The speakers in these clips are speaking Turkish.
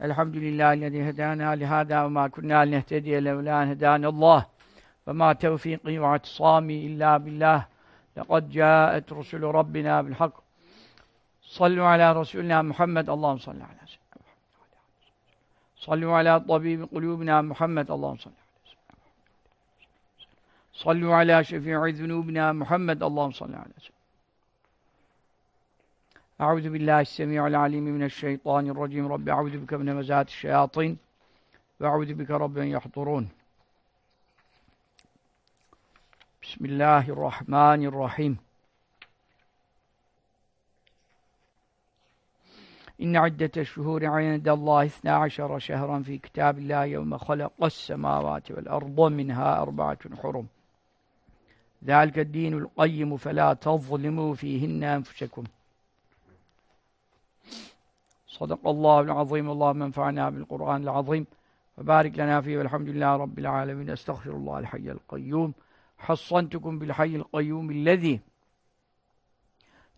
Elhamdülillahi hedana lihada ve ma kunna linehtediye levla en hedanallah ve ma tevfiki ve atisami illa billah lekad caet rusulü rabbina bil hak sallu ala resulina Muhammed Allah'ım salli ala sallu ala tabibi kulubina Muhammed Allah'ım salli ala sallu ala şefi'i zunubina Muhammed Allah'ım salli ala أعوذ بالله السميع العليم من الشيطان الرجيم. رب أعوذ بك من همزات الشياطين وأعوذ بك رب أن يحضرون. بسم الله الرحمن الرحيم. إن عدة الشهور عند الله اثنا عشر شهرا في كتاب الله يوم خلق السماوات والأرض منها أربعة حرم. ذلك الدين القيم فلا تظلموا فيهن أنفسكم. Sadakallahu azim. Allahu menfa'na bil Kur'anil azim. Ve barik lena fi velhamdülillahi rabbil alamin. Estağfirullahal hayyul kayyum. Hassantukum bil hayyul kayyum allazi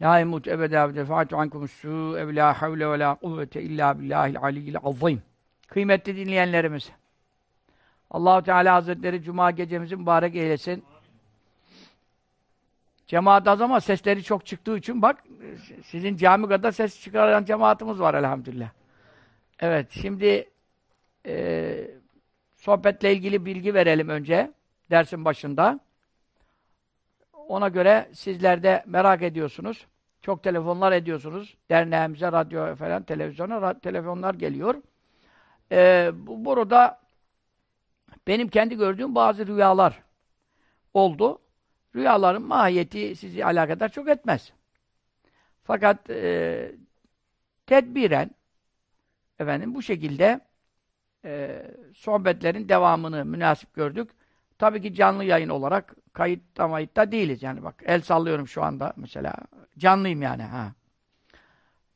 la yemut ebeda ve defa'tu ankum su'e ve la havle ve la kuvvete illa billahil aliyyil azim. Kıymetli dinleyenlerimiz. Allahu Teala Hazretleri Cuma gecemizi mübarek eylesin. Cemaat az ama sesleri çok çıktığı için bak sizin cami kadar ses çıkaran cemaatimiz var elhamdülillah. Evet şimdi e, sohbetle ilgili bilgi verelim önce dersin başında. Ona göre sizler de merak ediyorsunuz. Çok telefonlar ediyorsunuz. Derneğimize, radyo falan, televizyona ra telefonlar geliyor. Ee, bu, burada benim kendi gördüğüm bazı rüyalar oldu. Rüyaların mahiyeti sizi alakadar çok etmez. Fakat e, tedbiren efendim bu şekilde e, sohbetlerin devamını münasip gördük. Tabii ki canlı yayın olarak kayıtta mayıtta değiliz. Yani bak el sallıyorum şu anda mesela. Canlıyım yani. ha.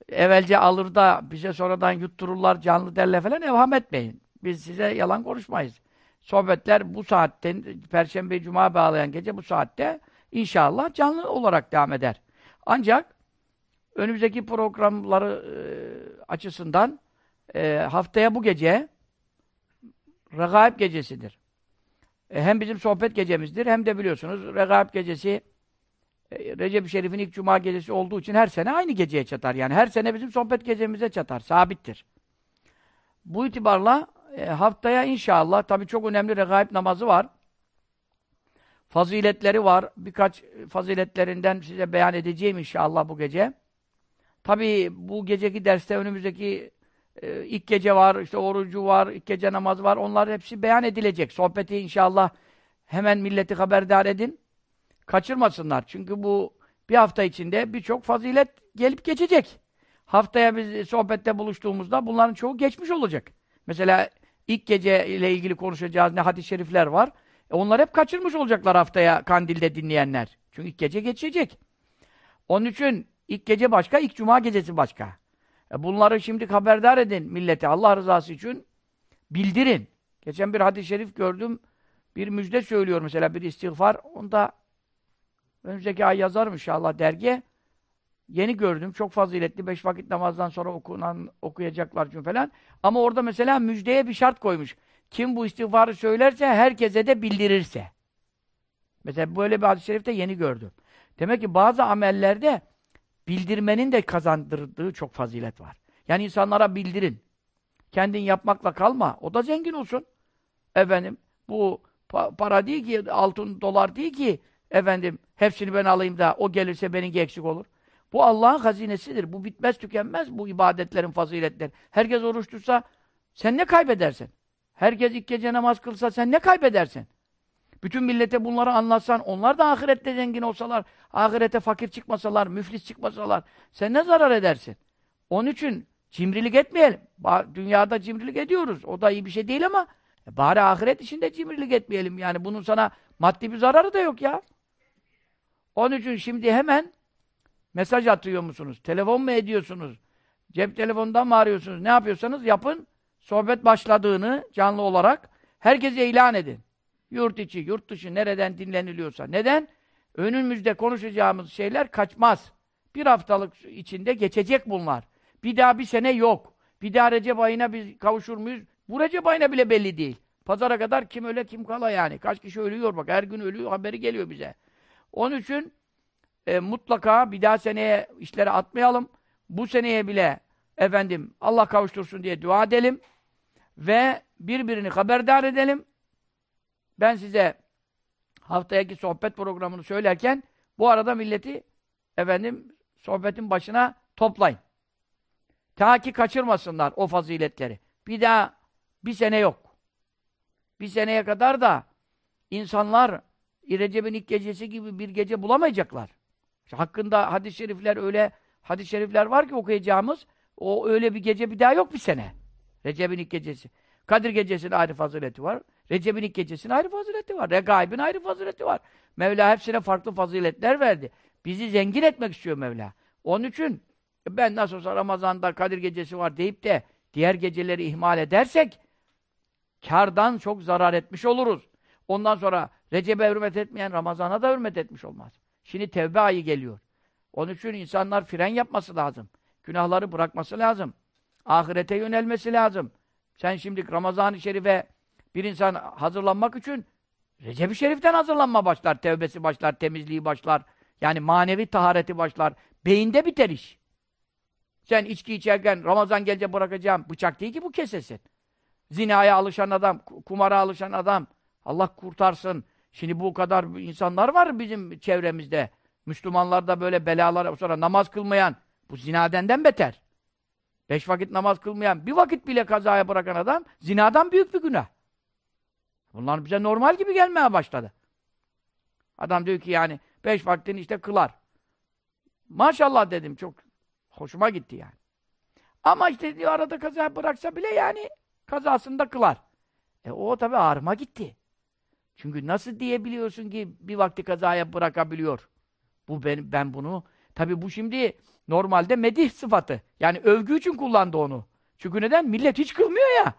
Evvelce alır da bize sonradan yuttururlar canlı derler falan evham etmeyin. Biz size yalan konuşmayız. Sohbetler bu saatte, Perşembe Cuma bağlayan gece bu saatte inşallah canlı olarak devam eder. Ancak önümüzdeki programları e, açısından e, haftaya bu gece Regaib gecesidir. E, hem bizim sohbet gecemizdir hem de biliyorsunuz Regaib gecesi e, Recep-i Şerif'in ilk cuma gecesi olduğu için her sene aynı geceye çatar. Yani her sene bizim sohbet gecemize çatar. Sabittir. Bu itibarla e, haftaya inşallah tabii çok önemli regaib namazı var. Faziletleri var. Birkaç faziletlerinden size beyan edeceğim inşallah bu gece. Tabii bu geceki derste önümüzdeki e, ilk gece var, işte orucu var, ilk gece namazı var. Onlar hepsi beyan edilecek. Sohbeti inşallah hemen milleti haberdar edin. Kaçırmasınlar. Çünkü bu bir hafta içinde birçok fazilet gelip geçecek. Haftaya biz sohbette buluştuğumuzda bunların çoğu geçmiş olacak. Mesela ilk gece ile ilgili konuşacağız ne hadis-i şerifler var. E onlar hep kaçırmış olacaklar haftaya Kandil'de dinleyenler. Çünkü ilk gece geçecek. Onun için ilk gece başka, ilk cuma gecesi başka. E bunları şimdi haberdar edin millete. Allah rızası için bildirin. Geçen bir hadis-i şerif gördüm. Bir müjde söylüyor mesela bir istiğfar. Onda önümüzdeki ay yazarım inşallah dergiye. Yeni gördüm. Çok faziletli. Beş vakit namazdan sonra okunan, okuyacaklar çünkü falan. Ama orada mesela müjdeye bir şart koymuş. Kim bu istiğfarı söylerse herkese de bildirirse. Mesela böyle bir hadis-i şerifte yeni gördüm. Demek ki bazı amellerde bildirmenin de kazandırdığı çok fazilet var. Yani insanlara bildirin. Kendin yapmakla kalma. O da zengin olsun. Efendim bu pa para değil ki, altın dolar değil ki efendim hepsini ben alayım da o gelirse benimki eksik olur. Bu Allah'ın hazinesidir. Bu bitmez tükenmez bu ibadetlerin faziletleri. Herkes oruç tutsa sen ne kaybedersin? Herkes ilk gece namaz kılsa sen ne kaybedersin? Bütün millete bunları anlatsan, onlar da ahirette zengin olsalar, ahirete fakir çıkmasalar, müflis çıkmasalar, sen ne zarar edersin? Onun için cimrilik etmeyelim. Dünyada cimrilik ediyoruz. O da iyi bir şey değil ama e bari ahiret işinde cimrilik etmeyelim. Yani bunun sana maddi bir zararı da yok ya. Onun için şimdi hemen mesaj atıyor musunuz? Telefon mu ediyorsunuz? Cep telefonundan mı arıyorsunuz? Ne yapıyorsanız yapın. Sohbet başladığını canlı olarak herkese ilan edin. Yurt içi, yurt dışı nereden dinleniliyorsa. Neden? Önümüzde konuşacağımız şeyler kaçmaz. Bir haftalık içinde geçecek bunlar. Bir daha bir sene yok. Bir daha Recep ayına biz kavuşur muyuz? Bu Recep ayına bile belli değil. Pazara kadar kim öle kim kala yani. Kaç kişi ölüyor bak. Her gün ölüyor haberi geliyor bize. Onun için e, mutlaka bir daha seneye işleri atmayalım. Bu seneye bile efendim Allah kavuştursun diye dua edelim. Ve birbirini haberdar edelim. Ben size haftaki sohbet programını söylerken bu arada milleti efendim sohbetin başına toplayın. Ta ki kaçırmasınlar o faziletleri. Bir daha bir sene yok. Bir seneye kadar da insanlar Recep'in ilk gecesi gibi bir gece bulamayacaklar. Hakkında hadis-i şerifler öyle hadis-i şerifler var ki okuyacağımız o öyle bir gece bir daha yok bir sene. Recep'in ilk gecesi. Kadir gecesinin ayrı fazileti var. Recep'in ilk gecesinin ayrı fazileti var. Regaib'in ayrı fazileti var. Mevla hepsine farklı faziletler verdi. Bizi zengin etmek istiyor Mevla. Onun için ben nasıl olsa Ramazan'da Kadir gecesi var deyip de diğer geceleri ihmal edersek kardan çok zarar etmiş oluruz. Ondan sonra Recep'e hürmet etmeyen Ramazan'a da hürmet etmiş olmaz. Şimdi tevbe ayı geliyor. Onun için insanlar fren yapması lazım. Günahları bırakması lazım. Ahirete yönelmesi lazım. Sen şimdi Ramazan-ı Şerif'e bir insan hazırlanmak için Recep-i Şerif'ten hazırlanma başlar. Tevbesi başlar, temizliği başlar. Yani manevi tahareti başlar. Beyinde biter iş. Sen içki içerken Ramazan gelince bırakacağım. Bıçak değil ki bu kesesin. Zinaya alışan adam, kumara alışan adam. Allah kurtarsın. Şimdi bu kadar insanlar var bizim çevremizde. Müslümanlarda böyle belalar sonra namaz kılmayan. Bu zinadenden beter. Beş vakit namaz kılmayan, bir vakit bile kazaya bırakan adam zinadan büyük bir günah. Bunlar bize normal gibi gelmeye başladı. Adam diyor ki yani beş vaktin işte kılar. Maşallah dedim çok hoşuma gitti yani. Ama işte diyor arada kaza bıraksa bile yani kazasında kılar. E o tabi ağrıma gitti. Çünkü nasıl diyebiliyorsun ki bir vakti kazaya bırakabiliyor? Bu ben, ben bunu tabi bu şimdi normalde medih sıfatı. Yani övgü için kullandı onu. Çünkü neden? Millet hiç kılmıyor ya.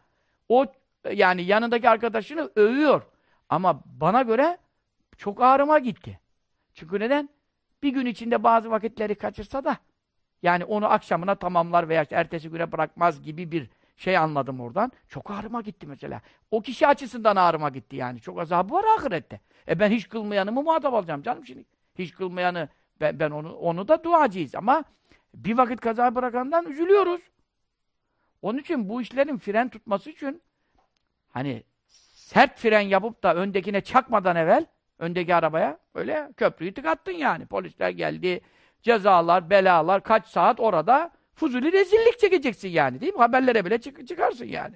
O yani yanındaki arkadaşını övüyor. Ama bana göre çok ağrıma gitti. Çünkü neden? Bir gün içinde bazı vakitleri kaçırsa da yani onu akşamına tamamlar veya işte ertesi güne bırakmaz gibi bir şey anladım oradan. Çok ağrıma gitti mesela. O kişi açısından ağrıma gitti yani. Çok azabı var ahirette. E ben hiç kılmayanı mı muhatap alacağım canım şimdi? Hiç kılmayanı ben, ben onu onu da duacıyız ama bir vakit kaza bırakandan üzülüyoruz. Onun için bu işlerin fren tutması için hani sert fren yapıp da öndekine çakmadan evvel öndeki arabaya öyle köprüyü tıkattın yani. Polisler geldi, cezalar, belalar kaç saat orada fuzuli rezillik çekeceksin yani değil mi? Haberlere bile çık çıkarsın yani.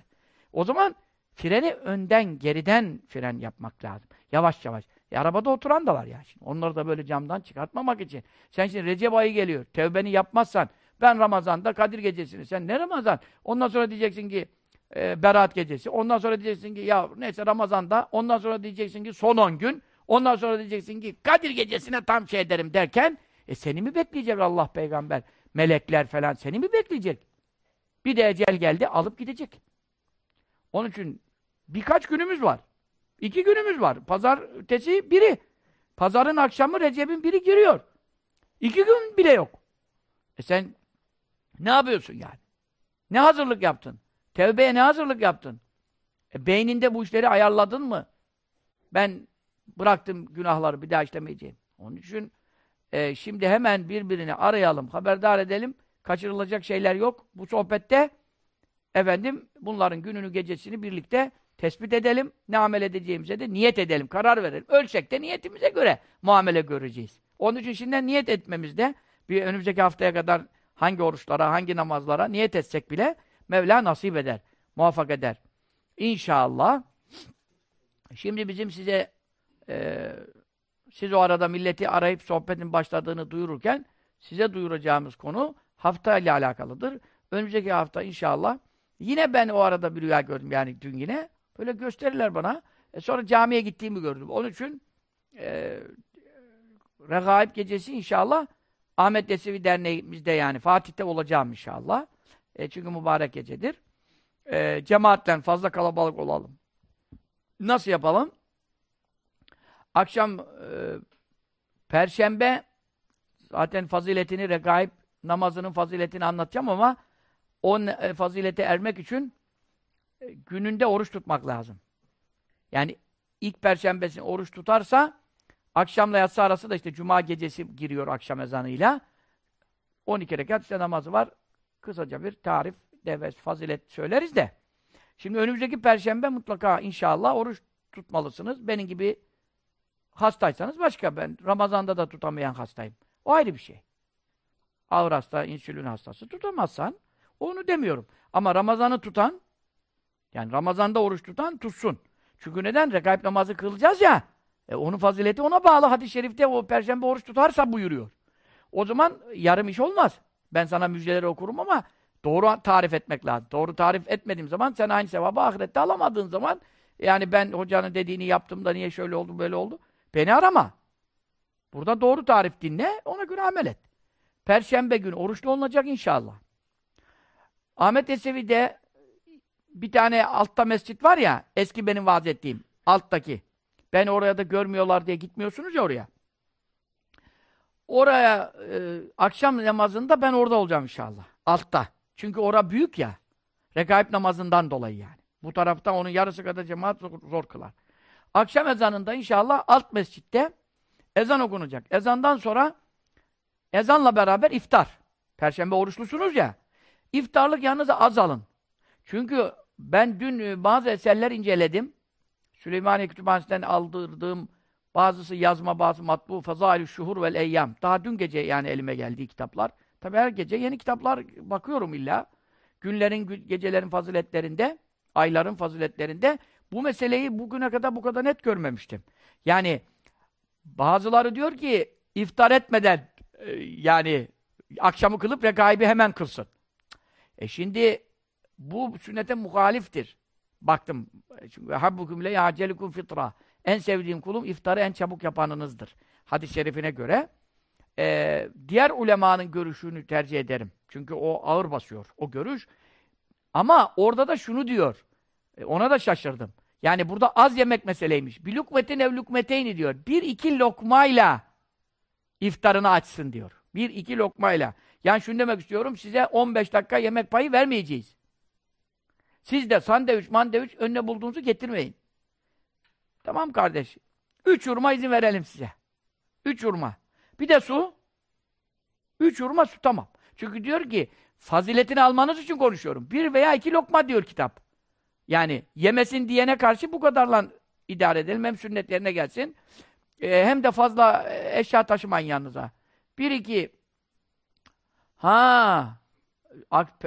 O zaman freni önden, geriden fren yapmak lazım. Yavaş yavaş. E, arabada oturan da var ya. Şimdi. Onları da böyle camdan çıkartmamak için. Sen şimdi Recep ayı geliyor. Tevbeni yapmazsan ben Ramazan'da Kadir gecesini. Sen ne Ramazan? Ondan sonra diyeceksin ki e, Berat gecesi. Ondan sonra diyeceksin ki ya neyse Ramazan'da. Ondan sonra diyeceksin ki son 10 gün. Ondan sonra diyeceksin ki Kadir gecesine tam şey ederim derken e seni mi bekleyecek Allah peygamber? Melekler falan seni mi bekleyecek? Bir de ecel geldi alıp gidecek. Onun için birkaç günümüz var. İki günümüz var. Pazar ötesi biri. Pazarın akşamı Recep'in biri giriyor. İki gün bile yok. E sen ne yapıyorsun yani? Ne hazırlık yaptın? Tevbeye ne hazırlık yaptın? E beyninde bu işleri ayarladın mı? Ben bıraktım günahları bir daha işlemeyeceğim. Onun için e, şimdi hemen birbirini arayalım, haberdar edelim. Kaçırılacak şeyler yok. Bu sohbette efendim bunların gününü gecesini birlikte tespit edelim. Ne amel edeceğimize de niyet edelim, karar verelim. Ölçek de niyetimize göre muamele göreceğiz. Onun için şimdiden niyet etmemizde bir önümüzdeki haftaya kadar hangi oruçlara, hangi namazlara niyet etsek bile Mevla nasip eder, muvaffak eder. İnşallah. Şimdi bizim size e, siz o arada milleti arayıp sohbetin başladığını duyururken size duyuracağımız konu hafta ile alakalıdır. Önümüzdeki hafta inşallah yine ben o arada bir rüya gördüm yani dün yine. Böyle gösterirler bana. E sonra camiye gittiğimi gördüm. Onun için e, Regaib gecesi inşallah Ahmet Yesevi Derneğimizde yani Fatih'te olacağım inşallah. E, çünkü mübarek gecedir. E, cemaatle fazla kalabalık olalım. Nasıl yapalım? Akşam e, Perşembe zaten faziletini, regaib namazının faziletini anlatacağım ama o e, fazilete ermek için e, gününde oruç tutmak lazım. Yani ilk perşembesini oruç tutarsa akşamla yatsı arası da işte cuma gecesi giriyor akşam ezanıyla. 12 rekat işte namazı var. Kısaca bir tarif, deves, fazilet söyleriz de. Şimdi önümüzdeki perşembe mutlaka inşallah oruç tutmalısınız. Benim gibi hastaysanız başka. Ben Ramazan'da da tutamayan hastayım. O ayrı bir şey. Ağır hasta, insülin hastası tutamazsan onu demiyorum. Ama Ramazan'ı tutan yani Ramazan'da oruç tutan tutsun. Çünkü neden? Regaib namazı kılacağız ya. E onun fazileti ona bağlı. Hadis-i şerifte o perşembe oruç tutarsa buyuruyor. O zaman yarım iş olmaz. Ben sana müjdeleri okurum ama doğru tarif etmek lazım. Doğru tarif etmediğim zaman sen aynı sevabı ahirette alamadığın zaman yani ben hocanın dediğini yaptım da niye şöyle oldu böyle oldu. Beni arama. Burada doğru tarif dinle, ona göre amel et. Perşembe günü oruçlu olacak inşallah. Ahmet Yesevi'de bir tane altta mescit var ya, eski benim vaaz ettiğim, alttaki. Ben oraya da görmüyorlar diye gitmiyorsunuz ya oraya. Oraya e, akşam namazında ben orada olacağım inşallah. Altta. Çünkü ora büyük ya. Rekaip namazından dolayı yani. Bu tarafta onun yarısı kadar cemaat zor, zor kılar. Akşam ezanında inşallah alt mescitte ezan okunacak. Ezandan sonra ezanla beraber iftar. Perşembe oruçlusunuz ya. İftarlık yalnız az alın. Çünkü ben dün e, bazı eserler inceledim. Süleymaniye Kütüphanesi'nden aldırdığım bazısı yazma, bazı matbu, fazailü şuhur vel eyyam. Daha dün gece yani elime geldiği kitaplar. Tabi her gece yeni kitaplar bakıyorum illa. Günlerin, gecelerin faziletlerinde, ayların faziletlerinde bu meseleyi bugüne kadar bu kadar net görmemiştim. Yani bazıları diyor ki iftar etmeden e, yani akşamı kılıp rekaibi hemen kılsın. E şimdi bu sünnete muhaliftir. Baktım. Çünkü habbukum le ya'celikum fitra. En sevdiğim kulum iftarı en çabuk yapanınızdır. Hadis-i şerifine göre. Ee, diğer ulemanın görüşünü tercih ederim. Çünkü o ağır basıyor. O görüş. Ama orada da şunu diyor. E, ona da şaşırdım. Yani burada az yemek meseleymiş. Bir lukmetin ev lukmeteyni diyor. Bir iki lokmayla iftarını açsın diyor. Bir iki lokmayla. Yani şunu demek istiyorum. Size 15 dakika yemek payı vermeyeceğiz. Siz de sandviç, mandviç önüne bulduğunuzu getirmeyin. Tamam kardeş. Üç hurma izin verelim size. Üç hurma. Bir de su. Üç hurma su tamam. Çünkü diyor ki faziletini almanız için konuşuyorum. Bir veya iki lokma diyor kitap. Yani yemesin diyene karşı bu kadarla idare edelim. Hem sünnetlerine gelsin. E, hem de fazla eşya taşımayın yanınıza. Bir iki ha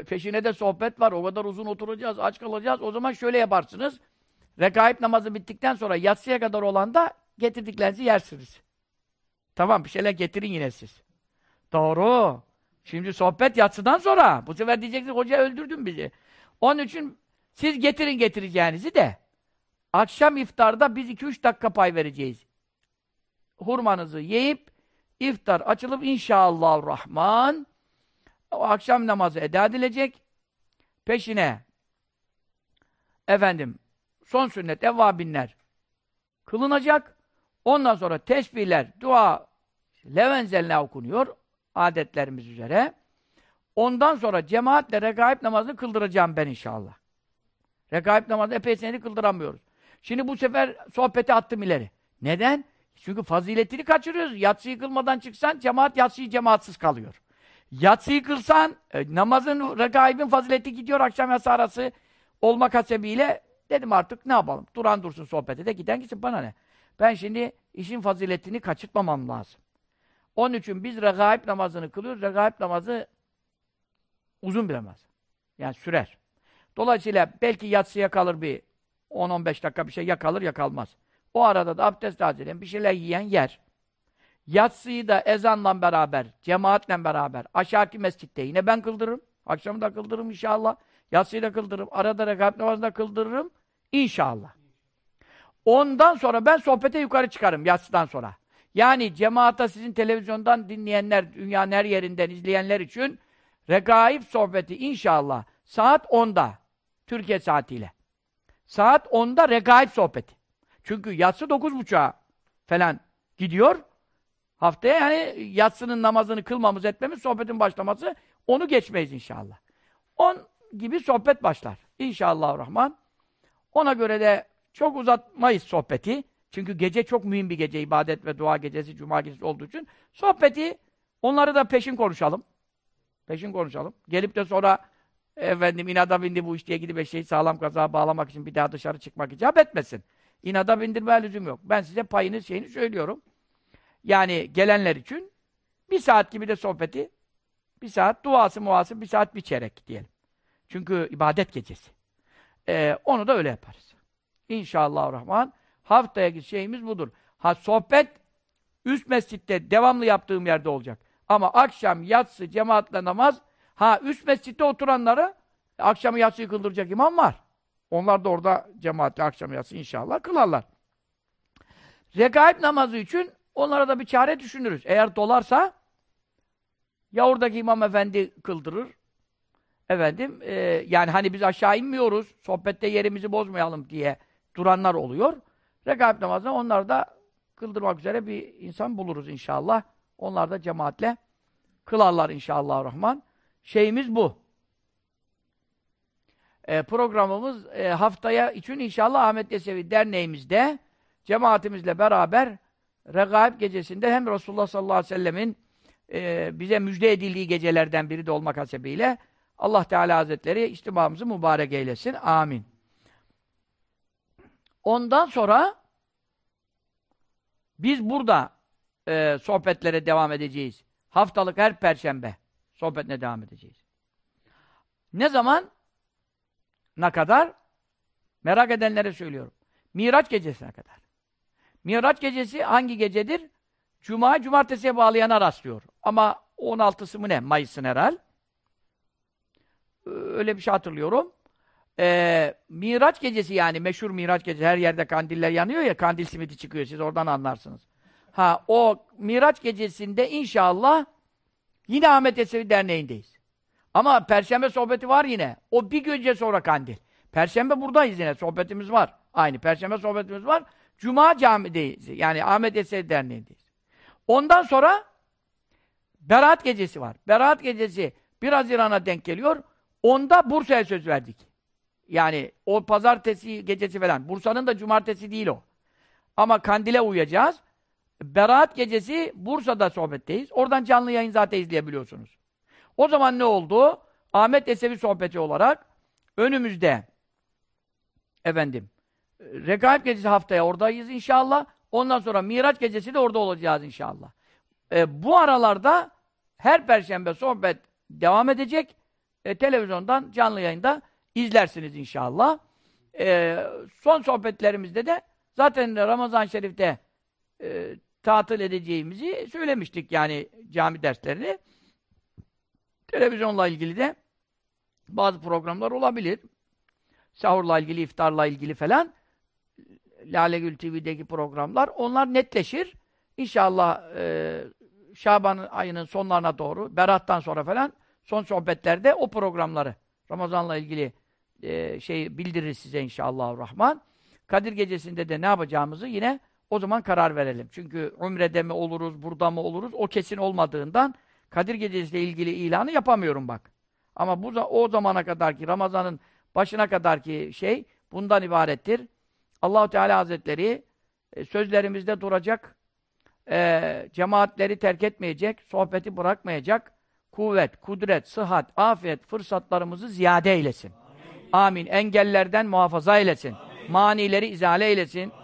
peşine de sohbet var. O kadar uzun oturacağız, aç kalacağız. O zaman şöyle yaparsınız. Rekaip namazı bittikten sonra yatsıya kadar olan da getirdiklerinizi yersiniz. Tamam bir şeyler getirin yine siz. Doğru. Şimdi sohbet yatsıdan sonra. Bu sefer diyeceksiniz hoca öldürdün bizi. Onun için siz getirin getireceğinizi de akşam iftarda biz 2-3 dakika pay vereceğiz. Hurmanızı yiyip iftar açılıp inşallah rahman o akşam namazı eda edilecek. Peşine efendim son sünnet evvabinler kılınacak. Ondan sonra tesbihler, dua levenzelne okunuyor adetlerimiz üzere. Ondan sonra cemaatle regaib namazını kıldıracağım ben inşallah. Regaib namazı epey senedi kıldıramıyoruz. Şimdi bu sefer sohbeti attım ileri. Neden? Çünkü faziletini kaçırıyoruz. Yatsıyı kılmadan çıksan cemaat yatsıyı cemaatsiz kalıyor. Yatsıyı kılsan e, namazın regaibin fazileti gidiyor akşam yatsı arası olmak hasebiyle dedim artık ne yapalım? Duran dursun sohbete de giden gitsin bana ne? Ben şimdi işin faziletini kaçırtmamam lazım. Onun için biz regaib namazını kılıyoruz. Regaib namazı uzun bir namaz. Yani sürer. Dolayısıyla belki yatsıya kalır bir 10-15 dakika bir şey yakalır yakalmaz. O arada da abdest tazeleyen bir şeyler yiyen yer. Yatsıyı da ezanla beraber, cemaatle beraber aşağıki mescitte yine ben kıldırırım. Akşamı da kıldırırım inşallah. Yatsıyı da kıldırırım. Arada rekat namazını da kıldırırım. İnşallah. Ondan sonra ben sohbete yukarı çıkarım yatsıdan sonra. Yani cemaata sizin televizyondan dinleyenler, dünyanın her yerinden izleyenler için regaib sohbeti inşallah saat 10'da Türkiye saatiyle. Saat 10'da regaib sohbeti. Çünkü yatsı 9.30'a falan gidiyor. Haftaya yani yatsının namazını kılmamız etmemiz, sohbetin başlaması onu geçmeyiz inşallah. 10 gibi sohbet başlar. İnşallah Rahman. Ona göre de çok uzatmayız sohbeti. Çünkü gece çok mühim bir gece. ibadet ve dua gecesi, cuma gecesi olduğu için. Sohbeti, onları da peşin konuşalım. Peşin konuşalım. Gelip de sonra efendim inada bindi bu iş diye gidip eşeği sağlam kazağa bağlamak için bir daha dışarı çıkmak icap etmesin. İnada bindirme lüzum yok. Ben size payını şeyini söylüyorum. Yani gelenler için bir saat gibi de sohbeti, bir saat duası muası, bir saat bir çeyrek diyelim. Çünkü ibadet gecesi. Ee, onu da öyle yaparız. İnşallah Rahman. Haftaya şeyimiz budur. Ha sohbet üst mescitte devamlı yaptığım yerde olacak. Ama akşam yatsı cemaatle namaz ha üst mescitte oturanları akşamı yatsı kıldıracak imam var. Onlar da orada cemaatle akşam yatsı inşallah kılarlar. Regaib namazı için onlara da bir çare düşünürüz. Eğer dolarsa ya oradaki imam efendi kıldırır. Efendim, e, yani hani biz aşağı inmiyoruz, sohbette yerimizi bozmayalım diye duranlar oluyor. Rekaip namazına onlar da kıldırmak üzere bir insan buluruz inşallah. Onlar da cemaatle kılarlar inşallah rahman. Şeyimiz bu. E, programımız e, haftaya için inşallah Ahmet Yesevi Derneğimizde cemaatimizle beraber Regaib gecesinde hem Resulullah sallallahu aleyhi ve sellemin e, bize müjde edildiği gecelerden biri de olmak hasebiyle Allah Teala Hazretleri istimamımızı mübarek eylesin. Amin. Ondan sonra biz burada e, sohbetlere devam edeceğiz. Haftalık her perşembe sohbetine devam edeceğiz. Ne zaman? Ne kadar? Merak edenlere söylüyorum. Miraç gecesine kadar. Miraç gecesi hangi gecedir? Cuma, cumartesiye bağlayana rastlıyor. Ama 16'sı mı ne? Mayıs'ın herhal. Öyle bir şey hatırlıyorum. Ee, Miraç gecesi yani meşhur Miraç gecesi. Her yerde kandiller yanıyor ya, kandil simidi çıkıyor. Siz oradan anlarsınız. Ha, o Miraç gecesinde inşallah yine Ahmet Yesevi Derneği'ndeyiz. Ama Perşembe sohbeti var yine. O bir gece sonra kandil. Perşembe buradayız yine. Sohbetimiz var. Aynı. Perşembe sohbetimiz var. Cuma camideyiz. Yani Ahmet Yesevi Derneği'ndeyiz. Ondan sonra Berat gecesi var. Berat gecesi 1 Haziran'a denk geliyor. Onda Bursa'ya söz verdik. Yani o pazartesi gecesi falan. Bursa'nın da cumartesi değil o. Ama kandile uyacağız. Berat gecesi Bursa'da sohbetteyiz. Oradan canlı yayın zaten izleyebiliyorsunuz. O zaman ne oldu? Ahmet Esevi sohbeti olarak önümüzde efendim Regaib gecesi haftaya oradayız inşallah. Ondan sonra Miraç gecesi de orada olacağız inşallah. E, bu aralarda her perşembe sohbet devam edecek. E, televizyondan canlı yayında izlersiniz inşallah. E, son sohbetlerimizde de zaten Ramazan Şerif'te e, tatil edeceğimizi söylemiştik yani cami derslerini. Televizyonla ilgili de bazı programlar olabilir. Sahurla ilgili, iftarla ilgili falan. Lale Gül TV'deki programlar. Onlar netleşir. İnşallah e, Şaban ayının sonlarına doğru, Berat'tan sonra falan son sohbetlerde o programları Ramazan'la ilgili e, şey bildirir size inşallah Rahman. Kadir gecesinde de ne yapacağımızı yine o zaman karar verelim. Çünkü Umre'de mi oluruz, burada mı oluruz o kesin olmadığından Kadir gecesiyle ilgili ilanı yapamıyorum bak. Ama bu o zamana kadar ki Ramazan'ın başına kadar ki şey bundan ibarettir. Allahu Teala Hazretleri e, sözlerimizde duracak, e, cemaatleri terk etmeyecek, sohbeti bırakmayacak, kuvvet, kudret, sıhhat, afiyet, fırsatlarımızı ziyade eylesin. Amin. Amin. Engellerden muhafaza eylesin. Amin. Manileri izale eylesin. Amin.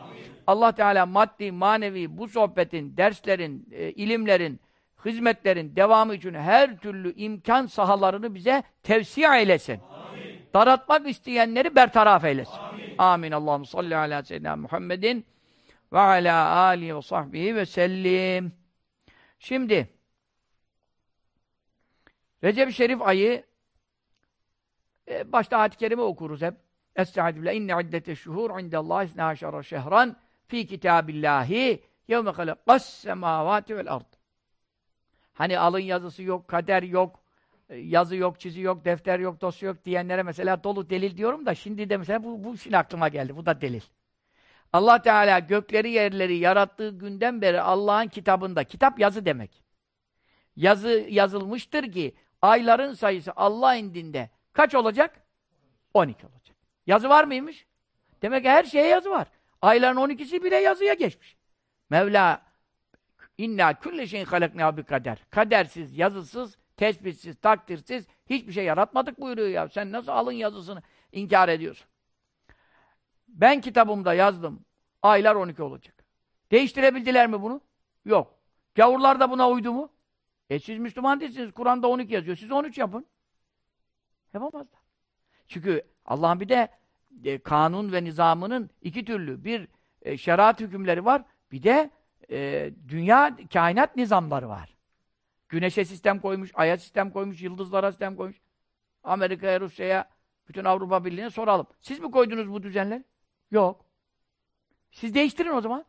Allah Teala maddi, manevi bu sohbetin, derslerin, e, ilimlerin, hizmetlerin devamı için her türlü imkan sahalarını bize tevsiye eylesin. Amin. Daratmak isteyenleri bertaraf eylesin. Amin. Amin. Allah'ım salli ala seyyidina Muhammedin ve ala alihi ve sahbihi ve sellim. Şimdi Recep Şerif ayı e, başta ayet-i kerime okuruz hep. Estaizu billah inne iddete şuhur indallahi isna şehran fi kitabillahi yevme halakas semavati vel ard. Hani alın yazısı yok, kader yok, e, yazı yok, çizi yok, defter yok, dosya yok diyenlere mesela dolu delil diyorum da şimdi de mesela bu, bu şimdi aklıma geldi. Bu da delil. Allah Teala gökleri yerleri yarattığı günden beri Allah'ın kitabında, kitap yazı demek. Yazı yazılmıştır ki ayların sayısı Allah indinde Kaç olacak? 12 olacak. Yazı var mıymış? Demek ki her şeye yazı var. Ayların 12'si bile yazıya geçmiş. Mevla inna külle şeyin halakna bir kader. Kadersiz, yazısız, tespitsiz, takdirsiz hiçbir şey yaratmadık buyuruyor ya. Sen nasıl alın yazısını inkar ediyorsun? Ben kitabımda yazdım. Aylar 12 olacak. Değiştirebildiler mi bunu? Yok. Gavurlar da buna uydu mu? E siz Müslüman değilsiniz. Kur'an'da 12 yazıyor. Siz 13 yapın. Yapamazlar. Çünkü Allah'ın bir de e, kanun ve nizamının iki türlü. Bir e, şeriat hükümleri var. Bir de e, dünya kainat nizamları var. Güneşe sistem koymuş, aya sistem koymuş, yıldızlara sistem koymuş. Amerika'ya, Rusya'ya, bütün Avrupa Birliği'ne soralım. Siz mi koydunuz bu düzenleri? Yok. Siz değiştirin o zaman.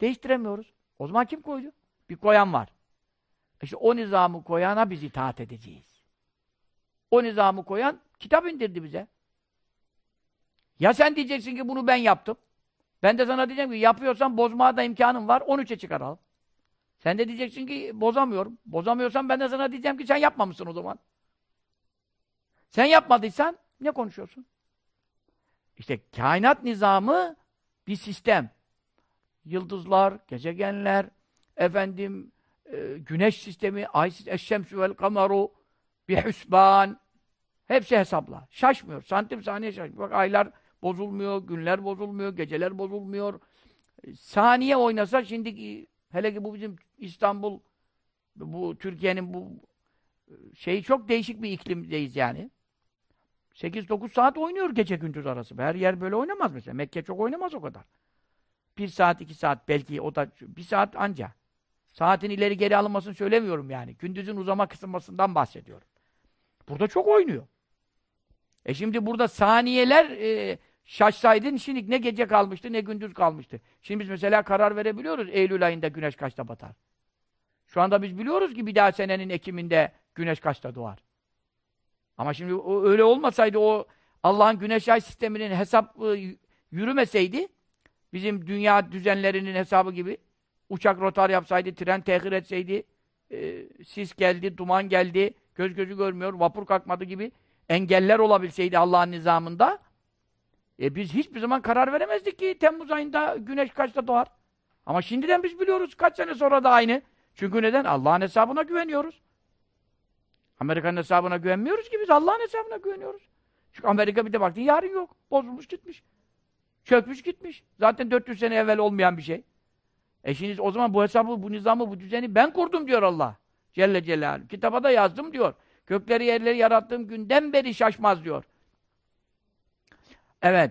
Değiştiremiyoruz. O zaman kim koydu? Bir koyan var. İşte o nizamı koyana biz itaat edeceğiz. O nizamı koyan kitap indirdi bize. Ya sen diyeceksin ki bunu ben yaptım. Ben de sana diyeceğim ki yapıyorsan bozmaya da imkanım var. 13'e çıkaralım. Sen de diyeceksin ki bozamıyorum. Bozamıyorsan ben de sana diyeceğim ki sen yapmamışsın o zaman. Sen yapmadıysan ne konuşuyorsun? İşte kainat nizamı bir sistem. Yıldızlar, gezegenler, efendim e, güneş sistemi, ay eşşemsü vel kamaru, bir hüsban. Hepsi hesapla. Şaşmıyor. Santim saniye şaşmıyor. Bak aylar bozulmuyor, günler bozulmuyor, geceler bozulmuyor. Saniye oynasa şimdi hele ki bu bizim İstanbul bu Türkiye'nin bu şeyi çok değişik bir iklimdeyiz yani. 8-9 saat oynuyor gece gündüz arası. Her yer böyle oynamaz mesela. Mekke çok oynamaz o kadar. Bir saat, iki saat belki o da bir saat anca. Saatin ileri geri alınmasını söylemiyorum yani. Gündüzün uzama kısılmasından bahsediyorum. Burada çok oynuyor. E şimdi burada saniyeler e, şaşsaydın şimdi ne gece kalmıştı ne gündüz kalmıştı. Şimdi biz mesela karar verebiliyoruz Eylül ayında güneş kaçta batar. Şu anda biz biliyoruz ki bir daha senenin Ekim'inde güneş kaçta doğar. Ama şimdi öyle olmasaydı o Allah'ın güneş ay sisteminin hesabı yürümeseydi bizim dünya düzenlerinin hesabı gibi uçak rotar yapsaydı, tren tehir etseydi, e, sis geldi, duman geldi, göz gözü görmüyor, vapur kalkmadı gibi engeller olabilseydi Allah'ın nizamında e biz hiçbir zaman karar veremezdik ki Temmuz ayında güneş kaçta doğar. Ama şimdiden biz biliyoruz kaç sene sonra da aynı. Çünkü neden? Allah'ın hesabına güveniyoruz. Amerika'nın hesabına güvenmiyoruz ki biz Allah'ın hesabına güveniyoruz. Çünkü Amerika bir de baktın yarın yok. Bozulmuş gitmiş. Çökmüş gitmiş. Zaten 400 sene evvel olmayan bir şey. E şimdi o zaman bu hesabı, bu nizamı, bu düzeni ben kurdum diyor Allah. Celle Celaluhu. Kitaba da yazdım diyor. Kökleri yerleri yarattığım günden beri şaşmaz diyor. Evet.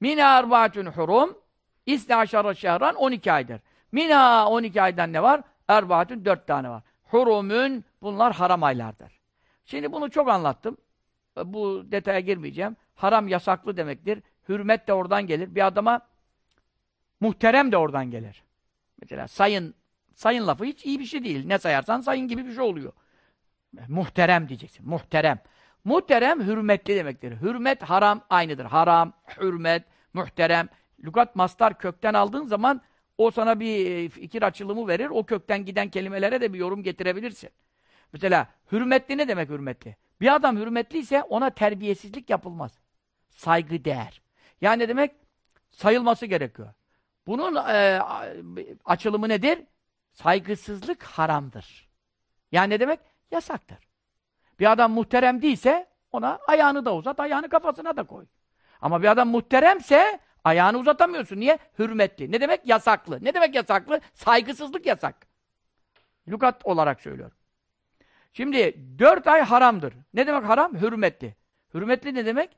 Mina arbaatun hurum İsne aşara şehran 12 aydır. Mina 12 aydan ne var? Erbaatun 4 tane var. Hurumün bunlar haram aylardır. Şimdi bunu çok anlattım. Bu detaya girmeyeceğim. Haram yasaklı demektir. Hürmet de oradan gelir. Bir adama muhterem de oradan gelir. Mesela sayın sayın lafı hiç iyi bir şey değil. Ne sayarsan sayın gibi bir şey oluyor. Muhterem diyeceksin. Muhterem. Muhterem hürmetli demektir. Hürmet haram aynıdır. Haram, hürmet, muhterem. Lugat mastar kökten aldığın zaman o sana bir e, fikir açılımı verir. O kökten giden kelimelere de bir yorum getirebilirsin. Mesela hürmetli ne demek hürmetli? Bir adam hürmetliyse ona terbiyesizlik yapılmaz. Saygı değer. Yani ne demek? Sayılması gerekiyor. Bunun e, açılımı nedir? Saygısızlık haramdır. Yani ne demek? Yasaktır. Bir adam muhterem değilse ona ayağını da uzat, ayağını kafasına da koy. Ama bir adam muhteremse ayağını uzatamıyorsun. Niye? Hürmetli. Ne demek? Yasaklı. Ne demek yasaklı? Saygısızlık yasak. Lukat olarak söylüyorum. Şimdi dört ay haramdır. Ne demek haram? Hürmetli. Hürmetli ne demek?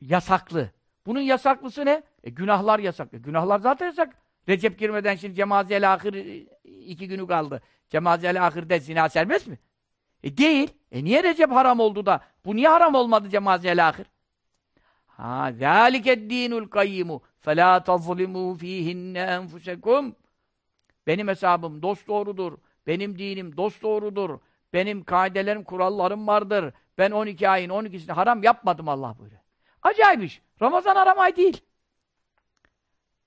Yasaklı. Bunun yasaklısı ne? E, günahlar yasaklı. Günahlar zaten yasak. Recep girmeden şimdi cemaziyel ahir iki günü kaldı. Cemaziyel ahirde zina serbest mi? E değil. E niye Recep haram oldu da? Bu niye haram olmadı cemaziyel ahir? Ha, zâliket dînul kayyimu felâ tazlimû fîhinne enfusekum Benim hesabım dost doğrudur. Benim dinim dost doğrudur. Benim kaidelerim, kurallarım vardır. Ben 12 ayın 12'sini haram yapmadım Allah buyuruyor. Acayip iş. Ramazan haram ay değil.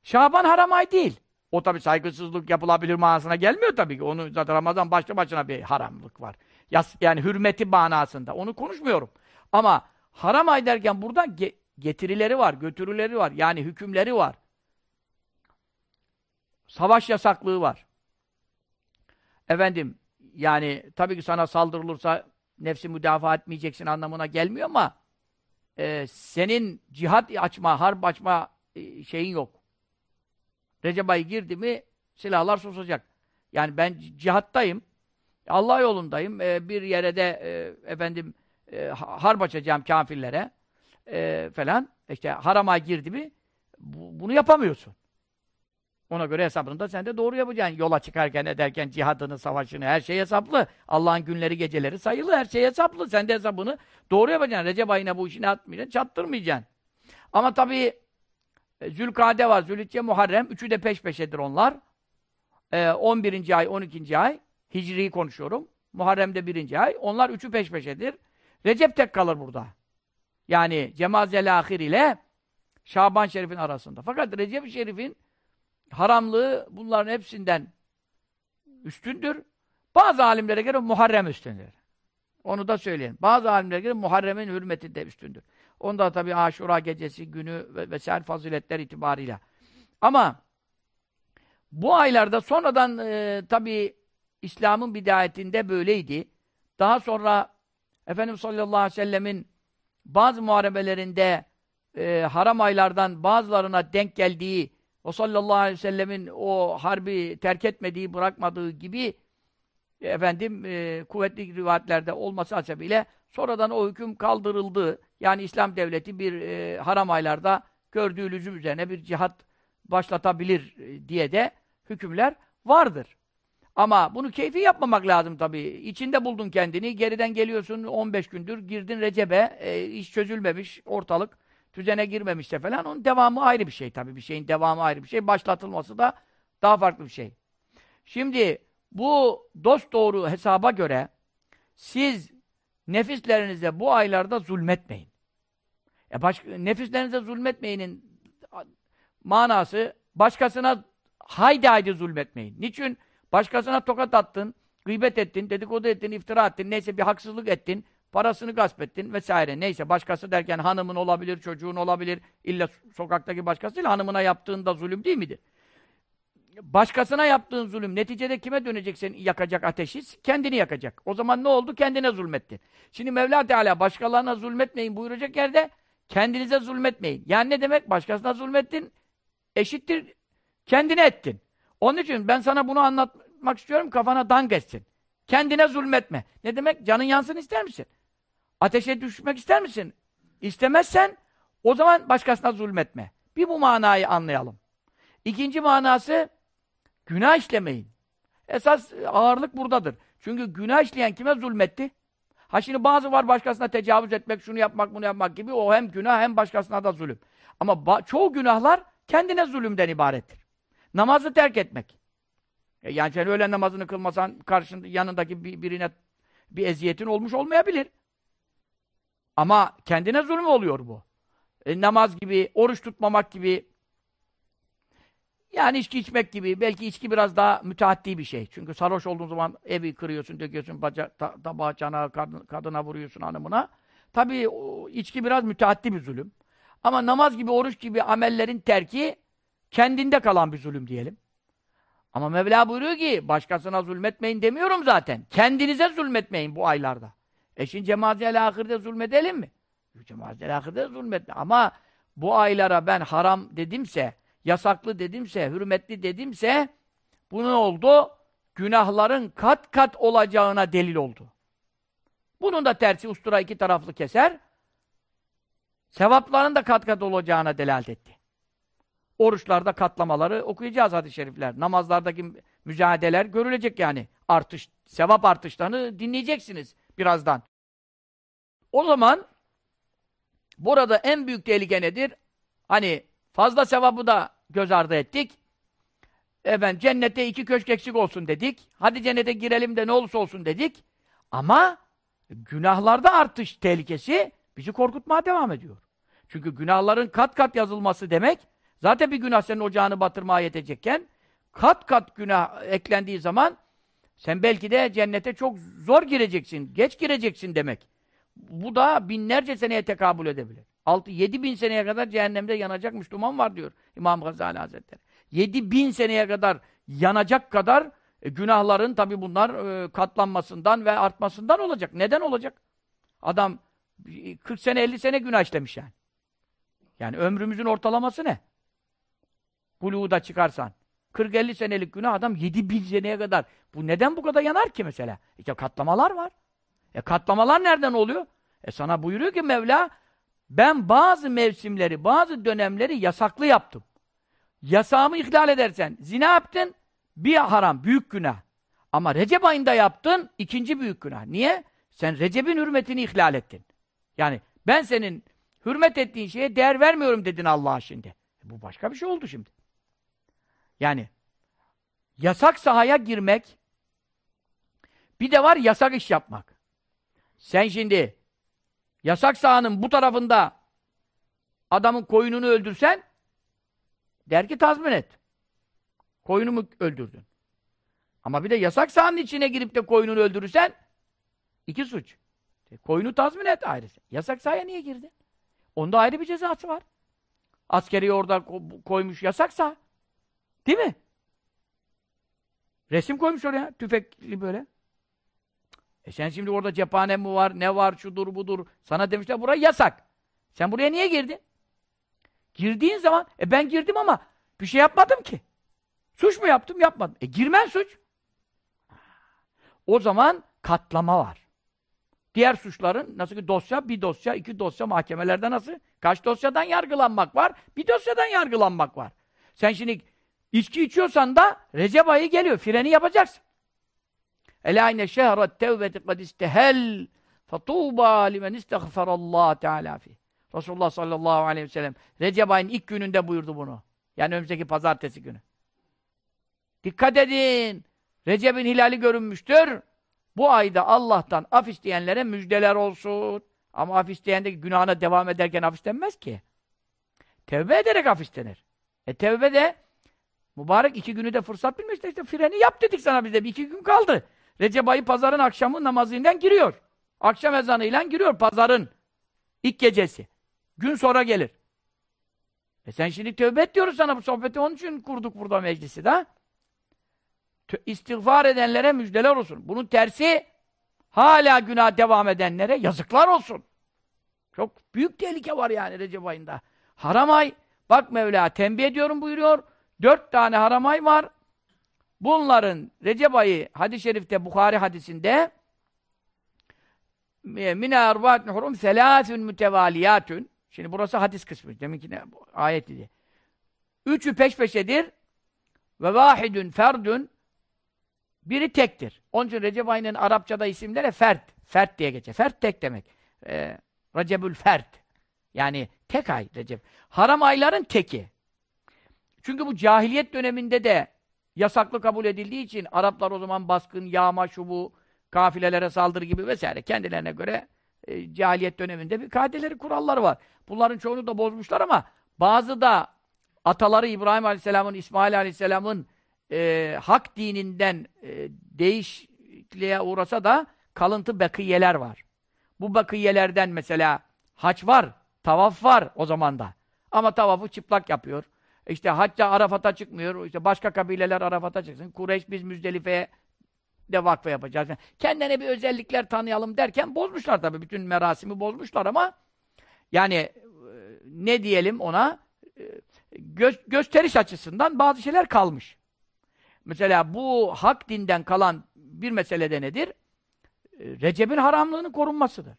Şaban haram ay değil. O tabi saygısızlık yapılabilir manasına gelmiyor tabii ki. Onu zaten Ramazan başlı başına bir haramlık var. Yani hürmeti manasında. Onu konuşmuyorum. Ama haram ay derken burada ge getirileri var, götürüleri var. Yani hükümleri var. Savaş yasaklığı var. Efendim, yani tabii ki sana saldırılırsa nefsi müdafaa etmeyeceksin anlamına gelmiyor ama e, senin cihat açma, harp açma e, şeyin yok. Recep ayı girdi mi silahlar susacak. Yani ben cihattayım. Allah yolundayım. E, bir yere de e, efendim e, harp açacağım kafirlere e, falan. İşte harama girdi mi bu, bunu yapamıyorsun. Ona göre hesabını da sen de doğru yapacaksın. Yola çıkarken, ederken, cihadını, savaşını, her şey hesaplı. Allah'ın günleri, geceleri sayılı, her şey hesaplı. Sen de hesabını doğru yapacaksın. Recep ayına bu işini atmayacaksın, çattırmayacaksın. Ama tabii e, Zülkade var, Zülhicce, Muharrem. Üçü de peş peşedir onlar. E, 11. ay, 12. ay. Hicri'yi konuşuyorum. Muharrem'de birinci ay. Onlar üçü peş peşedir. Recep tek kalır burada. Yani Cemazel Ahir ile Şaban Şerif'in arasında. Fakat Recep Şerif'in haramlığı bunların hepsinden üstündür. Bazı alimlere göre Muharrem üstündür. Onu da söyleyin. Bazı alimlere göre Muharrem'in hürmeti de üstündür. Onda tabi Aşura gecesi, günü ve vesaire faziletler itibarıyla. Ama bu aylarda sonradan e, tabi İslam'ın bidayetinde böyleydi. Daha sonra Efendimiz sallallahu aleyhi ve sellemin bazı muharebelerinde e, haram aylardan bazılarına denk geldiği o sallallahu aleyhi ve sellemin o harbi terk etmediği, bırakmadığı gibi efendim e, kuvvetli rivayetlerde olması hasebiyle sonradan o hüküm kaldırıldı. Yani İslam devleti bir e, haram aylarda gördüğü lüzum üzerine bir cihat başlatabilir e, diye de hükümler vardır. Ama bunu keyfi yapmamak lazım tabii. İçinde buldun kendini, geriden geliyorsun 15 gündür, girdin Recep'e, e, iş çözülmemiş, ortalık düzene girmemişse falan, onun devamı ayrı bir şey tabii. Bir şeyin devamı ayrı bir şey, başlatılması da daha farklı bir şey. Şimdi bu dost doğru hesaba göre siz nefislerinize bu aylarda zulmetmeyin. E başka, nefislerinize zulmetmeyinin manası başkasına haydi haydi zulmetmeyin. Niçin? Başkasına tokat attın, gıybet ettin, dedikodu ettin, iftira ettin, neyse bir haksızlık ettin, parasını gasp ettin vesaire. Neyse başkası derken hanımın olabilir, çocuğun olabilir, illa sokaktaki başkası değil, hanımına yaptığında zulüm değil midir? Başkasına yaptığın zulüm neticede kime dönecek seni yakacak ateşi? Kendini yakacak. O zaman ne oldu? Kendine zulmettin. Şimdi Mevla Teala başkalarına zulmetmeyin buyuracak yerde kendinize zulmetmeyin. Yani ne demek? Başkasına zulmettin eşittir kendine ettin. Onun için ben sana bunu anlatmak istiyorum, kafana dank etsin. Kendine zulmetme. Ne demek? Canın yansın ister misin? Ateşe düşmek ister misin? İstemezsen, o zaman başkasına zulmetme. Bir bu manayı anlayalım. İkinci manası, günah işlemeyin. Esas ağırlık buradadır. Çünkü günah işleyen kime zulmetti? Ha şimdi bazı var başkasına tecavüz etmek, şunu yapmak, bunu yapmak gibi. O hem günah hem başkasına da zulüm. Ama çoğu günahlar kendine zulümden ibarettir. Namazı terk etmek. E yani sen öğlen namazını kılmasan karşında yanındaki bir, birine bir eziyetin olmuş olmayabilir. Ama kendine zulüm oluyor bu. E, namaz gibi, oruç tutmamak gibi, yani içki içmek gibi, belki içki biraz daha müteaddi bir şey. Çünkü sarhoş olduğun zaman evi kırıyorsun, döküyorsun, baca, ta, tabağa, çanağa, kadın, kadına vuruyorsun hanımına. Tabii o, içki biraz müteaddi bir zulüm. Ama namaz gibi, oruç gibi amellerin terki kendinde kalan bir zulüm diyelim. Ama Mevla buyuruyor ki başkasına zulmetmeyin demiyorum zaten. Kendinize zulmetmeyin bu aylarda. E şimdi cemaat-i ahirde zulmedelim mi? Cemaat-i ahirde zulmetme. Ama bu aylara ben haram dedimse, yasaklı dedimse, hürmetli dedimse bunun oldu? Günahların kat kat olacağına delil oldu. Bunun da tersi ustura iki taraflı keser. Sevapların da kat kat olacağına delalet etti. Oruçlarda katlamaları okuyacağız hadis-i şerifler. Namazlardaki mücadeleler görülecek yani. Artış, sevap artışlarını dinleyeceksiniz birazdan. O zaman burada en büyük tehlike nedir? Hani fazla sevabı da göz ardı ettik. Efendim cennette iki köşk eksik olsun dedik. Hadi cennete girelim de ne olursa olsun dedik. Ama günahlarda artış tehlikesi bizi korkutmaya devam ediyor. Çünkü günahların kat kat yazılması demek Zaten bir günah senin ocağını batırmaya yetecekken kat kat günah eklendiği zaman Sen belki de cennete çok zor gireceksin, geç gireceksin demek. Bu da binlerce seneye tekabül edebilir. 6-7 bin seneye kadar cehennemde yanacak Müslüman var diyor İmam Gazali Hazretleri. 7 bin seneye kadar yanacak kadar e, günahların tabi bunlar e, katlanmasından ve artmasından olacak. Neden olacak? Adam 40 sene 50 sene günah işlemiş yani. Yani ömrümüzün ortalaması ne? Buluğu çıkarsan. 40-50 senelik günah adam 7 bin seneye kadar. Bu neden bu kadar yanar ki mesela? İşte katlamalar var. E katlamalar nereden oluyor? E sana buyuruyor ki Mevla ben bazı mevsimleri, bazı dönemleri yasaklı yaptım. Yasağımı ihlal edersen, zina yaptın, bir haram, büyük günah. Ama Recep ayında yaptın, ikinci büyük günah. Niye? Sen Recep'in hürmetini ihlal ettin. Yani ben senin hürmet ettiğin şeye değer vermiyorum dedin Allah'a şimdi. E bu başka bir şey oldu şimdi. Yani yasak sahaya girmek bir de var yasak iş yapmak. Sen şimdi yasak sahanın bu tarafında adamın koyununu öldürsen der ki tazmin et. Koyunumu öldürdün. Ama bir de yasak sahanın içine girip de koyununu öldürürsen iki suç. E, koyunu tazmin et ayrısı. Yasak sahaya niye girdin? Onda ayrı bir cezası var. Askeri orada koymuş yasak saha. Değil mi? Resim koymuş oraya, tüfekli böyle. E sen şimdi orada cephane mi var, ne var, şudur budur. Sana demişler buraya yasak. Sen buraya niye girdin? Girdiğin zaman, e ben girdim ama bir şey yapmadım ki. Suç mu yaptım? Yapmadım. E girmen suç. O zaman katlama var. Diğer suçların nasıl ki dosya, bir dosya, iki dosya mahkemelerde nasıl? Kaç dosyadan yargılanmak var? Bir dosyadan yargılanmak var. Sen şimdi içki içiyorsan da Recep ayı geliyor. Freni yapacaksın. Elâine şehret tevbeti kad istehel fatûbâ limen istagfarallâh Teala fi. Resulullah sallallahu aleyhi ve sellem Recep ayının ilk gününde buyurdu bunu. Yani önümüzdeki pazartesi günü. Dikkat edin! Recep'in hilali görünmüştür. Bu ayda Allah'tan af isteyenlere müjdeler olsun. Ama af isteyen de günahına devam ederken af istenmez ki. Tevbe ederek af istenir. E tevbe de mübarek iki günü de fırsat bilmiş işte freni yap dedik sana bize. Bir iki gün kaldı. Recep ayı pazarın akşamı namazından giriyor. Akşam ezanıyla giriyor pazarın ilk gecesi. Gün sonra gelir. E sen şimdi tövbe et diyoruz sana bu sohbeti onun için kurduk burada meclisi de. İstiğfar edenlere müjdeler olsun. Bunun tersi hala günah devam edenlere yazıklar olsun. Çok büyük tehlike var yani Recep ayında. Haram ay, bak Mevla tembih ediyorum buyuruyor. Dört tane haram ay var. Bunların Recep ayı hadis-i şerifte Bukhari hadisinde min arba'atin hurum selâsün mütevaliyatün Şimdi burası hadis kısmı. Deminki ne? Ayet idi. Üçü peş peşedir. Ve vahidün ferdün biri tektir. Onun için Recep ayının Arapçada isimleri fert. Fert diye geçer. Fert tek demek. Ee, Recepül fert. Yani tek ay Recep. Haram ayların teki. Çünkü bu cahiliyet döneminde de yasaklı kabul edildiği için Araplar o zaman baskın, yağma, şubu, kafilelere saldırı gibi vesaire kendilerine göre e, cahiliyet döneminde bir kaideleri, kuralları var. Bunların çoğunu da bozmuşlar ama bazı da ataları İbrahim Aleyhisselam'ın, İsmail Aleyhisselam'ın e, hak dininden e, değişikliğe uğrasa da kalıntı bakiyeler var. Bu bakiyelerden mesela haç var, tavaf var o zaman da. Ama tavafı çıplak yapıyor. İşte hacca Arafat'a çıkmıyor. İşte başka kabileler Arafat'a çıksın. Kureyş biz Müzdelife'ye de vakfe yapacağız. Kendine bir özellikler tanıyalım derken bozmuşlar tabii. Bütün merasimi bozmuşlar ama yani e, ne diyelim ona e, gö gösteriş açısından bazı şeyler kalmış. Mesela bu hak dinden kalan bir meselede nedir? E, Recep'in haramlığının korunmasıdır.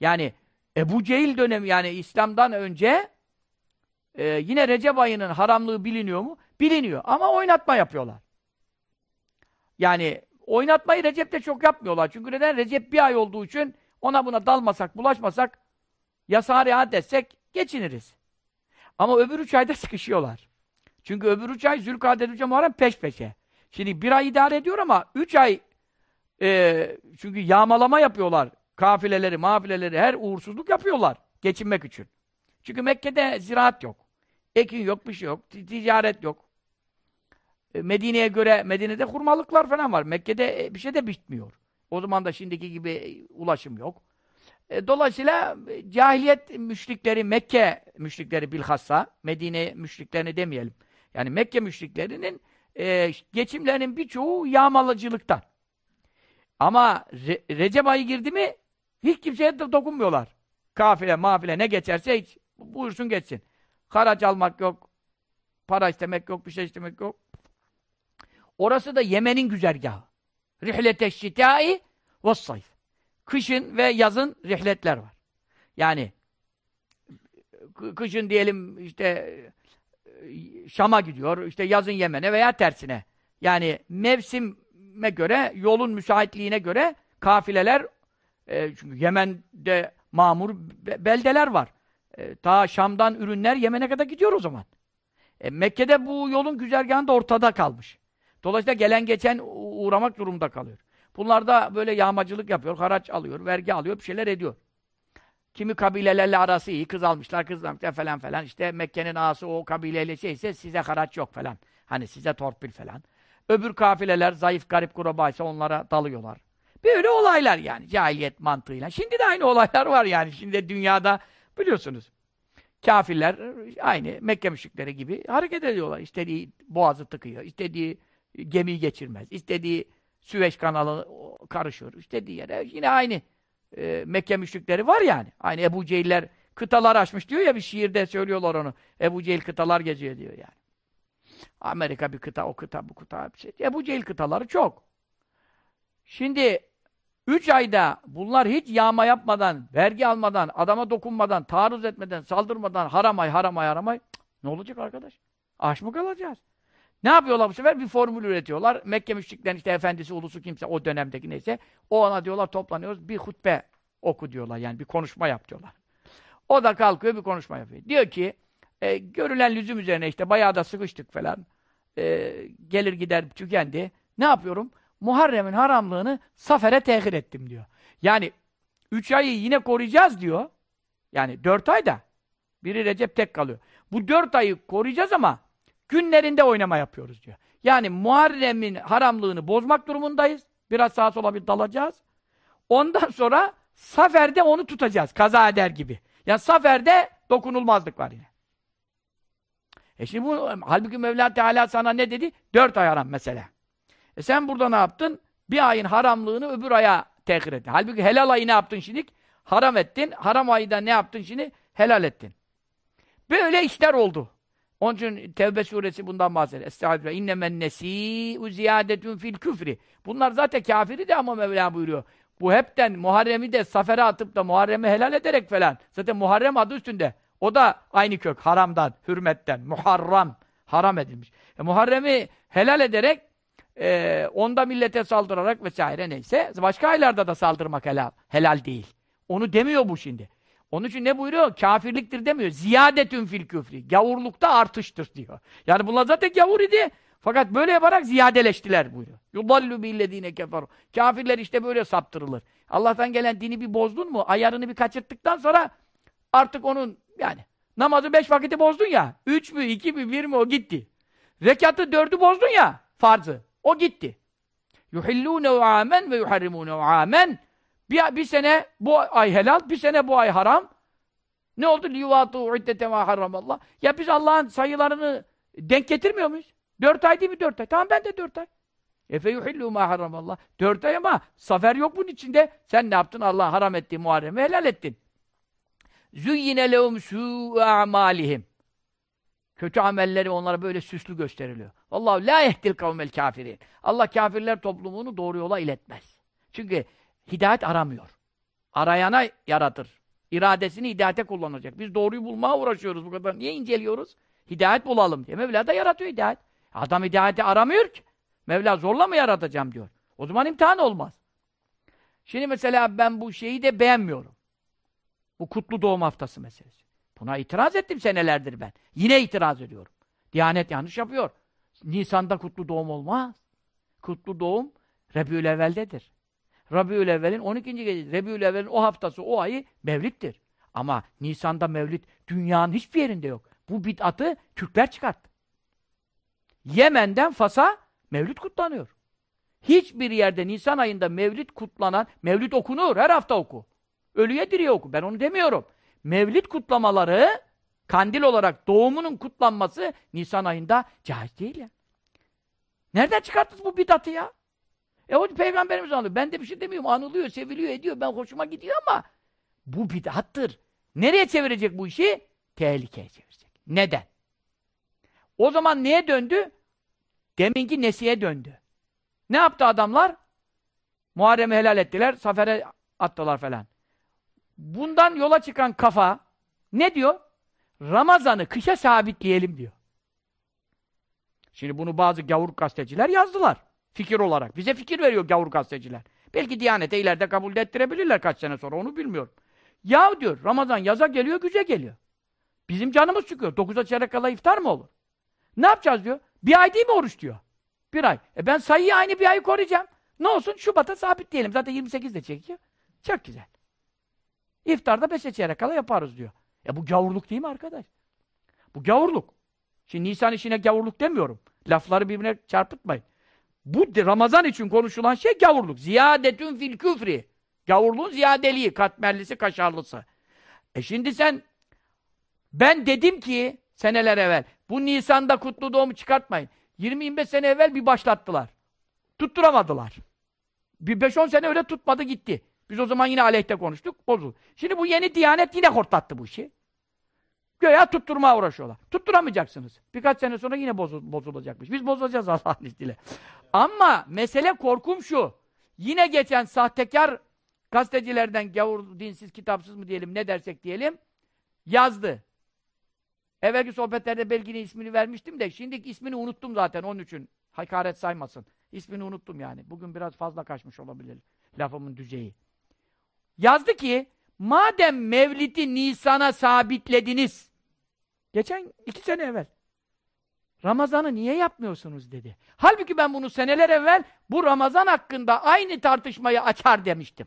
Yani Ebu Cehil dönemi yani İslam'dan önce e, yine Recep ayının haramlığı biliniyor mu? Biliniyor ama oynatma yapıyorlar. Yani oynatmayı Recep'te çok yapmıyorlar. Çünkü neden? Recep bir ay olduğu için ona buna dalmasak, bulaşmasak, yasağa riayet etsek geçiniriz. Ama öbür üç ayda sıkışıyorlar. Çünkü öbür üç ay Zülkade Zülce Muharrem peş peşe. Şimdi bir ay idare ediyor ama üç ay e, çünkü yağmalama yapıyorlar. Kafileleri, mafileleri, her uğursuzluk yapıyorlar. Geçinmek için. Çünkü Mekke'de ziraat yok. Ekin yok, bir şey yok. Ticaret yok. e, Medine'ye göre Medine'de hurmalıklar falan var. Mekke'de e, bir şey de bitmiyor. O zaman da şimdiki gibi e, ulaşım yok. Dolayısıyla cahiliyet müşrikleri, Mekke müşrikleri bilhassa, Medine müşriklerini demeyelim. Yani Mekke müşriklerinin e, geçimlerinin birçoğu yağmalacılıktan. Ama Re Recep ayı girdi mi hiç kimseye dokunmuyorlar. Kafile, mafile ne geçerse hiç buyursun geçsin. Haraç almak yok, para istemek yok, bir şey istemek yok. Orası da Yemen'in güzergahı. Rihlete şitai ve sayf. Kışın ve yazın rihletler var. Yani kışın diyelim işte Şam'a gidiyor, işte yazın Yemen'e veya tersine. Yani mevsime göre, yolun müsaitliğine göre kafileler e, çünkü Yemen'de mamur beldeler var. E, ta Şam'dan ürünler Yemen'e kadar gidiyor o zaman. E, Mekke'de bu yolun güzergahında ortada kalmış. Dolayısıyla gelen geçen uğramak durumunda kalıyor. Bunlar da böyle yağmacılık yapıyor, haraç alıyor, vergi alıyor, bir şeyler ediyor. Kimi kabilelerle arası iyi, kız almışlar, kız almışlar falan falan. İşte Mekke'nin ağası o kabileyle şeyse size haraç yok falan. Hani size torpil falan. Öbür kafileler zayıf, garip kurabaysa onlara dalıyorlar. Böyle olaylar yani cahiliyet mantığıyla. Şimdi de aynı olaylar var yani. Şimdi dünyada biliyorsunuz. Kafirler aynı Mekke müşrikleri gibi hareket ediyorlar. İstediği boğazı tıkıyor, istediği gemiyi geçirmez, istediği Süveyş kanalı karışıyor, istediği yere yine aynı e, Mekke müşrikleri var yani. Aynı Ebu Cehiller kıtalar açmış diyor ya bir şiirde söylüyorlar onu. Ebu Cehil kıtalar geziyor diyor yani. Amerika bir kıta, o kıta, bu kıta şey. Ebu Cehil kıtaları çok. Şimdi üç ayda bunlar hiç yağma yapmadan, vergi almadan, adama dokunmadan, taarruz etmeden, saldırmadan haramay, haramay, haramay. Cık, ne olacak arkadaş? Aç mı kalacağız? Ne yapıyorlar bu sefer? Bir formül üretiyorlar. Mekke müşriklerin işte efendisi, ulusu kimse o dönemdeki neyse. O ona diyorlar toplanıyoruz. Bir hutbe oku diyorlar. Yani bir konuşma yap diyorlar. O da kalkıyor bir konuşma yapıyor. Diyor ki e, görülen lüzum üzerine işte bayağı da sıkıştık falan. E, gelir gider tükendi. Ne yapıyorum? Muharrem'in haramlığını Safer'e tehir ettim diyor. Yani üç ayı yine koruyacağız diyor. Yani dört ayda. Biri Recep tek kalıyor. Bu dört ayı koruyacağız ama günlerinde oynama yapıyoruz diyor. Yani Muharrem'in haramlığını bozmak durumundayız. Biraz sağa sola bir dalacağız. Ondan sonra Safer'de onu tutacağız. Kaza eder gibi. Yani Safer'de dokunulmazlık var yine. E şimdi bu, halbuki Mevla Teala sana ne dedi? Dört ay haram mesela. E sen burada ne yaptın? Bir ayın haramlığını öbür aya tehir ettin. Halbuki helal ayı ne yaptın şimdi? Haram ettin. Haram ayı da ne yaptın şimdi? Helal ettin. Böyle işler oldu. Onun için Tevbe suresi bundan bahsediyor. Estağfirullah. İnnemen nesî'u ziyâdetun fil küfri. Bunlar zaten kafiri de ama Mevla buyuruyor. Bu hepten Muharrem'i de safere atıp da Muharrem'i helal ederek falan. Zaten Muharrem adı üstünde. O da aynı kök. Haramdan, hürmetten. Muharram. Haram edilmiş. E, Muharrem'i helal ederek e, onda millete saldırarak vesaire neyse. Başka aylarda da saldırmak helal. Helal değil. Onu demiyor bu şimdi. Onun için ne buyuruyor? Kafirliktir demiyor. Ziyadetün fil küfri. Gavurlukta artıştır diyor. Yani bunlar zaten gavur idi. Fakat böyle yaparak ziyadeleştiler buyuruyor. Yudallu billezine keferu. Kafirler işte böyle saptırılır. Allah'tan gelen dini bir bozdun mu, ayarını bir kaçırttıktan sonra artık onun yani namazı beş vakiti bozdun ya. Üç mü, iki mi, bir mi o gitti. Rekatı dördü bozdun ya farzı. O gitti. Yuhillûne amen ve yuharrimûne amen. Bir, bir sene bu ay helal, bir sene bu ay haram. Ne oldu? Liyuvâtu iddete mâ harramallah. Ya biz Allah'ın sayılarını denk getirmiyor muyuz? Dört ay değil mi dört ay? Tamam ben de dört ay. Efe yuhillû mâ harramallah. Dört ay ama zafer yok bunun içinde. Sen ne yaptın? Allah haram ettiği Muharrem'i helal ettin. Züyyine lehum su'a'malihim. Kötü amelleri onlara böyle süslü gösteriliyor. Allahu la yehdil kavmel kafirin. Allah kafirler toplumunu doğru yola iletmez. Çünkü hidayet aramıyor. Arayana yaratır. İradesini hidayete kullanacak. Biz doğruyu bulmaya uğraşıyoruz bu kadar. Niye inceliyoruz? Hidayet bulalım diye. Mevla da yaratıyor hidayet. Adam hidayeti aramıyor ki. Mevla zorla mı yaratacağım diyor. O zaman imtihan olmaz. Şimdi mesela ben bu şeyi de beğenmiyorum. Bu kutlu doğum haftası meselesi. Buna itiraz ettim senelerdir ben. Yine itiraz ediyorum. Diyanet yanlış yapıyor. Nisan'da kutlu doğum olmaz. Kutlu doğum Rebiyülevvel'dedir. Rabiülevvel'in 12. gecesi. Rebiyülevvel'in o haftası, o ayı Mevlid'dir. Ama Nisan'da Mevlid dünyanın hiçbir yerinde yok. Bu bid'atı Türkler çıkarttı. Yemen'den Fas'a mevlüt kutlanıyor. Hiçbir yerde Nisan ayında mevlid kutlanan, mevlid okunur, her hafta oku. Ölüye diriye oku, ben onu demiyorum. Mevlid kutlamaları, kandil olarak doğumunun kutlanması Nisan ayında caiz değil ya. Nereden çıkarttınız bu bidatı ya? E o peygamberimiz anlıyor. Ben de bir şey demiyorum. Anılıyor, seviliyor, ediyor. Ben hoşuma gidiyor ama bu bidattır. Nereye çevirecek bu işi? Tehlikeye çevirecek. Neden? O zaman neye döndü? Deminki nesiye döndü. Ne yaptı adamlar? Muharrem'i helal ettiler, safere attılar falan. Bundan yola çıkan kafa ne diyor? Ramazan'ı kışa sabitleyelim diyor. Şimdi bunu bazı gavur gazeteciler yazdılar. Fikir olarak. Bize fikir veriyor gavur gazeteciler. Belki Diyanet'e ileride kabul ettirebilirler kaç sene sonra onu bilmiyorum. Ya diyor Ramazan yaza geliyor, güce geliyor. Bizim canımız çıkıyor. 9'a çeyrek kala iftar mı olur? Ne yapacağız diyor. Bir ay değil mi oruç diyor. Bir ay. E ben sayıyı aynı bir ayı koruyacağım. Ne olsun? Şubat'a sabitleyelim. Zaten 28 de çekiyor. Çok güzel. İftarda 5'e çeyrek kala yaparız diyor. E bu gavurluk değil mi arkadaş? Bu gavurluk. Şimdi Nisan işine gavurluk demiyorum. Lafları birbirine çarpıtmayın. Bu Ramazan için konuşulan şey gavurluk. Ziyadetün fil küfri. Gavurluğun ziyadeliği, katmerlisi, kaşarlısı. E şimdi sen ben dedim ki seneler evvel bu Nisan'da kutlu doğumu çıkartmayın. 20-25 sene evvel bir başlattılar. Tutturamadılar. Bir 5-10 sene öyle tutmadı gitti. Biz o zaman yine aleyhte konuştuk, bozul. Şimdi bu yeni diyanet yine hortlattı bu işi. Göya tutturmaya uğraşıyorlar. Tutturamayacaksınız. Birkaç sene sonra yine bozul bozulacakmış. Biz bozacağız Allah'ın izniyle. Ama mesele korkum şu. Yine geçen sahtekar gazetecilerden gavur, dinsiz, kitapsız mı diyelim, ne dersek diyelim, yazdı. Evvelki sohbetlerde belginin ismini vermiştim de, şimdi ismini unuttum zaten onun için. Hakaret saymasın. İsmini unuttum yani. Bugün biraz fazla kaçmış olabilir lafımın düzeyi. Yazdı ki, madem Mevlid'i Nisan'a sabitlediniz, geçen iki sene evvel, Ramazan'ı niye yapmıyorsunuz dedi. Halbuki ben bunu seneler evvel bu Ramazan hakkında aynı tartışmayı açar demiştim.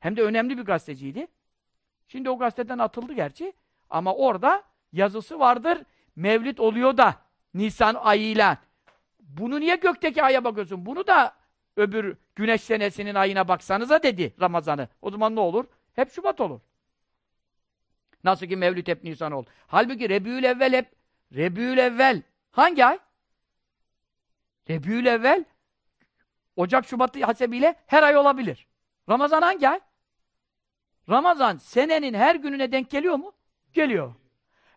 Hem de önemli bir gazeteciydi. Şimdi o gazeteden atıldı gerçi. Ama orada yazısı vardır. Mevlid oluyor da Nisan ayıyla. Bunu niye gökteki aya bakıyorsun? Bunu da öbür güneş senesinin ayına baksanıza dedi Ramazan'ı. O zaman ne olur? Hep Şubat olur. Nasıl ki Mevlid hep Nisan oldu. Halbuki Rebiyül Evvel hep Rebiyül Evvel hangi ay? Rebiyül Evvel Ocak Şubat'ı hasebiyle her ay olabilir. Ramazan hangi ay? Ramazan senenin her gününe denk geliyor mu? Geliyor.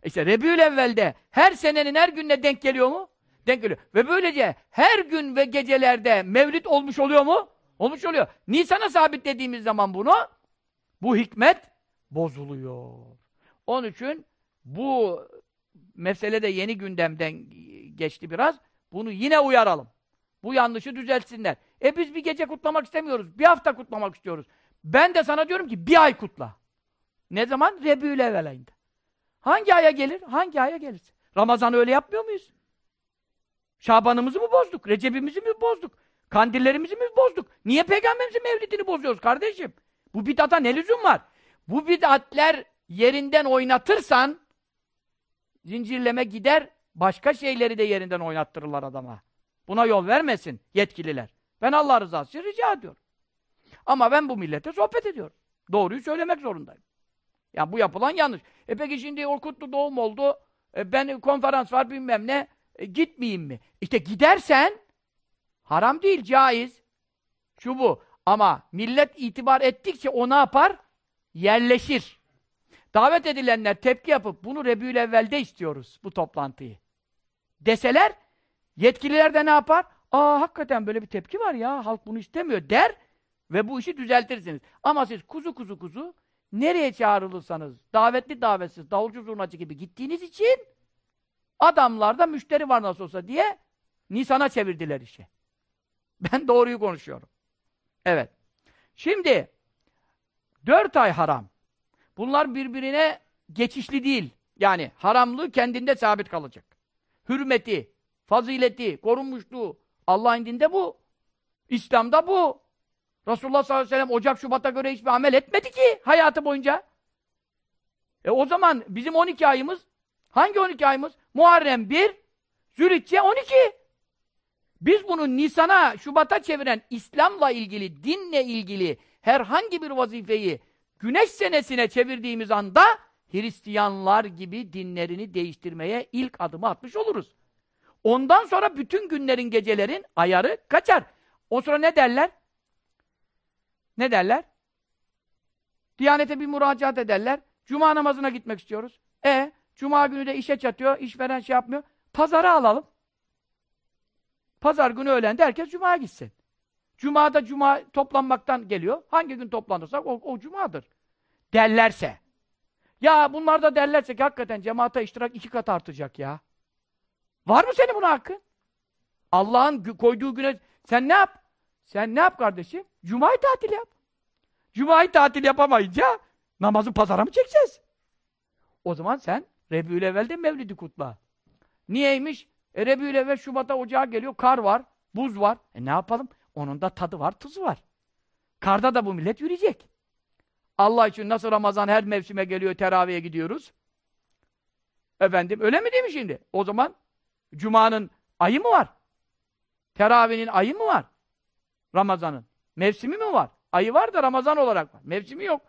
İşte Rebiyül Evvel'de her senenin her gününe denk geliyor mu? Denk geliyor. Ve böylece her gün ve gecelerde mevlid olmuş oluyor mu? Olmuş oluyor. Nisan'a sabitlediğimiz zaman bunu bu hikmet bozuluyor. Onun için bu mesele de yeni gündemden geçti biraz. Bunu yine uyaralım. Bu yanlışı düzeltsinler. E biz bir gece kutlamak istemiyoruz. Bir hafta kutlamak istiyoruz. Ben de sana diyorum ki bir ay kutla. Ne zaman? Rebül evvel ayında. Hangi aya gelir? Hangi aya gelir? Ramazan öyle yapmıyor muyuz? Şabanımızı mı bozduk? Recep'imizi mi bozduk? Kandillerimizi mi bozduk? Niye peygamberimizin mevlidini bozuyoruz kardeşim? Bu bidata ne lüzum var? Bu bidatler yerinden oynatırsan zincirleme gider, başka şeyleri de yerinden oynattırırlar adama. Buna yol vermesin yetkililer. Ben Allah rızası için rica ediyorum. Ama ben bu millete sohbet ediyorum. Doğruyu söylemek zorundayım. Ya bu yapılan yanlış. E peki şimdi o kutlu doğum oldu. E ben konferans var bilmem ne. E gitmeyeyim mi? İşte gidersen haram değil, caiz. Şu bu. Ama millet itibar ettikçe o ne yapar? Yerleşir. Davet edilenler tepki yapıp bunu Rebül evvelde istiyoruz bu toplantıyı. Deseler yetkililer de ne yapar? Aa hakikaten böyle bir tepki var ya halk bunu istemiyor der ve bu işi düzeltirsiniz. Ama siz kuzu kuzu kuzu nereye çağrılırsanız davetli davetsiz davulcu zurnacı gibi gittiğiniz için adamlarda müşteri var nasıl olsa diye Nisan'a çevirdiler işi. Ben doğruyu konuşuyorum. Evet. Şimdi dört ay haram. Bunlar birbirine geçişli değil. Yani haramlığı kendinde sabit kalacak. Hürmeti, fazileti, korunmuşluğu Allah'ın indinde bu. İslam'da bu. Resulullah sallallahu aleyhi ve sellem Ocak Şubat'a göre hiçbir amel etmedi ki hayatı boyunca. E o zaman bizim 12 ayımız hangi 12 ayımız? Muharrem 1, Zülhicce 12. Biz bunu Nisan'a, Şubat'a çeviren İslam'la ilgili, dinle ilgili herhangi bir vazifeyi güneş senesine çevirdiğimiz anda Hristiyanlar gibi dinlerini değiştirmeye ilk adımı atmış oluruz. Ondan sonra bütün günlerin, gecelerin ayarı kaçar. O sonra ne derler? Ne derler? Diyanete bir müracaat ederler. Cuma namazına gitmek istiyoruz. E, Cuma günü de işe çatıyor, işveren şey yapmıyor. Pazara alalım. Pazar günü öğlende herkes Cuma'ya gitsin. Cuma'da Cuma toplanmaktan geliyor. Hangi gün toplanırsak o, o Cuma'dır. Derlerse. Ya bunlar da derlerse ki hakikaten cemaata iştirak iki kat artacak ya. Var mı senin buna hakkın? Allah'ın koyduğu güne sen ne yap? Sen ne yap kardeşim? Cuma'yı tatil yap. Cuma'yı tatil yapamayınca namazı pazara mı çekeceğiz? O zaman sen Rebül evvelde Mevlid'i kutla. Niyeymiş? E evvel Şubat'a ocağa geliyor, kar var, buz var. E ne yapalım? Onun da tadı var, tuzu var. Karda da bu millet yürüyecek. Allah için nasıl Ramazan her mevsime geliyor, teraviye gidiyoruz. Efendim, öyle mi değil mi şimdi? O zaman Cuma'nın ayı mı var? Teravihinin ayı mı var? Ramazan'ın. Mevsimi mi var? Ayı var da Ramazan olarak var. Mevsimi yok.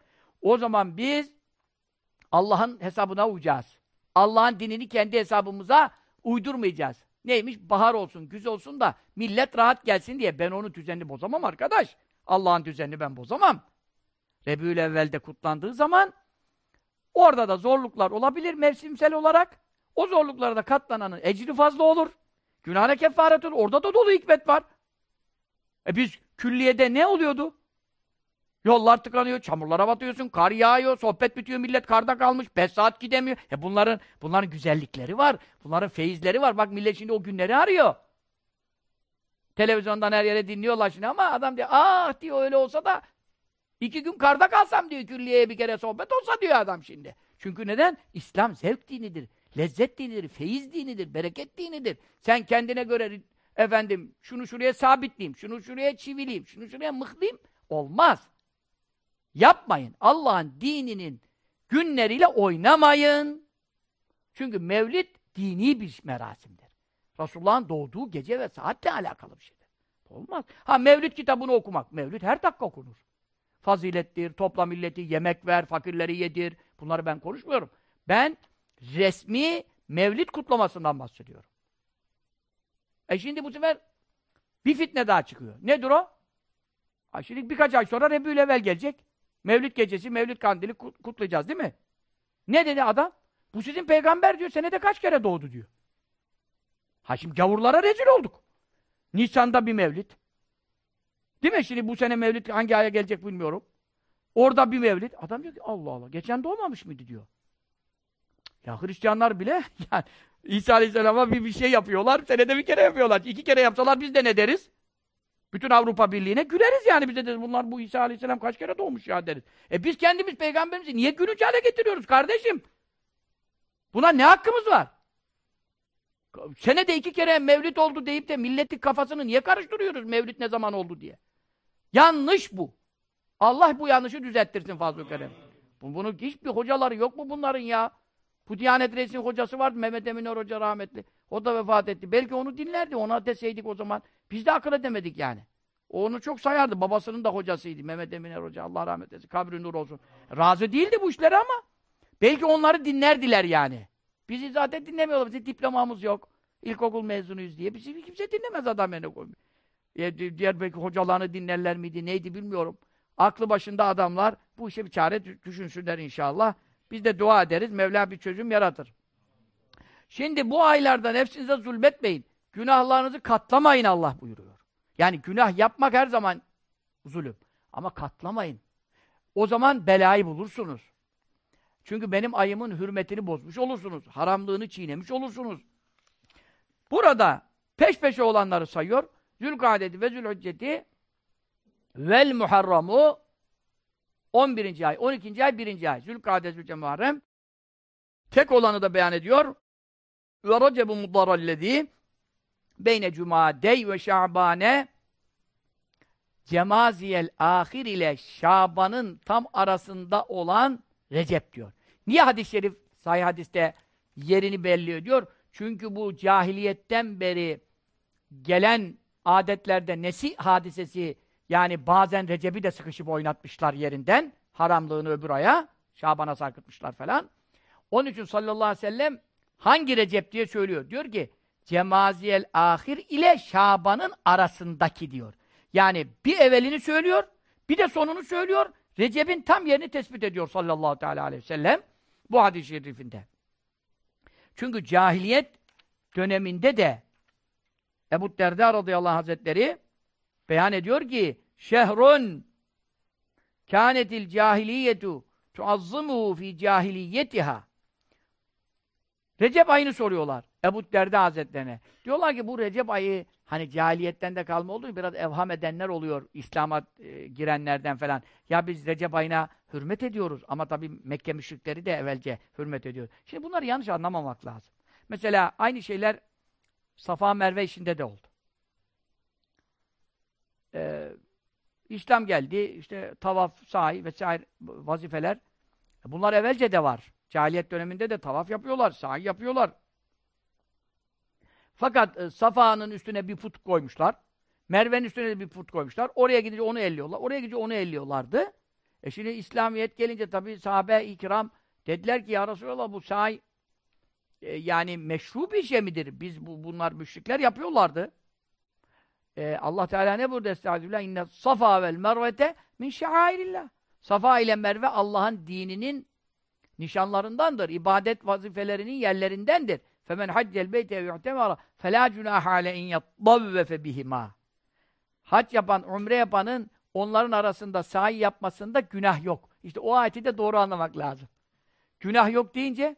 O zaman biz Allah'ın hesabına uyacağız. Allah'ın dinini kendi hesabımıza uydurmayacağız. Neymiş? Bahar olsun, güz olsun da millet rahat gelsin diye ben onun düzenini bozamam arkadaş. Allah'ın düzenini ben bozamam. Rebül evvelde kutlandığı zaman orada da zorluklar olabilir mevsimsel olarak. O zorluklara da katlananın ecri fazla olur. Günahane kefaret olur. Orada da dolu hikmet var. E biz külliyede ne oluyordu? Yollar tıkanıyor, çamurlara batıyorsun, kar yağıyor, sohbet bitiyor, millet karda kalmış, 5 saat gidemiyor. E bunların bunların güzellikleri var, bunların feyizleri var. Bak millet şimdi o günleri arıyor. Televizyondan her yere dinliyorlar şimdi ama adam diyor, ah diyor öyle olsa da iki gün karda kalsam diyor, külliyeye bir kere sohbet olsa diyor adam şimdi. Çünkü neden? İslam zevk dinidir, lezzet dinidir, feyiz dinidir, bereket dinidir. Sen kendine göre efendim şunu şuraya sabitleyeyim, şunu şuraya çivileyim, şunu şuraya mıhlayayım. Olmaz. Yapmayın. Allah'ın dininin günleriyle oynamayın. Çünkü mevlid dini bir merasimdir. Resulullah'ın doğduğu gece ve saatle alakalı bir şeydir. Olmaz. Ha mevlid kitabını okumak. Mevlid her dakika okunur. Fazilettir, topla milleti, yemek ver, fakirleri yedir. Bunları ben konuşmuyorum. Ben resmi mevlid kutlamasından bahsediyorum. E şimdi bu sefer bir fitne daha çıkıyor. Nedir o? Ha şimdi birkaç ay sonra Rebül gelecek. Mevlid gecesi, Mevlid kandili kutlayacağız değil mi? Ne dedi adam? Bu sizin peygamber diyor, senede kaç kere doğdu diyor. Ha şimdi gavurlara rezil olduk. Nisan'da bir mevlid. Değil mi? Şimdi bu sene mevlid hangi aya gelecek bilmiyorum. Orada bir mevlid. Adam diyor ki Allah Allah geçen doğmamış mıydı diyor. Ya Hristiyanlar bile yani İsa Aleyhisselam'a bir, bir şey yapıyorlar. Senede bir kere yapıyorlar. İki kere yapsalar biz de ne deriz? Bütün Avrupa Birliği'ne güleriz yani bize de bunlar bu İsa Aleyhisselam kaç kere doğmuş ya deriz. E biz kendimiz peygamberimizi niye gülünç hale getiriyoruz kardeşim? Buna ne hakkımız var? Senede iki kere mevlid oldu deyip de milletin kafasını niye karıştırıyoruz mevlid ne zaman oldu diye? Yanlış bu. Allah bu yanlışı düzelttirsin fazl-ı kerem. Bunu hiçbir hocaları yok mu bunların ya? Bu Diyanet Reisi'nin hocası vardı Mehmet Eminör Hoca rahmetli. O da vefat etti. Belki onu dinlerdi. Ona deseydik o zaman. Biz de akıl edemedik yani. Onu çok sayardı. Babasının da hocasıydı. Mehmet Eminör Hoca. Allah rahmet eylesin. Kabri nur olsun. Razı değildi bu işlere ama. Belki onları dinlerdiler yani. Bizi zaten dinlemiyorlar. Bizim diplomamız yok. İlkokul mezunuyuz diye. Bizi kimse dinlemez adam yerine koymuyor. Diğer belki hocalarını dinlerler miydi neydi bilmiyorum. Aklı başında adamlar bu işe bir çare düşünsünler inşallah. Biz de dua ederiz. Mevla bir çözüm yaratır. Şimdi bu aylarda nefsinize zulmetmeyin. Günahlarınızı katlamayın Allah buyuruyor. Yani günah yapmak her zaman zulüm. Ama katlamayın. O zaman belayı bulursunuz. Çünkü benim ayımın hürmetini bozmuş olursunuz. Haramlığını çiğnemiş olursunuz. Burada peş peşe olanları sayıyor. Zülkadeti ve Zülhücceti vel muharramu 11. ay, 12. ay, 1. ay. Zülkade, Zülce, Muharrem. Tek olanı da beyan ediyor. Ve Recep-i beyne Cumadey ve Şabane Cemaziyel ahir ile Şaban'ın tam arasında olan Recep diyor. Niye hadis-i şerif sahih hadiste yerini belliyor diyor? Çünkü bu cahiliyetten beri gelen adetlerde nesih hadisesi yani bazen Recep'i de sıkışıp oynatmışlar yerinden. Haramlığını öbür aya. Şaban'a sarkıtmışlar falan. Onun için sallallahu aleyhi ve sellem hangi Recep diye söylüyor. Diyor ki Cemaziyel ahir ile Şaban'ın arasındaki diyor. Yani bir evvelini söylüyor, bir de sonunu söylüyor. Recep'in tam yerini tespit ediyor sallallahu teala aleyhi ve sellem bu hadis-i şerifinde. Çünkü cahiliyet döneminde de Ebu Derda radıyallahu hazretleri beyan ediyor ki şehrun kânetil cahiliyetu tuazzimuhu fi cahiliyetiha Recep ayını soruyorlar Ebu Derda Hazretlerine. Diyorlar ki bu Recep ayı hani cahiliyetten de kalma olduğu biraz evham edenler oluyor İslam'a e, girenlerden falan. Ya biz Recep ayına hürmet ediyoruz ama tabii Mekke müşrikleri de evvelce hürmet ediyor. Şimdi bunları yanlış anlamamak lazım. Mesela aynı şeyler Safa Merve işinde de oldu. Ee, İslam geldi, işte tavaf, sahi vesaire vazifeler. Bunlar evvelce de var. Cahiliyet döneminde de tavaf yapıyorlar, sahi yapıyorlar. Fakat e, Safa'nın üstüne bir put koymuşlar. Merve'nin üstüne de bir put koymuşlar. Oraya gidince onu elliyorlar. Oraya gidince onu elliyorlardı. E şimdi İslamiyet gelince tabii sahabe-i kiram dediler ki ya Resulallah bu sahi e, yani meşru bir şey midir? Biz bu, bunlar müşrikler yapıyorlardı. E, Allah Teala ne burada estağfirullah? İnne safa vel mervete min şairillah. Safa ile Merve Allah'ın dininin nişanlarındandır. İbadet vazifelerinin yerlerindendir. Femen haccel beyte yu'temara felâ cunâh ale in yattavvefe bihima. Hac yapan, umre yapanın onların arasında sahi yapmasında günah yok. İşte o ayeti de doğru anlamak lazım. Günah yok deyince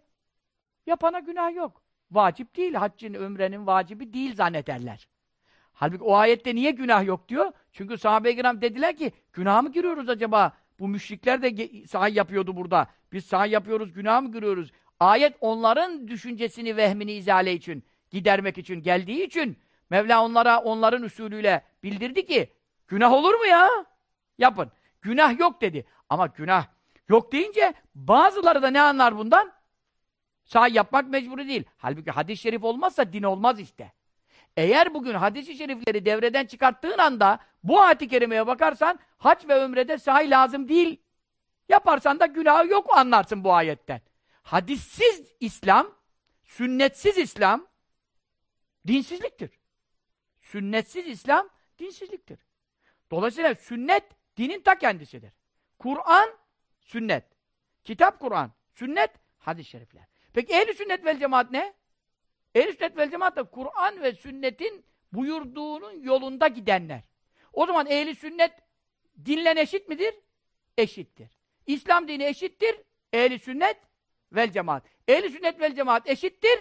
yapana günah yok. Vacip değil. Haccın, ömrenin vacibi değil zannederler. Halbuki o ayette niye günah yok diyor? Çünkü sahabe-i kiram dediler ki günah mı giriyoruz acaba? Bu müşrikler de sahi yapıyordu burada. Biz sahi yapıyoruz, günah mı giriyoruz? Ayet onların düşüncesini, vehmini izale için, gidermek için geldiği için Mevla onlara onların usulüyle bildirdi ki günah olur mu ya? Yapın. Günah yok dedi. Ama günah yok deyince bazıları da ne anlar bundan? Sahi yapmak mecburi değil. Halbuki hadis-i şerif olmazsa din olmaz işte. Eğer bugün hadis-i şerifleri devreden çıkarttığın anda bu ayet-i kerimeye bakarsan hac ve ömrede sahi lazım değil. Yaparsan da günahı yok anlarsın bu ayetten. Hadissiz İslam, sünnetsiz İslam dinsizliktir. Sünnetsiz İslam dinsizliktir. Dolayısıyla sünnet dinin ta kendisidir. Kur'an sünnet. Kitap Kur'an, sünnet hadis-i şerifler. Peki ehli sünnet vel cemaat ne? Ehl-i vel cemaat da Kur'an ve sünnetin buyurduğunun yolunda gidenler. O zaman ehli sünnet dinlen eşit midir? Eşittir. İslam dini eşittir. Ehli sünnet vel cemaat. Ehli sünnet vel cemaat eşittir.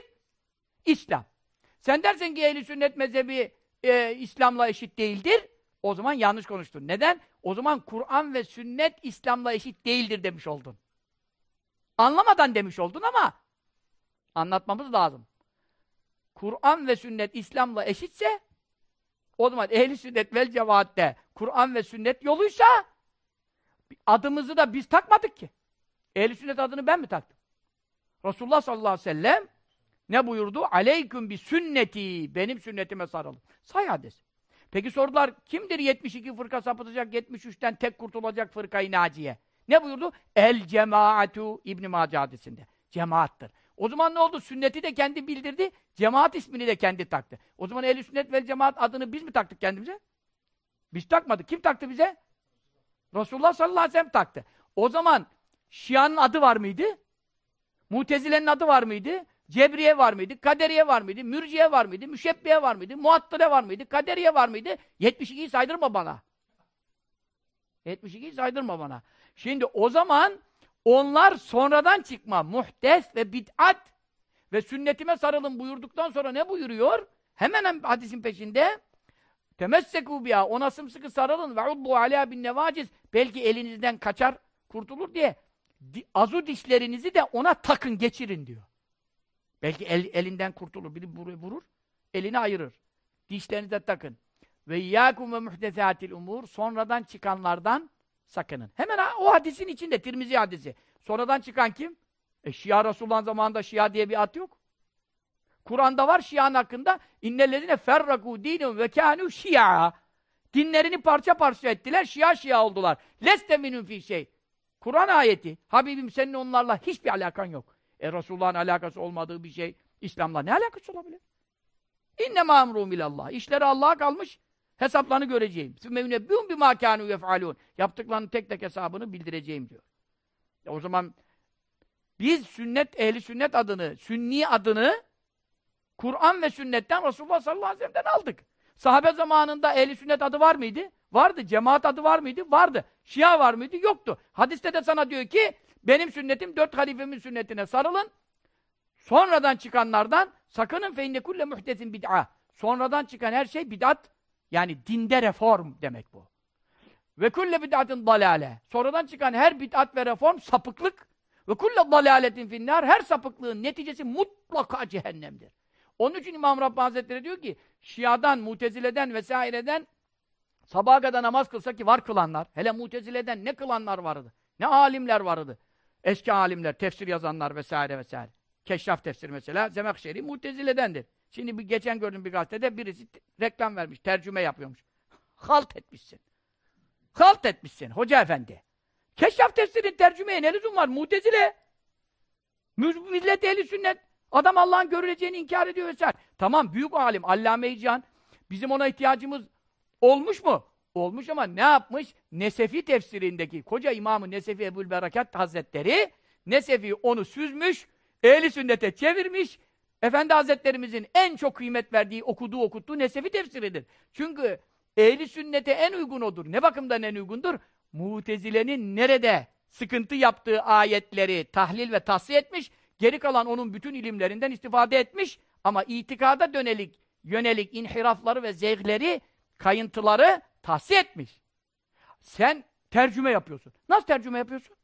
İslam. Sen dersen ki ehli sünnet mezhebi e, İslam'la eşit değildir. O zaman yanlış konuştun. Neden? O zaman Kur'an ve sünnet İslam'la eşit değildir demiş oldun. Anlamadan demiş oldun ama anlatmamız lazım. Kur'an ve sünnet İslam'la eşitse o zaman ehli sünnet vel cemaatte Kur'an ve sünnet yoluysa adımızı da biz takmadık ki. Ehli sünnet adını ben mi taktım? Resulullah sallallahu aleyhi ve sellem ne buyurdu? Aleyküm bi sünneti. Benim sünnetime sarılın. Say hadis. Peki sordular kimdir 72 fırka sapıtacak 73'ten tek kurtulacak fırkayı naciye? Ne buyurdu? El cemaatu İbn Mace hadisinde. Cemaattır. O zaman ne oldu? Sünneti de kendi bildirdi, cemaat ismini de kendi taktı. O zaman ehl sünnet vel cemaat adını biz mi taktık kendimize? Biz takmadık. Kim taktı bize? Resulullah sallallahu aleyhi ve sellem taktı. O zaman Şia'nın adı var mıydı? Mutezile'nin adı var mıydı? Cebriye var mıydı? Kaderiye var mıydı? Mürciye var mıydı? Müşebbiye var mıydı? Muattile var mıydı? Kaderiye var mıydı? 72'yi saydırma bana. 72'yi saydırma bana. Şimdi o zaman onlar sonradan çıkma, muhtes ve bid'at ve sünnetime sarılın buyurduktan sonra ne buyuruyor? Hemen hadisin peşinde temessekû biha ona sımsıkı sarılın ve uddu alâ bin nevaciz belki elinizden kaçar, kurtulur diye azu dişlerinizi de ona takın, geçirin diyor. Belki el, elinden kurtulur, biri buraya vurur, elini ayırır. Dişlerinize takın. Ve iyyâkum ve muhtesâtil umur sonradan çıkanlardan sakının. Hemen o hadisin içinde, Tirmizi hadisi. Sonradan çıkan kim? E Şia Resulullah'ın zamanında Şia diye bir at yok. Kur'an'da var Şia'nın hakkında. İnnellezine ferraku dinun ve kânû şi'a. Dinlerini parça parça ettiler, Şia Şia oldular. Leste minun fi şey. Kur'an ayeti. Habibim senin onlarla hiçbir alakan yok. E Resulullah'ın alakası olmadığı bir şey İslam'la ne alakası olabilir? İnne ma'mrum ilallah. İşleri Allah'a kalmış. Hesaplarını göreceğim. Sümmevnebbûn bimâ kânû yef'alûn. Yaptıklarının tek tek hesabını bildireceğim diyor. E o zaman biz sünnet, ehli sünnet adını, sünni adını Kur'an ve sünnetten Resulullah sallallahu aleyhi ve sellem'den aldık. Sahabe zamanında ehli sünnet adı var mıydı? Vardı. Cemaat adı var mıydı? Vardı. Şia var mıydı? Yoktu. Hadiste de sana diyor ki benim sünnetim dört halifemin sünnetine sarılın. Sonradan çıkanlardan sakının fe inne kulle muhdesin bid'a. Sonradan çıkan her şey bid'at. Yani dinde reform demek bu. Ve kulle bid'atin dalale. Sonradan çıkan her bid'at ve reform sapıklık. Ve kulle dalaletin finnar. Her sapıklığın neticesi mutlaka cehennemdir. Onun için İmam Rabbani Hazretleri diyor ki Şia'dan, Mutezile'den vesaireden sabaha kadar namaz kılsa ki var kılanlar. Hele Mutezile'den ne kılanlar vardı. Ne alimler vardı. Eski alimler, tefsir yazanlar vesaire vesaire. Keşraf tefsir mesela Zemekşeri Mutezile'dendir. Şimdi bir geçen gördüm bir gazetede birisi reklam vermiş, tercüme yapıyormuş. Halt etmişsin. Halt etmişsin hoca efendi. Keşraf tefsirin tercümeye ne lüzum var? Mutezile. Millet ehli sünnet. Adam Allah'ın görüleceğini inkar ediyor vesaire. Tamam büyük alim Allame-i. Bizim ona ihtiyacımız olmuş mu? Olmuş ama ne yapmış? Nesefi tefsirindeki koca imamı Nesefi Ebu'l Berakat Hazretleri Nesefi onu süzmüş, ehli sünnete çevirmiş. Efendi Hazretlerimizin en çok kıymet verdiği, okuduğu, okuttuğu Nesefi tefsiridir. Çünkü ehli sünnete en uygun odur. Ne bakımdan en uygundur? Mutezile'nin nerede sıkıntı yaptığı ayetleri tahlil ve tahsiye etmiş, geri kalan onun bütün ilimlerinden istifade etmiş ama itikada dönelik, yönelik inhirafları ve zevkleri, kayıntıları tahsiye etmiş. Sen tercüme yapıyorsun. Nasıl tercüme yapıyorsun?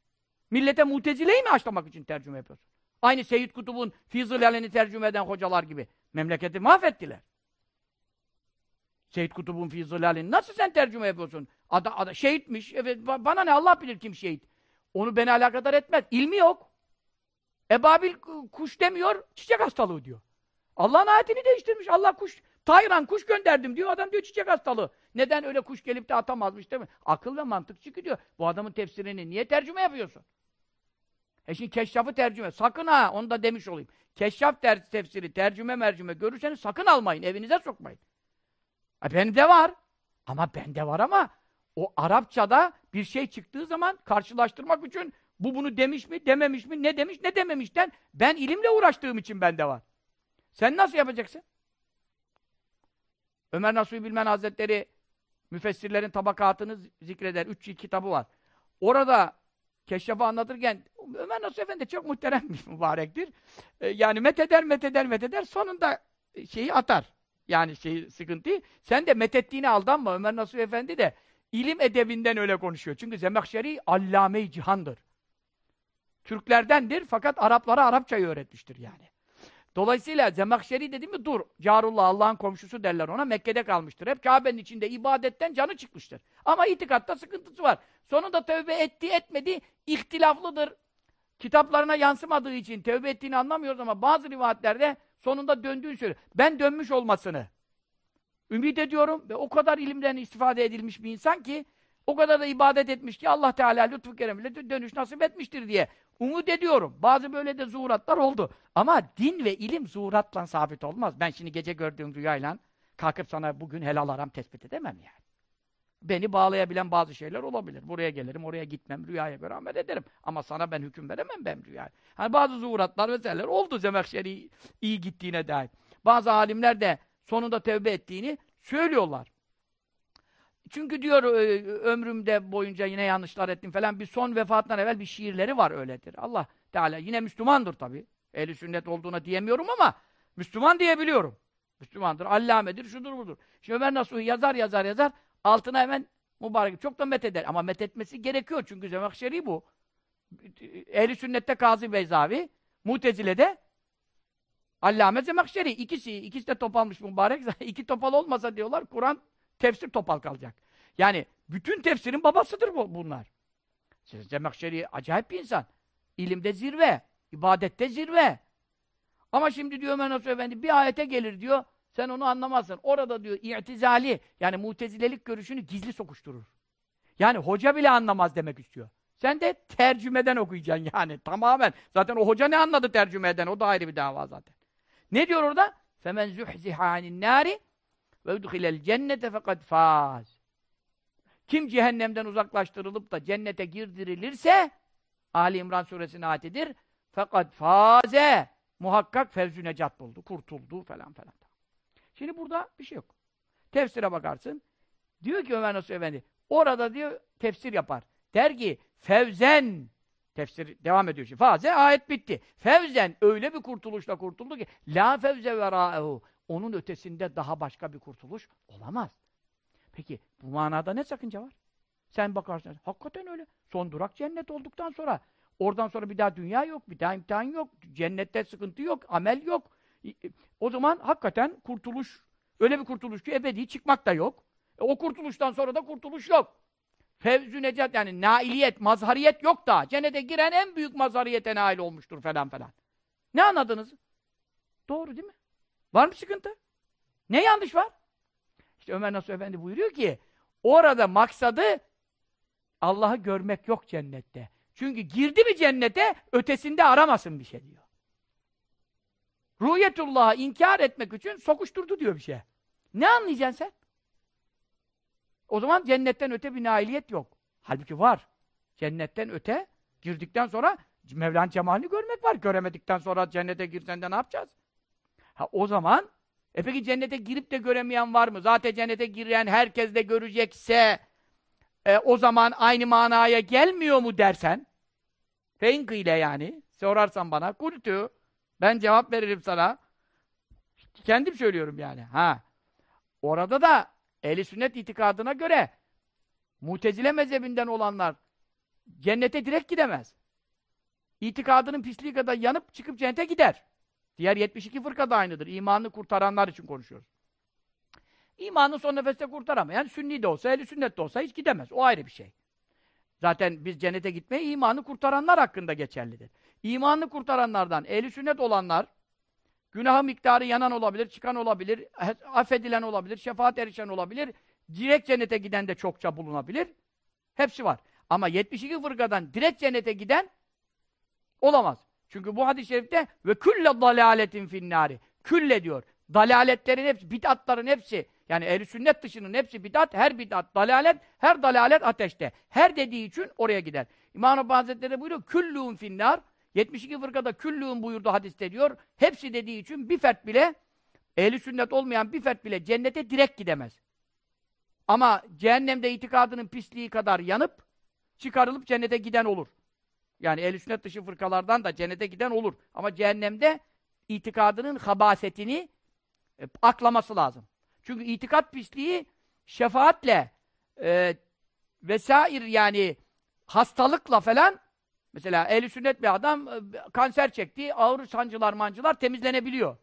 Millete mutezileyi mi açlamak için tercüme yapıyorsun? Aynı Seyyid Kutub'un Fizıl tercüme eden hocalar gibi. Memleketi mahvettiler. Seyyid Kutub'un Fizıl nasıl sen tercüme yapıyorsun? Ada, ada, şehitmiş. Evet, bana ne Allah bilir kim şehit. Onu beni alakadar etmez. İlmi yok. Ebabil kuş demiyor, çiçek hastalığı diyor. Allah'ın ayetini değiştirmiş. Allah kuş, Tayran kuş gönderdim diyor. Adam diyor çiçek hastalığı. Neden öyle kuş gelip de atamazmış değil mi? Akıl ve mantık çıkıyor. Bu adamın tefsirini niye tercüme yapıyorsun? E şimdi keşşafı tercüme. Sakın ha, onu da demiş olayım. Keşşaf ter tefsiri, tercüme mercüme görürseniz sakın almayın, evinize sokmayın. E bende var. Ama bende var ama o Arapçada bir şey çıktığı zaman karşılaştırmak için bu bunu demiş mi, dememiş mi, ne demiş, ne dememişten ben ilimle uğraştığım için bende var. Sen nasıl yapacaksın? Ömer Nasuhi Bilmen Hazretleri müfessirlerin tabakatını zikreder. Üç kitabı var. Orada Keşşaf'ı anlatırken Ömer Nasuhi Efendi çok muhterem bir mübarektir. Ee, yani metheder, metheder, metheder. Sonunda şeyi atar. Yani şey sıkıntıyı. Sen de methettiğine aldanma. Ömer Nasuhi Efendi de ilim edebinden öyle konuşuyor. Çünkü Zemekşeri allame-i cihandır. Türklerdendir fakat Araplara Arapçayı öğretmiştir yani. Dolayısıyla Zemekşeri dedi mi dur. Carullah Allah'ın komşusu derler ona. Mekke'de kalmıştır. Hep Kabe'nin içinde ibadetten canı çıkmıştır. Ama itikatta sıkıntısı var. Sonunda tövbe etti etmedi ihtilaflıdır. Kitaplarına yansımadığı için tövbe ettiğini anlamıyoruz ama bazı rivayetlerde sonunda döndüğünü söylüyor. Ben dönmüş olmasını ümit ediyorum ve o kadar ilimden istifade edilmiş bir insan ki o kadar da ibadet etmiş ki Allah Teala lütfu keremiyle dönüş nasip etmiştir diye umut ediyorum. Bazı böyle de zuhuratlar oldu. Ama din ve ilim zuhuratla sabit olmaz. Ben şimdi gece gördüğüm rüyayla kalkıp sana bugün helal aram tespit edemem yani. Beni bağlayabilen bazı şeyler olabilir. Buraya gelirim, oraya gitmem, rüyaya göre amel ederim. Ama sana ben hüküm veremem ben rüyaya. Hani bazı zuhuratlar vesaireler oldu Zemekşeri iyi gittiğine dair. Bazı alimler de sonunda tevbe ettiğini söylüyorlar. Çünkü diyor ömrümde boyunca yine yanlışlar ettim falan bir son vefatından evvel bir şiirleri var öyledir. Allah Teala yine Müslümandır tabi. Ehli sünnet olduğuna diyemiyorum ama Müslüman diyebiliyorum. Müslümandır, allamedir, şudur budur. Şimdi Ömer Nasuhi yazar yazar yazar altına hemen mübarek çok da metheder ama methetmesi gerekiyor çünkü Zemekşeri bu. Ehli sünnette Kazı Beyzavi, Mutezile'de Allame Zemekşeri ikisi ikisi de topalmış mübarek. iki topal olmasa diyorlar Kur'an tefsir topal kalacak. Yani bütün tefsirin babasıdır bu, bunlar. Zemekşeri acayip bir insan. İlimde zirve, ibadette zirve. Ama şimdi diyor Ömer Nasuh Efendi bir ayete gelir diyor. Sen onu anlamazsın. Orada diyor i'tizali yani mutezilelik görüşünü gizli sokuşturur. Yani hoca bile anlamaz demek istiyor. Sen de tercümeden okuyacaksın yani tamamen. Zaten o hoca ne anladı tercümeden? O da ayrı bir dava zaten. Ne diyor orada? Femen zuhziha anin nari ve udkhilel cennete fekad faz. Kim cehennemden uzaklaştırılıp da cennete girdirilirse Ali İmran suresinin ayetidir. Fakat faze muhakkak fevzü necat buldu, kurtuldu falan falan. Şimdi burada bir şey yok. Tefsire bakarsın. Diyor ki Ömer Nasuh Efendi, orada diyor tefsir yapar. Der ki fevzen tefsir devam ediyor şimdi. Faze ayet bitti. Fevzen öyle bir kurtuluşla kurtuldu ki la fevze verâehu onun ötesinde daha başka bir kurtuluş olamaz. Peki bu manada ne sakınca var? Sen bakarsın, hakikaten öyle. Son durak cennet olduktan sonra oradan sonra bir daha dünya yok, bir daha imtihan yok, cennette sıkıntı yok, amel yok. O zaman hakikaten kurtuluş, öyle bir kurtuluş ki ebedi çıkmak da yok. E, o kurtuluştan sonra da kurtuluş yok. Fevzü necat yani nailiyet, mazhariyet yok da. Cennete giren en büyük mazhariyete nail olmuştur falan falan. Ne anladınız? Doğru değil mi? Var mı sıkıntı? Ne yanlış var? İşte Ömer Nasuh Efendi buyuruyor ki orada maksadı Allah'ı görmek yok cennette. Çünkü girdi mi cennete ötesinde aramasın bir şey diyor. Ruhiyetullah'ı inkar etmek için sokuşturdu diyor bir şey. Ne anlayacaksın sen? O zaman cennetten öte bir nailiyet yok. Halbuki var. Cennetten öte girdikten sonra Mevla'nın cemalini görmek var. Göremedikten sonra cennete girsen de ne yapacağız? Ha o zaman e peki cennete girip de göremeyen var mı? Zaten cennete giren herkes de görecekse e, o zaman aynı manaya gelmiyor mu dersen fein ile yani sorarsan bana kultu ben cevap veririm sana kendim söylüyorum yani ha orada da ehli sünnet itikadına göre mutezile mezhebinden olanlar cennete direkt gidemez. İtikadının pisliği kadar yanıp çıkıp cennete gider. Diğer 72 fırka da aynıdır. İmanını kurtaranlar için konuşuyoruz. İmanını son nefeste kurtaramayan sünni de olsa, ehli sünnet de olsa hiç gidemez. O ayrı bir şey. Zaten biz cennete gitmeye imanı kurtaranlar hakkında geçerlidir. İmanını kurtaranlardan ehli sünnet olanlar günahı miktarı yanan olabilir, çıkan olabilir, affedilen olabilir, şefaat erişen olabilir. Direkt cennete giden de çokça bulunabilir. Hepsi var. Ama 72 fırkadan direkt cennete giden olamaz. Çünkü bu hadis-i şerifte ve külle dalaletin finnari. Külle diyor. Dalaletlerin hepsi, bid'atların hepsi yani ehl sünnet dışının hepsi bid'at, her bid'at dalalet, her dalalet ateşte. Her dediği için oraya gider. İmam Rabbani Hazretleri buyuruyor küllûn finnar. 72 fırkada küllûn buyurdu hadiste diyor. Hepsi dediği için bir fert bile ehli sünnet olmayan bir fert bile cennete direkt gidemez. Ama cehennemde itikadının pisliği kadar yanıp çıkarılıp cennete giden olur. Yani ehl sünnet dışı fırkalardan da cennete giden olur. Ama cehennemde itikadının habasetini e, aklaması lazım. Çünkü itikat pisliği şefaatle e, vesair yani hastalıkla falan mesela ehl sünnet bir adam e, kanser çekti, ağır sancılar mancılar temizlenebiliyor.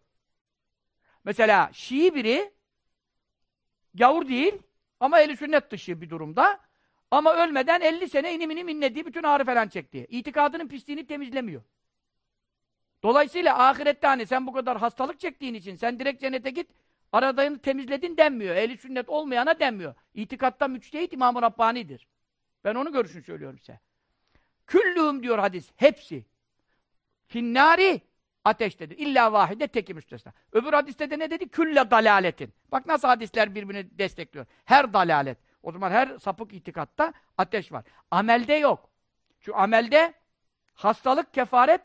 Mesela Şii biri gavur değil ama ehl sünnet dışı bir durumda ama ölmeden 50 sene inim inim inlediği bütün ağrı falan çekti. İtikadının pisliğini temizlemiyor. Dolayısıyla ahirette hani sen bu kadar hastalık çektiğin için sen direkt cennete git, aradayını temizledin denmiyor. Ehli sünnet olmayana denmiyor. İtikatta müçtehit İmam-ı Rabbani'dir. Ben onun görüşünü söylüyorum size. Küllüğüm diyor hadis. Hepsi. Finnari ateştedir. İlla vahide teki müstesna. Öbür hadiste de ne dedi? Külle dalaletin. Bak nasıl hadisler birbirini destekliyor. Her dalalet. O zaman her sapık itikatta ateş var. Amelde yok. Şu amelde hastalık kefaret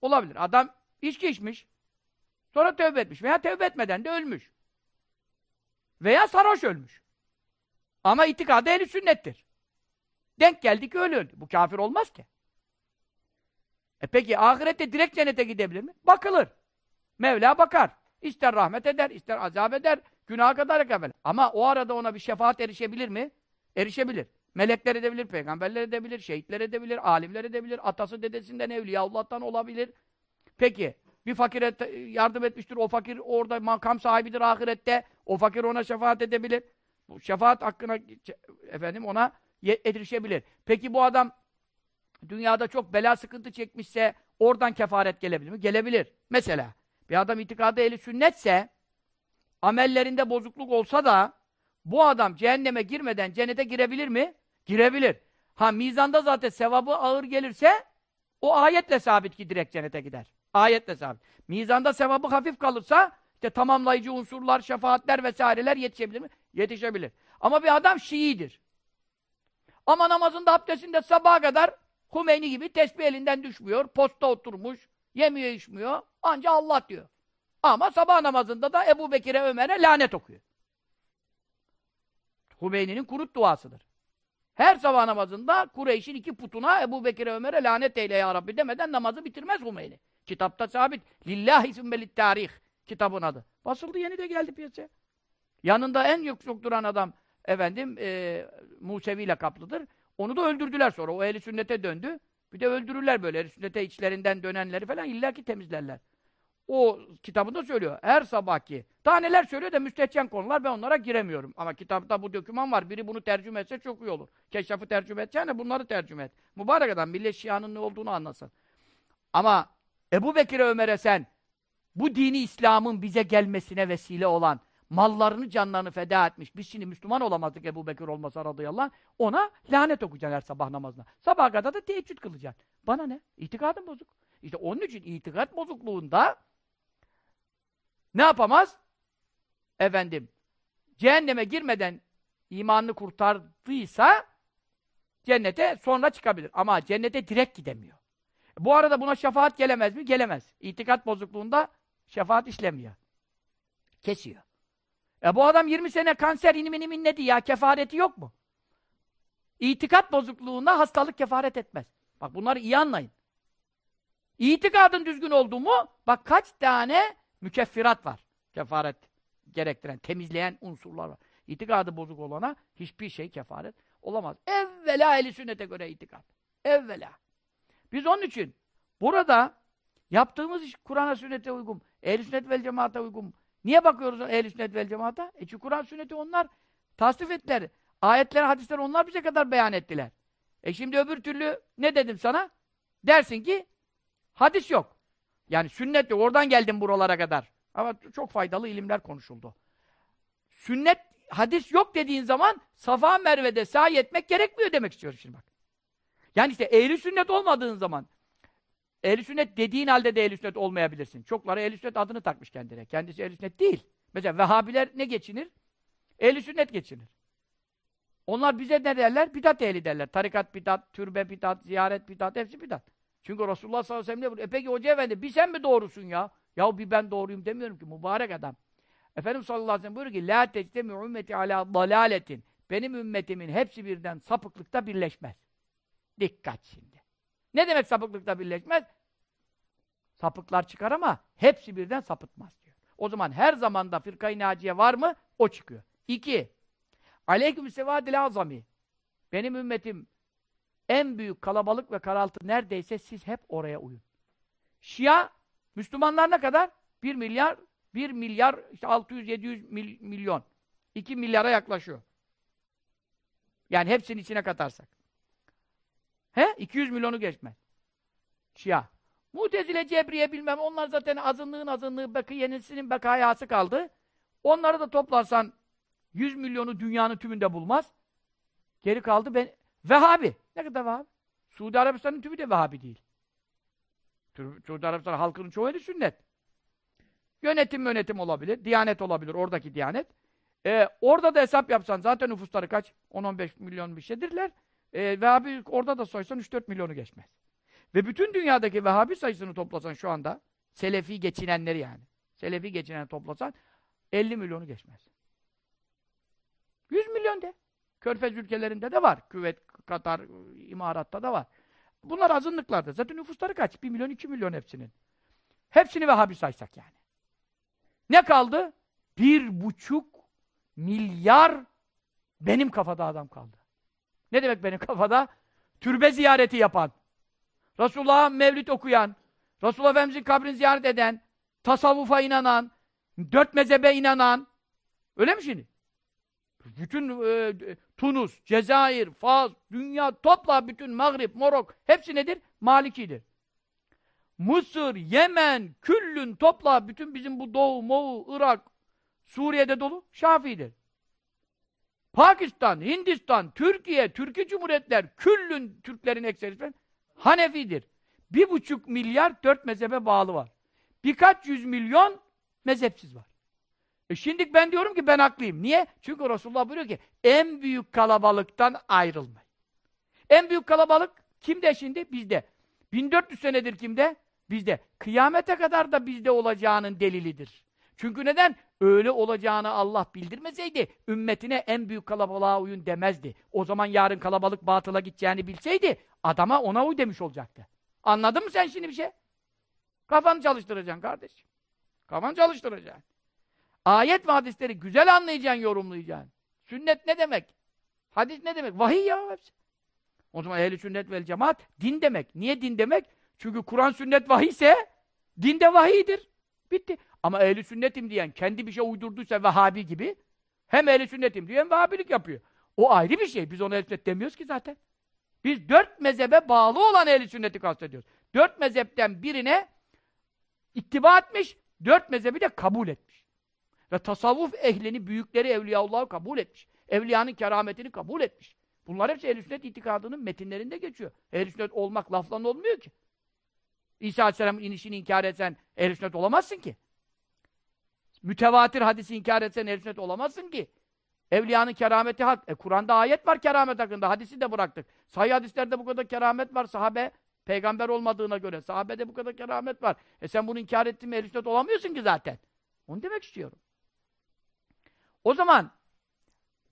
olabilir. Adam içki içmiş. Sonra tövbe etmiş. Veya tövbe etmeden de ölmüş. Veya sarhoş ölmüş. Ama itikadı eli sünnettir. Denk geldi ki öyle öldü. Bu kafir olmaz ki. E peki ahirette direkt cennete gidebilir mi? Bakılır. Mevla bakar. İster rahmet eder, ister azap eder, günaha kadar evvel. Ama o arada ona bir şefaat erişebilir mi? Erişebilir. Melekler edebilir, peygamberler edebilir, şehitler edebilir, alimler edebilir, atası dedesinden Evliyaullah'tan olabilir. Peki, bir fakire yardım etmiştir, o fakir orada makam sahibidir ahirette, o fakir ona şefaat edebilir. Bu şefaat hakkına efendim ona erişebilir. Peki bu adam dünyada çok bela sıkıntı çekmişse oradan kefaret gelebilir mi? Gelebilir. Mesela Bir adam itikadı eli sünnetse, amellerinde bozukluk olsa da, bu adam cehenneme girmeden cennete girebilir mi? Girebilir. Ha mizanda zaten sevabı ağır gelirse, o ayetle sabit ki direkt cennete gider. Ayetle sabit. Mizanda sevabı hafif kalırsa, işte tamamlayıcı unsurlar, şefaatler vesaireler yetişebilir mi? Yetişebilir. Ama bir adam Şii'dir. Ama namazında, abdestinde sabaha kadar Humeyni gibi tesbih elinden düşmüyor, posta oturmuş, yemiyor, içmiyor, anca Allah diyor. Ama sabah namazında da Ebu Bekir'e, Ömer'e lanet okuyor. Humeyni'nin kurut duasıdır. Her sabah namazında Kureyş'in iki putuna Ebu Bekir'e, Ömer'e lanet eyle ya Rabbi demeden namazı bitirmez Humeyni. Kitapta sabit. Lillahi sümmelit tarih kitabın adı. Basıldı yeni de geldi piyasaya. Yanında en yok çok duran adam efendim e, Musevi lakaplıdır. Onu da öldürdüler sonra. O ehli sünnete döndü. Bir de öldürürler böyle. Ehli sünnete içlerinden dönenleri falan illaki temizlerler. O kitabında söylüyor. Her sabahki. Daha neler söylüyor da müstehcen konular ben onlara giremiyorum. Ama kitapta bu doküman var. Biri bunu tercüme etse çok iyi olur. Keşrafı tercüme edeceğine bunları tercüme et. Mübarek adam millet şianın ne olduğunu anlasın. Ama Ebu Bekir'e Ömer'e sen bu dini İslam'ın bize gelmesine vesile olan mallarını canlarını feda etmiş. Biz şimdi Müslüman olamazdık Ebu Bekir olmasa radıyallahu anh. Ona lanet okuyacaksın her sabah namazına. Sabah kadar da teheccüd kılacaksın. Bana ne? İtikadın bozuk. İşte onun için itikat bozukluğunda ne yapamaz? Efendim, cehenneme girmeden imanını kurtardıysa cennete sonra çıkabilir. Ama cennete direkt gidemiyor. Bu arada buna şefaat gelemez mi? Gelemez. İtikat bozukluğunda şefaat işlemiyor. Kesiyor. E bu adam 20 sene kanser inim inim inledi ya. Kefareti yok mu? İtikat bozukluğunda hastalık kefaret etmez. Bak bunları iyi anlayın. İtikadın düzgün oldu mu bak kaç tane mükeffirat var. Kefaret gerektiren, temizleyen unsurlar var. İtikadı bozuk olana hiçbir şey kefaret olamaz. Evvela eli sünnete göre itikat. Evvela. Biz onun için burada yaptığımız iş Kur'an'a sünnete uygun, ehl sünnet vel cemaate uygun. Niye bakıyoruz ehl sünnet vel cemaate? E çünkü Kur'an sünneti onlar tasdif ettiler. Ayetler, hadisler onlar bize kadar beyan ettiler. E şimdi öbür türlü ne dedim sana? Dersin ki hadis yok. Yani sünnet yok. Oradan geldim buralara kadar. Ama çok faydalı ilimler konuşuldu. Sünnet, hadis yok dediğin zaman Safa Merve'de sahi etmek gerekmiyor demek istiyorum şimdi bak. Yani işte ehli sünnet olmadığın zaman ehli sünnet dediğin halde de ehli sünnet olmayabilirsin. Çokları ehli sünnet adını takmış kendine. Kendisi ehli sünnet değil. Mesela Vehhabiler ne geçinir? Ehli sünnet geçinir. Onlar bize ne derler? Bidat ehli derler. Tarikat bidat, türbe bidat, ziyaret bidat, hepsi bidat. Çünkü Resulullah sallallahu aleyhi ve sellem buyuruyor? E peki hoca efendi bir sen mi doğrusun ya? Ya bir ben doğruyum demiyorum ki mübarek adam. Efendimiz sallallahu aleyhi ve sellem buyuruyor ki La tectemi ümmeti ala dalaletin. Benim ümmetimin hepsi birden sapıklıkta birleşmez. Dikkat şimdi. Ne demek sapıklıkta birleşmez? Sapıklar çıkar ama hepsi birden sapıtmaz diyor. O zaman her zamanda firkayı naciye var mı? O çıkıyor. İki. Aleyküm sevadil azami. Benim ümmetim en büyük kalabalık ve karaltı neredeyse siz hep oraya uyun. Şia, Müslümanlar ne kadar? 1 milyar, 1 milyar, işte 600-700 mil, milyon. 2 milyara yaklaşıyor. Yani hepsinin içine katarsak. He? 200 milyonu geçmez. Şia. Mutezile, Cebriye bilmem onlar zaten azınlığın azınlığı, bekiyenisinin bekayası kaldı. Onları da toplarsan 100 milyonu dünyanın tümünde bulmaz. Geri kaldı ben Vehhabi. Ne kadar Vehhabi? Suudi Arabistan'ın tümü de Vehhabi değil. Suudi Arabistan halkının çoğu eli sünnet. Yönetim yönetim olabilir, diyanet olabilir, oradaki diyanet. Ee, orada da hesap yapsan zaten nüfusları kaç? 10-15 milyon bir şeydirler. Ee, Vehhabi orada da soysan 3-4 milyonu geçmez. Ve bütün dünyadaki Vehhabi sayısını toplasan şu anda, Selefi geçinenleri yani. Selefi geçinen toplasan 50 milyonu geçmez. 100 milyon de. Körfez ülkelerinde de var. Küvet, Katar, İmarat'ta da var. Bunlar azınlıklarda. Zaten nüfusları kaç? 1 milyon, 2 milyon hepsinin. Hepsini Vehhabi saysak yani. Ne kaldı? Bir buçuk milyar benim kafada adam kaldı. Ne demek benim kafada? Türbe ziyareti yapan, Resulullah'a mevlid okuyan, Resulullah Efendimiz'in kabrini ziyaret eden, tasavvufa inanan, dört mezhebe inanan, öyle mi şimdi? Bütün e, Tunus, Cezayir, Faz, dünya topla bütün Mağrib, Morok hepsi nedir? Malikidir. Mısır, Yemen, küllün topla bütün bizim bu Doğu, Moğu, Irak, Suriye'de dolu Şafii'dir. Pakistan, Hindistan, Türkiye, Türkiye Cumhuriyetler, küllün Türklerin ekserisi Hanefidir. Bir buçuk milyar dört mezhebe bağlı var. Birkaç yüz milyon mezhepsiz var. E şimdi ben diyorum ki ben haklıyım. Niye? Çünkü Resulullah buyuruyor ki en büyük kalabalıktan ayrılmayın. En büyük kalabalık kimde şimdi? Bizde. 1400 senedir kimde? Bizde. Kıyamete kadar da bizde olacağının delilidir. Çünkü neden? Öyle olacağını Allah bildirmeseydi, ümmetine en büyük kalabalığa uyun demezdi. O zaman yarın kalabalık batıla gideceğini bilseydi, adama ona uy demiş olacaktı. Anladın mı sen şimdi bir şey? Kafanı çalıştıracaksın kardeşim. Kafanı çalıştıracaksın. Ayet ve hadisleri güzel anlayacaksın, yorumlayacaksın. Sünnet ne demek? Hadis ne demek? Vahiy ya hepsi. O zaman ehli sünnet vel cemaat din demek. Niye din demek? Çünkü Kur'an sünnet vahiy ise din de vahiydir. Bitti. Ama ehli sünnetim diyen kendi bir şey uydurduysa Vehhabi gibi hem ehli sünnetim diyor hem Vehhabilik yapıyor. O ayrı bir şey. Biz ona ehli sünnet demiyoruz ki zaten. Biz dört mezhebe bağlı olan ehli sünneti kastediyoruz. Dört mezhepten birine ittiba etmiş, dört mezhebi de kabul etmiş. Ve tasavvuf ehlini, büyükleri Evliyaullah'ı kabul etmiş. Evliyanın kerametini kabul etmiş. Bunlar hepsi ehl sünnet itikadının metinlerinde geçiyor. ehl sünnet olmak lafla olmuyor ki. İsa Aleyhisselam'ın inişini inkar etsen ehl sünnet olamazsın ki. Mütevatir hadisi inkar etsen ehl sünnet olamazsın ki. Evliyanın kerameti hak. E, Kur'an'da ayet var keramet hakkında. Hadisi de bıraktık. Sahih hadislerde bu kadar keramet var. Sahabe peygamber olmadığına göre. Sahabede bu kadar keramet var. E sen bunu inkar ettin mi ehl sünnet olamıyorsun ki zaten. Onu demek istiyorum. O zaman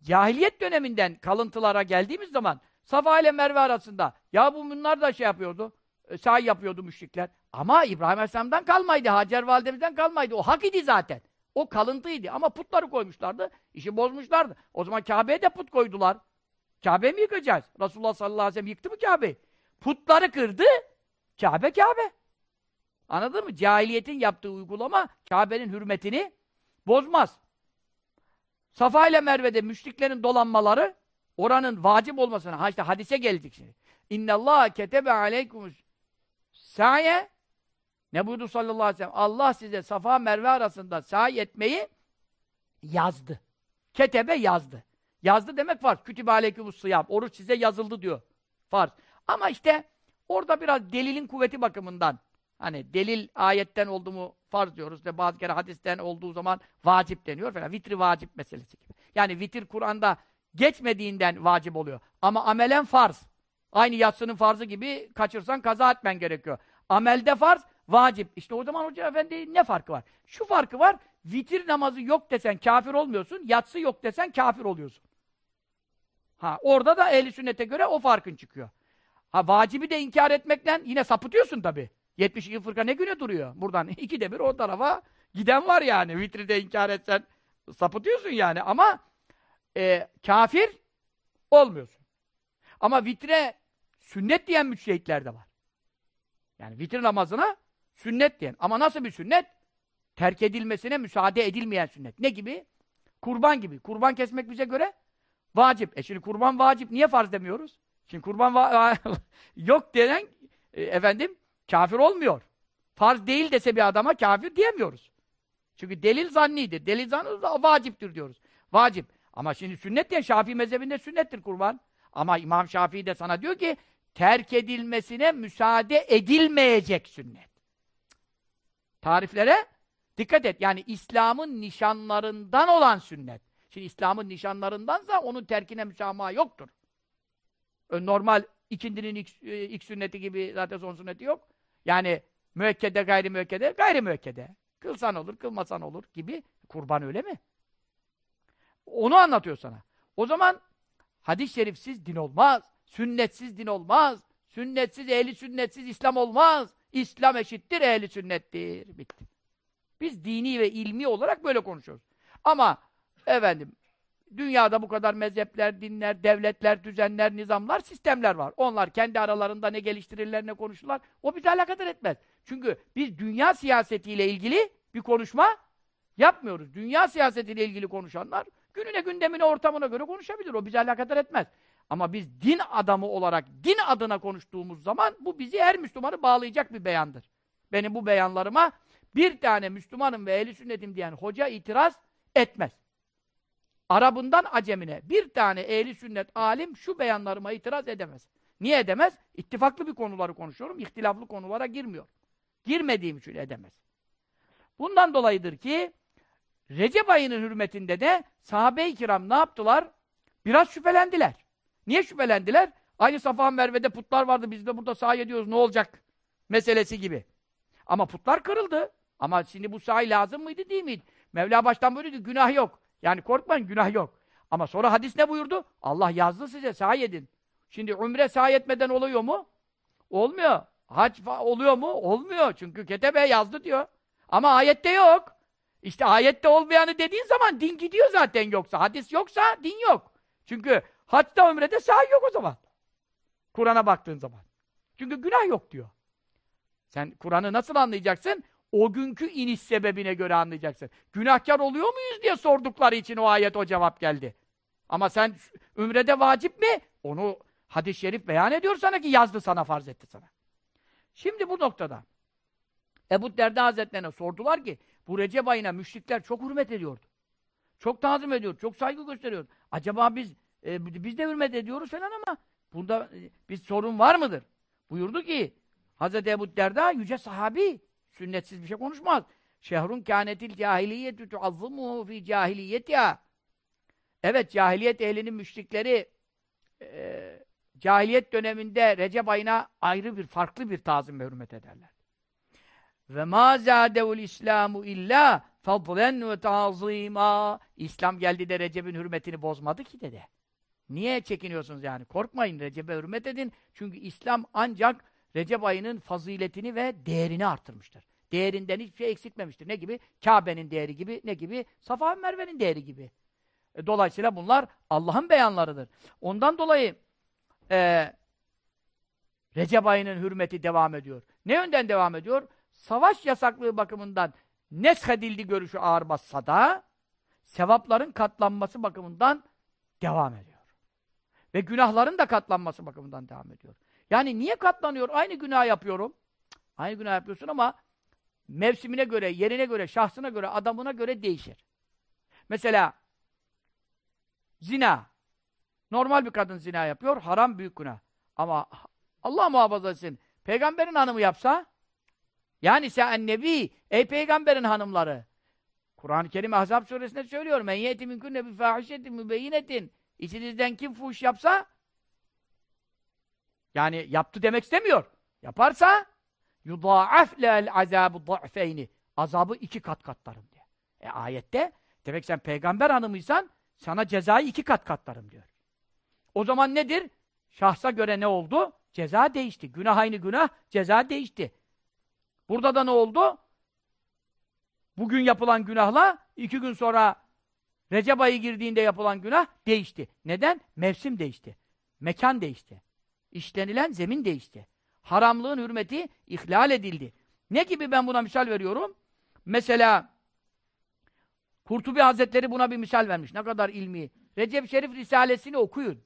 cahiliyet döneminden kalıntılara geldiğimiz zaman Safa ile Merve arasında ya bu bunlar da şey yapıyordu. E, sahi yapıyordu müşrikler. Ama İbrahim Aleyhisselam'dan kalmaydı. Hacer validemizden kalmaydı. O hak idi zaten. O kalıntıydı. Ama putları koymuşlardı. İşi bozmuşlardı. O zaman Kabe'ye de put koydular. Kabe mi yıkacağız? Resulullah sallallahu aleyhi ve sellem yıktı mı Kabe'yi? Putları kırdı. Kabe Kabe. Anladın mı? Cahiliyetin yaptığı uygulama Kabe'nin hürmetini bozmaz. Safa ile Merve'de müşriklerin dolanmaları oranın vacip olmasına, ha işte hadise geldik şimdi. İnnallâhe ketebe aleykumus saye ne buyurdu sallallahu aleyhi ve sellem? Allah size Safa Merve arasında sahi etmeyi yazdı. Ketebe yazdı. Yazdı demek farz. Kütübe aleykumus sıyam. Oruç size yazıldı diyor. Farz. Ama işte orada biraz delilin kuvveti bakımından hani delil ayetten oldu mu farz diyoruz ve bazı kere hadisten olduğu zaman vacip deniyor falan. Vitri vacip meselesi gibi. Yani vitir Kur'an'da geçmediğinden vacip oluyor. Ama amelen farz. Aynı yatsının farzı gibi kaçırsan kaza etmen gerekiyor. Amelde farz, vacip. İşte o zaman Hoca Efendi ne farkı var? Şu farkı var, vitir namazı yok desen kafir olmuyorsun, yatsı yok desen kafir oluyorsun. Ha, orada da ehli sünnete göre o farkın çıkıyor. Ha, vacibi de inkar etmekten yine sapıtıyorsun tabi. 72 fırka ne güne duruyor? Buradan iki de bir o tarafa giden var yani. Vitri de inkar etsen sapıtıyorsun yani. Ama e, kafir olmuyorsun. Ama vitre sünnet diyen müçtehitler de var. Yani vitir namazına sünnet diyen. Ama nasıl bir sünnet? Terk edilmesine müsaade edilmeyen sünnet. Ne gibi? Kurban gibi. Kurban kesmek bize göre vacip. E şimdi kurban vacip. Niye farz demiyoruz? Şimdi kurban yok denen e, efendim kafir olmuyor. Farz değil dese bir adama kafir diyemiyoruz. Çünkü delil zannidir. Delil zannı vaciptir diyoruz. Vacip. Ama şimdi sünnet diye Şafii mezhebinde sünnettir kurban. Ama İmam Şafii de sana diyor ki terk edilmesine müsaade edilmeyecek sünnet. Tariflere dikkat et. Yani İslam'ın nişanlarından olan sünnet. Şimdi İslam'ın nişanlarındansa onun terkine müsamaha yoktur. Normal ikindinin ilk, e, ilk sünneti gibi zaten son sünneti yok. Yani müekkede, gayri müekkede, gayri müekkede. Kılsan olur, kılmasan olur gibi. Kurban öyle mi? Onu anlatıyor sana. O zaman hadis-i şerifsiz din olmaz. Sünnetsiz din olmaz. Sünnetsiz, ehli sünnetsiz İslam olmaz. İslam eşittir, ehli sünnettir. Bitti. Biz dini ve ilmi olarak böyle konuşuyoruz. Ama efendim dünyada bu kadar mezhepler, dinler, devletler, düzenler, nizamlar, sistemler var. Onlar kendi aralarında ne geliştirirler, ne konuşurlar. O bize alakadar etmez. Çünkü biz dünya siyasetiyle ilgili bir konuşma yapmıyoruz. Dünya siyasetiyle ilgili konuşanlar gününe, gündemine, ortamına göre konuşabilir. O bize alakadar etmez. Ama biz din adamı olarak din adına konuştuğumuz zaman bu bizi her Müslümanı bağlayacak bir beyandır. benim bu beyanlarıma bir tane Müslümanım ve ehli sünnetim diyen hoca itiraz etmez. Arabından acemine bir tane ehli sünnet alim şu beyanlarıma itiraz edemez. Niye edemez? İttifaklı bir konuları konuşuyorum. ihtilaflı konulara girmiyor. Girmediğim için edemez. Bundan dolayıdır ki Recep ayının hürmetinde de sahabe-i kiram ne yaptılar? Biraz şüphelendiler. Niye şüphelendiler? Aynı Safa Merve'de putlar vardı, biz de burada sahi ediyoruz, ne olacak? Meselesi gibi. Ama putlar kırıldı. Ama şimdi bu sahi lazım mıydı, değil miydi? Mevla baştan böyle günah yok. Yani korkmayın, günah yok. Ama sonra hadis ne buyurdu? Allah yazdı size, sahi. Şimdi umre sahi etmeden oluyor mu? Olmuyor. Hac oluyor mu? Olmuyor. Çünkü ketebe yazdı diyor. Ama ayette yok. İşte ayette olmayanı dediğin zaman din gidiyor zaten yoksa. Hadis yoksa din yok. Çünkü hatta ömrede sahi yok o zaman. Kur'an'a baktığın zaman. Çünkü günah yok diyor. Sen Kur'an'ı nasıl anlayacaksın? O günkü iniş sebebine göre anlayacaksın. Günahkar oluyor muyuz diye sordukları için o ayet o cevap geldi. Ama sen ümrede vacip mi? Onu hadis-i şerif beyan ediyor sana ki yazdı sana, farz etti sana. Şimdi bu noktada Ebu Derda Hazretlerine sordular ki bu Recep ayına müşrikler çok hürmet ediyordu. Çok tazim ediyor, çok saygı gösteriyor. Acaba biz e, biz de hürmet ediyoruz falan ama bunda e, bir sorun var mıdır? Buyurdu ki Hz. Ebu Derda yüce sahabi sünnetsiz bir şey konuşmaz. Şehrun kânetil cahiliyetü tuazzumuhu fi cahiliyetiha. Evet, cahiliyet ehlinin müşrikleri e, cahiliyet döneminde Recep ayına ayrı bir, farklı bir tazim hürmet ederler. Ve ma zâdevul İslamu illa fadlen ve ta'zîmâ. İslam geldi de Recep'in hürmetini bozmadı ki dede. Niye çekiniyorsunuz yani? Korkmayın, Recep'e hürmet edin. Çünkü İslam ancak Recep ayının faziletini ve değerini artırmıştır. Değerinden hiçbir şey eksiltmemiştir. Ne gibi? Kabe'nin değeri gibi, ne gibi? Safa Merve'nin değeri gibi. E, dolayısıyla bunlar Allah'ın beyanlarıdır. Ondan dolayı e, Recep ayının hürmeti devam ediyor. Ne yönden devam ediyor? Savaş yasaklığı bakımından neshedildi görüşü ağır bassa da sevapların katlanması bakımından devam ediyor. Ve günahların da katlanması bakımından devam ediyor. Yani niye katlanıyor? Aynı günah yapıyorum. Aynı günah yapıyorsun ama mevsimine göre, yerine göre, şahsına göre, adamına göre değişir. Mesela zina. Normal bir kadın zina yapıyor, haram büyük günah. Ama Allah muhafaza etsin, peygamberin hanımı yapsa, yani sen nebi, ey peygamberin hanımları, Kur'an-ı Kerim Ahzab suresinde söylüyor, men yeti minkünne bi fahişetin mübeyyinetin, içinizden kim fuhuş yapsa, yani yaptı demek istemiyor. Yaparsa yudâaf le'el azâbu du'feyni. Azabı iki kat katlarım diyor. E ayette demek sen peygamber hanımıysan sana cezayı iki kat katlarım diyor. O zaman nedir? Şahsa göre ne oldu? Ceza değişti. Günah aynı günah, ceza değişti. Burada da ne oldu? Bugün yapılan günahla iki gün sonra Recep ayı girdiğinde yapılan günah değişti. Neden? Mevsim değişti. Mekan değişti. İşlenilen zemin değişti. Haramlığın hürmeti ihlal edildi. Ne gibi ben buna misal veriyorum? Mesela Kurtubi Hazretleri buna bir misal vermiş. Ne kadar ilmi. Recep Şerif Risalesini okuyun.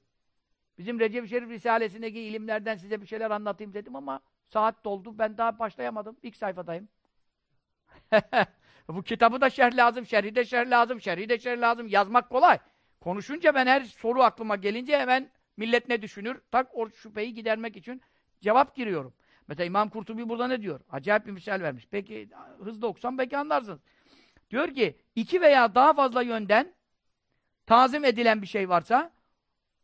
Bizim Recep Şerif Risalesindeki ilimlerden size bir şeyler anlatayım dedim ama saat doldu. Ben daha başlayamadım. İlk sayfadayım. Bu kitabı da şerh lazım, şerhi de şerh lazım, şerhi de şerh lazım. Yazmak kolay. Konuşunca ben her soru aklıma gelince hemen millet ne düşünür? Tak o şüpheyi gidermek için cevap giriyorum. Mesela İmam Kurtubi burada ne diyor? Acayip bir misal vermiş. Peki hızlı okusam belki anlarsınız. Diyor ki iki veya daha fazla yönden tazim edilen bir şey varsa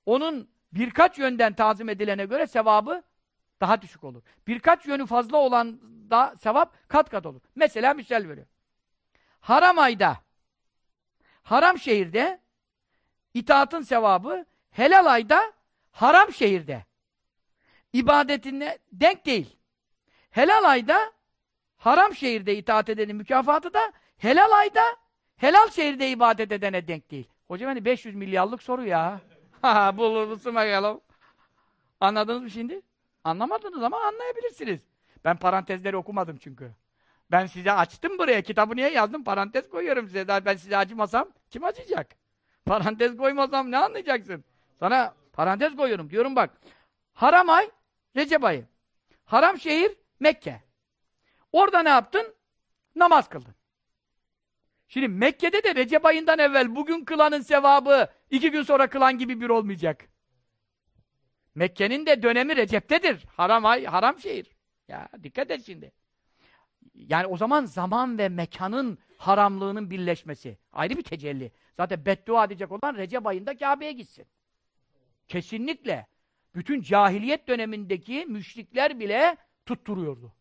onun birkaç yönden tazim edilene göre sevabı daha düşük olur. Birkaç yönü fazla olan da sevap kat kat olur. Mesela misal veriyor. Haram ayda haram şehirde itaatın sevabı helal ayda haram şehirde ibadetine denk değil. Helal ayda haram şehirde itaat edenin mükafatı da helal ayda helal şehirde ibadet edene denk değil. Hocam hani 500 milyarlık soru ya. Bulur musun bakalım. Anladınız mı şimdi? Anlamadınız ama anlayabilirsiniz. Ben parantezleri okumadım çünkü. Ben size açtım buraya. Kitabı niye yazdım? Parantez koyuyorum size. Ben size acımasam kim acıyacak? Parantez koymasam ne anlayacaksın? Sana parantez koyuyorum. Diyorum bak. Haram ay Recep ayı. Haram şehir Mekke. Orada ne yaptın? Namaz kıldın. Şimdi Mekke'de de Recep ayından evvel bugün kılanın sevabı iki gün sonra kılan gibi bir olmayacak. Mekke'nin de dönemi Recep'tedir. Haram ay, haram şehir. Ya dikkat et şimdi. Yani o zaman zaman ve mekanın haramlığının birleşmesi. Ayrı bir tecelli. Zaten beddua edecek olan Recep ayında Kabe'ye gitsin. Kesinlikle. Bütün cahiliyet dönemindeki müşrikler bile tutturuyordu.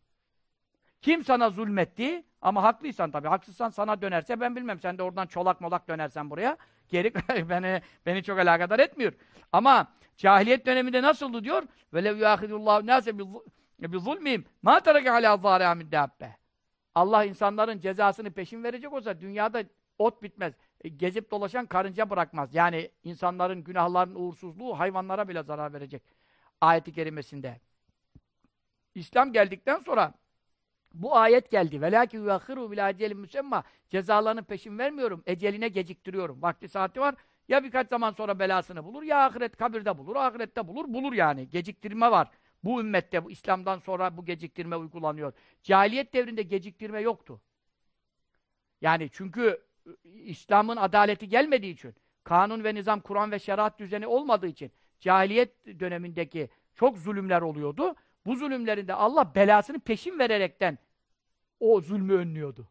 Kim sana zulmetti? Ama haklıysan tabii. Haksızsan sana dönerse ben bilmem. Sen de oradan çolak molak dönersen buraya. Geri beni, beni çok alakadar etmiyor. Ama cahiliyet döneminde nasıldı diyor? Yuâhidullahu nâse bi zulmihim mâ tereke alâ zâri'a min dâbbe. Allah insanların cezasını peşin verecek olsa dünyada ot bitmez. E, gezip dolaşan karınca bırakmaz. Yani insanların günahlarının uğursuzluğu hayvanlara bile zarar verecek. Ayeti kerimesinde. İslam geldikten sonra bu ayet geldi. Velâki yuakhiru bil acelin müsemma. Cezalarını peşin vermiyorum. Eceline geciktiriyorum. Vakti saati var. Ya birkaç zaman sonra belasını bulur ya ahiret kabirde bulur, ahirette bulur, bulur yani. Geciktirme var. Bu ümmette, bu İslam'dan sonra bu geciktirme uygulanıyor. Cahiliyet devrinde geciktirme yoktu. Yani çünkü İslam'ın adaleti gelmediği için, kanun ve nizam, Kur'an ve şeriat düzeni olmadığı için cahiliyet dönemindeki çok zulümler oluyordu. Bu zulümlerinde Allah belasını peşin vererekten o zulmü önlüyordu.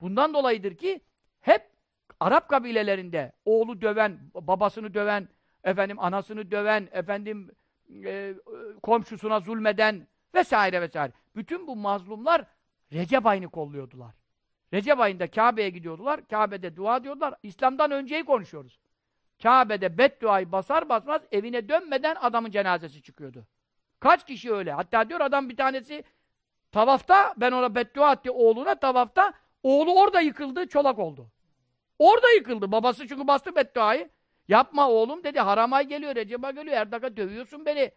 Bundan dolayıdır ki hep Arap kabilelerinde oğlu döven, babasını döven, efendim anasını döven, efendim e, komşusuna zulmeden vesaire vesaire. Bütün bu mazlumlar Recep ayını kolluyordular. Recep ayında Kabe'ye gidiyordular. Kabe'de dua diyorlar. İslam'dan önceyi konuşuyoruz. Kabe'de bedduayı basar basmaz evine dönmeden adamın cenazesi çıkıyordu. Kaç kişi öyle? Hatta diyor adam bir tanesi tavafta ben ona beddua etti oğluna tavafta oğlu orada yıkıldı çolak oldu. Orada yıkıldı. Babası çünkü bastı bedduayı. Yapma oğlum dedi. Haramay geliyor, Recep'a geliyor. Her dakika dövüyorsun beni.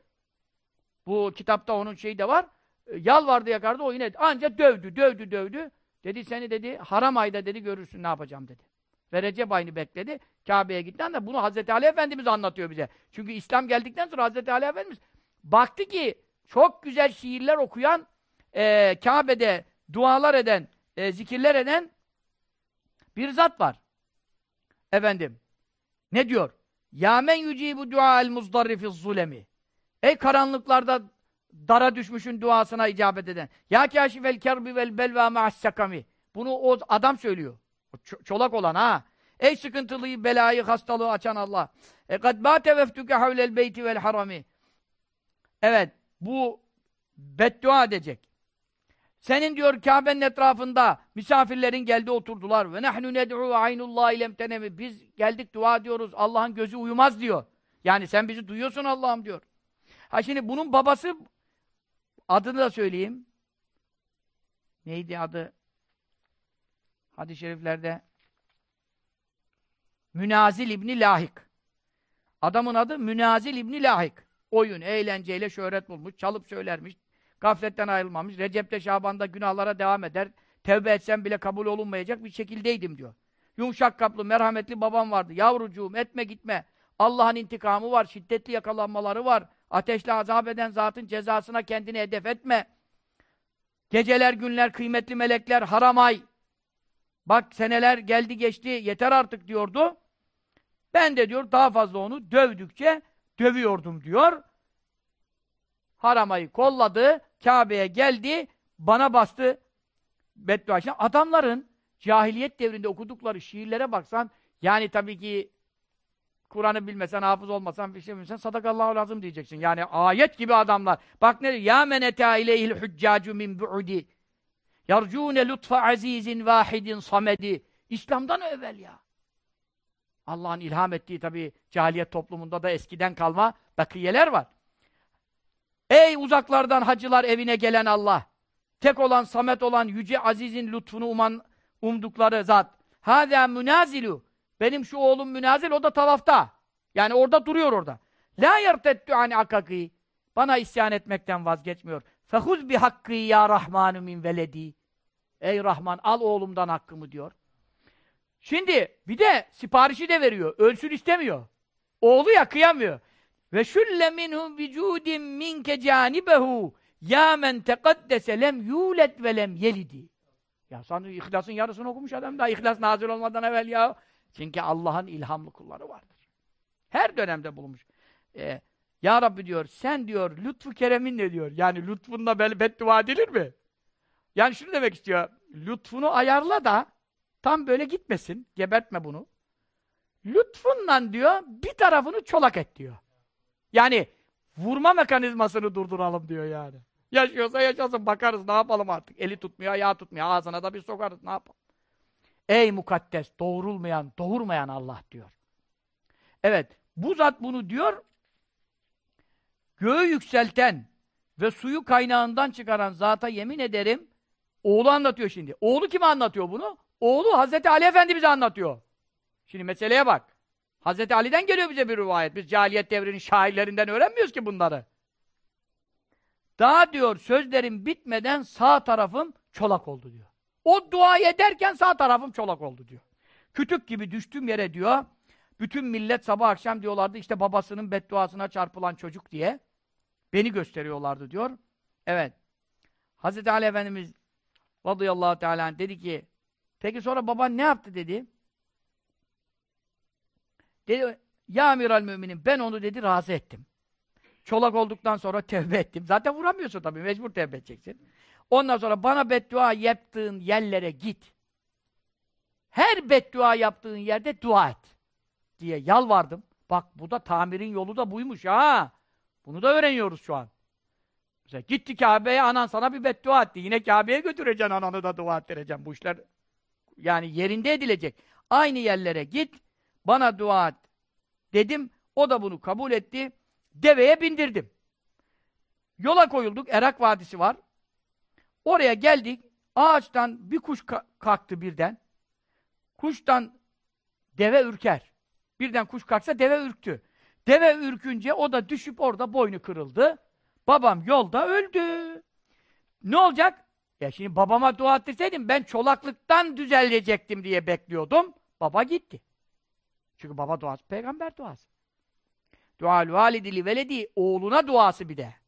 Bu kitapta onun şeyi de var. E, yalvardı yakardı o yine anca dövdü, dövdü, dövdü. Dedi seni dedi haram ayda dedi görürsün ne yapacağım dedi. Ve Recep ayını bekledi. Kabe'ye gitti de bunu Hazreti Ali Efendimiz anlatıyor bize. Çünkü İslam geldikten sonra Hazreti Ali Efendimiz baktı ki çok güzel şiirler okuyan e, Kabe'de dualar eden, e, zikirler eden bir zat var. Efendim. Ne diyor? Ya men yucibu dua'el muzdarri fiz zulemi. Ey karanlıklarda dara düşmüşün duasına icabet eden. Ya kâşifel kerbi vel belva ma'as sakami. Bunu o adam söylüyor. Çolak olan ha. Ey sıkıntılıyı, belayı, hastalığı açan Allah. E kad bâte veftuke havlel beyti vel harami. Evet, bu beddua edecek. Senin diyor Kabe'nin etrafında misafirlerin geldi oturdular. Ve nahnu ned'u aynullah ilem tenemi. Biz geldik dua diyoruz. Allah'ın gözü uyumaz diyor. Yani sen bizi duyuyorsun Allah'ım diyor. Ha şimdi bunun babası adını da söyleyeyim. Neydi adı? Hadis-i şeriflerde Münazil İbni Lahik. Adamın adı Münazil İbni Lahik. Oyun, eğlenceyle şöhret bulmuş, çalıp söylermiş, Gafletten ayrılmamış. Recep'te, Şaban'da günahlara devam eder. Tevbe etsem bile kabul olunmayacak bir şekildeydim diyor. Yumuşak kaplı, merhametli babam vardı. Yavrucuğum etme gitme. Allah'ın intikamı var, şiddetli yakalanmaları var. Ateşle azap eden zatın cezasına kendini hedef etme. Geceler, günler, kıymetli melekler, haramay. Bak seneler geldi geçti, yeter artık diyordu. Ben de diyor daha fazla onu dövdükçe dövüyordum diyor. Haramayı kolladı, Kabe'ye geldi, bana bastı beddua. Adamların cahiliyet devrinde okudukları şiirlere baksan, yani tabii ki Kur'an'ı bilmesen, hafız olmasan, bir şey bilmesen sadakallahu lazım diyeceksin. Yani ayet gibi adamlar. Bak ne diyor? Ya men eta ileyhil hüccacu min bu'di. Yarcûne lutfa azizin vahidin samedi. İslam'dan evvel ya. Allah'ın ilham ettiği tabii cahiliyet toplumunda da eskiden kalma bakiyeler var. Ey uzaklardan hacılar evine gelen Allah! Tek olan, samet olan, yüce azizin lütfunu uman, umdukları zat. Hâzâ münazilu. Benim şu oğlum münazil, o da tavafta. Yani orada duruyor orada. La yertettü ani akaki. Bana isyan etmekten vazgeçmiyor. Fehuz bi hakkı ya Rahmanu min veledi. Ey Rahman al oğlumdan hakkımı diyor. Şimdi bir de siparişi de veriyor. Ölsün istemiyor. Oğlu ya kıyamıyor. Ve şülle minhum vücudin minke canibehu Ya men tekaddese lem yulet ve lem yelidi. Ya sanırım İhlas'ın yarısını okumuş adam da İhlas nazil olmadan evvel ya. Çünkü Allah'ın ilhamlı kulları vardır. Her dönemde bulunmuş. Ee, ya Rabbi diyor, sen diyor, lütfu keremin ne diyor? Yani lütfunla beddua edilir mi? Yani şunu demek istiyor, lütfunu ayarla da tam böyle gitmesin, gebertme bunu. Lütfunla diyor, bir tarafını çolak et diyor. Yani vurma mekanizmasını durduralım diyor yani. Yaşıyorsa yaşasın, bakarız ne yapalım artık. Eli tutmuyor, ayağı tutmuyor, ağzına da bir sokarız, ne yapalım. Ey mukaddes, doğrulmayan, doğurmayan Allah diyor. Evet, bu zat bunu diyor, göğü yükselten ve suyu kaynağından çıkaran zata yemin ederim, oğlu anlatıyor şimdi. Oğlu kime anlatıyor bunu? Oğlu Hazreti Ali Efendimiz'e anlatıyor. Şimdi meseleye bak. Hazreti Ali'den geliyor bize bir rivayet. Biz cahiliyet devrinin şairlerinden öğrenmiyoruz ki bunları. Daha diyor sözlerim bitmeden sağ tarafım çolak oldu diyor. O dua ederken sağ tarafım çolak oldu diyor. Kütük gibi düştüm yere diyor. Bütün millet sabah akşam diyorlardı işte babasının bedduasına çarpılan çocuk diye. Beni gösteriyorlardı diyor. Evet. Hazreti Ali Efendimiz radıyallahu teala dedi ki peki sonra baban ne yaptı dedi. Dedi ya amiral müminin ben onu dedi razı ettim. Çolak olduktan sonra tevbe ettim. Zaten vuramıyorsun tabii mecbur tevbe edeceksin. Ondan sonra bana beddua yaptığın yerlere git. Her beddua yaptığın yerde dua et. Diye yalvardım. Bak bu da tamirin yolu da buymuş ha. Bunu da öğreniyoruz şu an. Mesela gitti Kabe'ye anan sana bir beddua etti. Yine Kabe'ye götüreceksin ananı da dua ettireceksin. Bu işler yani yerinde edilecek. Aynı yerlere git. Bana dua et. Dedim. O da bunu kabul etti. Deveye bindirdim. Yola koyulduk. Erak Vadisi var. Oraya geldik. Ağaçtan bir kuş kalktı birden. Kuştan deve ürker. Birden kuş kalksa deve ürktü. Deve ürkünce o da düşüp orada boynu kırıldı. Babam yolda öldü. Ne olacak? Ya şimdi babama dua ettirseydim ben çolaklıktan düzelecektim diye bekliyordum. Baba gitti. Çünkü baba duası peygamber duası. Dual validili veledi oğluna duası bir de.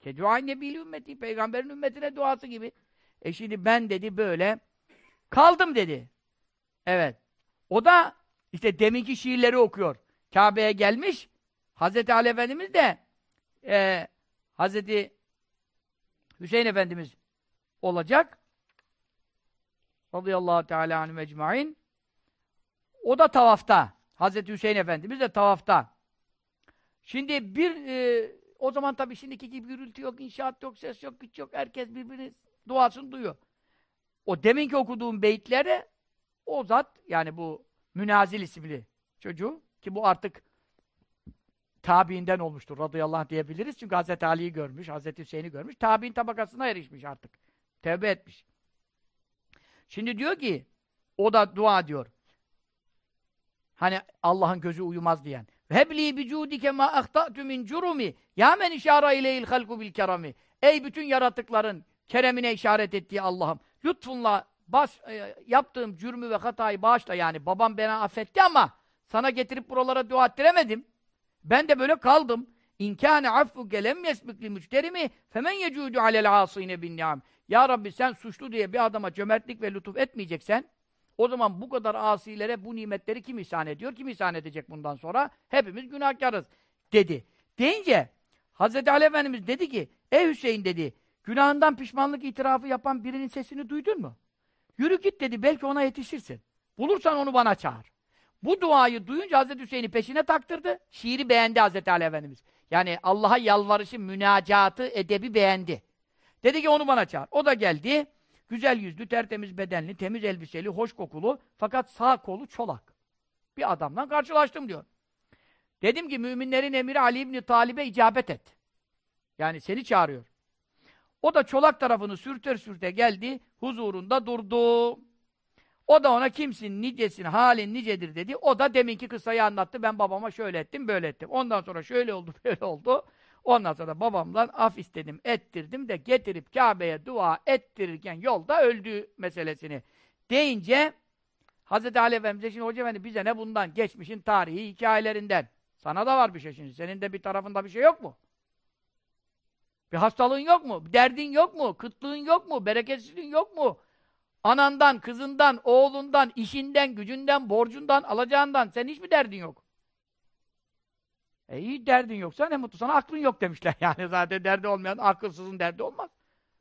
Ke duay nebil ümmeti peygamberin ümmetine duası gibi. E şimdi ben dedi böyle kaldım dedi. Evet. O da işte deminki şiirleri okuyor. Kabe'ye gelmiş. Hazreti Ali Efendimiz de e, Hazreti Hüseyin Efendimiz olacak. Radıyallahu teala anhu mecmain. O da tavafta. Hazreti Hüseyin Efendimiz de tavafta. Şimdi bir e, o zaman tabii şimdiki gibi gürültü yok, inşaat yok, ses yok, güç yok. Herkes birbirinin duasını duyuyor. O deminki okuduğum beytlere o zat yani bu Münazil isimli çocuğu ki bu artık tabiinden olmuştur radıyallahu anh diyebiliriz. Çünkü Hazreti Ali'yi görmüş, Hazreti Hüseyin'i görmüş. Tabiin tabakasına erişmiş artık. Tevbe etmiş. Şimdi diyor ki o da dua diyor. Hani Allah'ın gözü uyumaz diyen. Hebli bi cudike ma ahtatu min curumi ya men işara ileyil halku bil kerami. Ey bütün yaratıkların keremine işaret ettiği Allah'ım. Lütfunla bas, e, yaptığım cürmü ve hatayı bağışla yani. Babam beni affetti ama sana getirip buralara dua ettiremedim. Ben de böyle kaldım. İnkâne affu gelem yesbikli müçterimi femen yecudu alel asîne bin ni'am. Ya Rabbi sen suçlu diye bir adama cömertlik ve lütuf etmeyeceksen o zaman bu kadar asilere bu nimetleri kim ihsan ediyor? Kim ihsan edecek bundan sonra? Hepimiz günahkarız dedi. Deyince Hz. Ali Efendimiz dedi ki ey Hüseyin dedi günahından pişmanlık itirafı yapan birinin sesini duydun mu? Yürü git dedi belki ona yetişirsin. Bulursan onu bana çağır. Bu duayı duyunca Hazreti Hüseyin'i peşine taktırdı. Şiiri beğendi Hazreti Ali Efendimiz. Yani Allah'a yalvarışı, münacatı, edebi beğendi. Dedi ki onu bana çağır. O da geldi. Güzel yüzlü, tertemiz bedenli, temiz elbiseli, hoş kokulu fakat sağ kolu çolak. Bir adamla karşılaştım diyor. Dedim ki müminlerin emiri Ali İbni Talib'e icabet et. Yani seni çağırıyor. O da çolak tarafını sürte sürte geldi, huzurunda durdu. O da ona kimsin, nicesin, halin nicedir dedi. O da deminki kıssayı anlattı. Ben babama şöyle ettim, böyle ettim. Ondan sonra şöyle oldu, böyle oldu. Ondan sonra babamdan af istedim, ettirdim de getirip Kabe'ye dua ettirirken yolda öldü meselesini deyince Hz. Ali Efendimiz'e şimdi Hoca Efendi bize ne bundan? Geçmişin tarihi hikayelerinden. Sana da var bir şey şimdi. Senin de bir tarafında bir şey yok mu? Bir hastalığın yok mu? Bir derdin yok mu? Kıtlığın yok mu? Bereketsizliğin yok mu? Anandan, kızından, oğlundan, işinden, gücünden, borcundan, alacağından sen hiç mi derdin yok? E iyi derdin yoksa ne mutlu sana aklın yok demişler. Yani zaten derdi olmayan akılsızın derdi olmaz.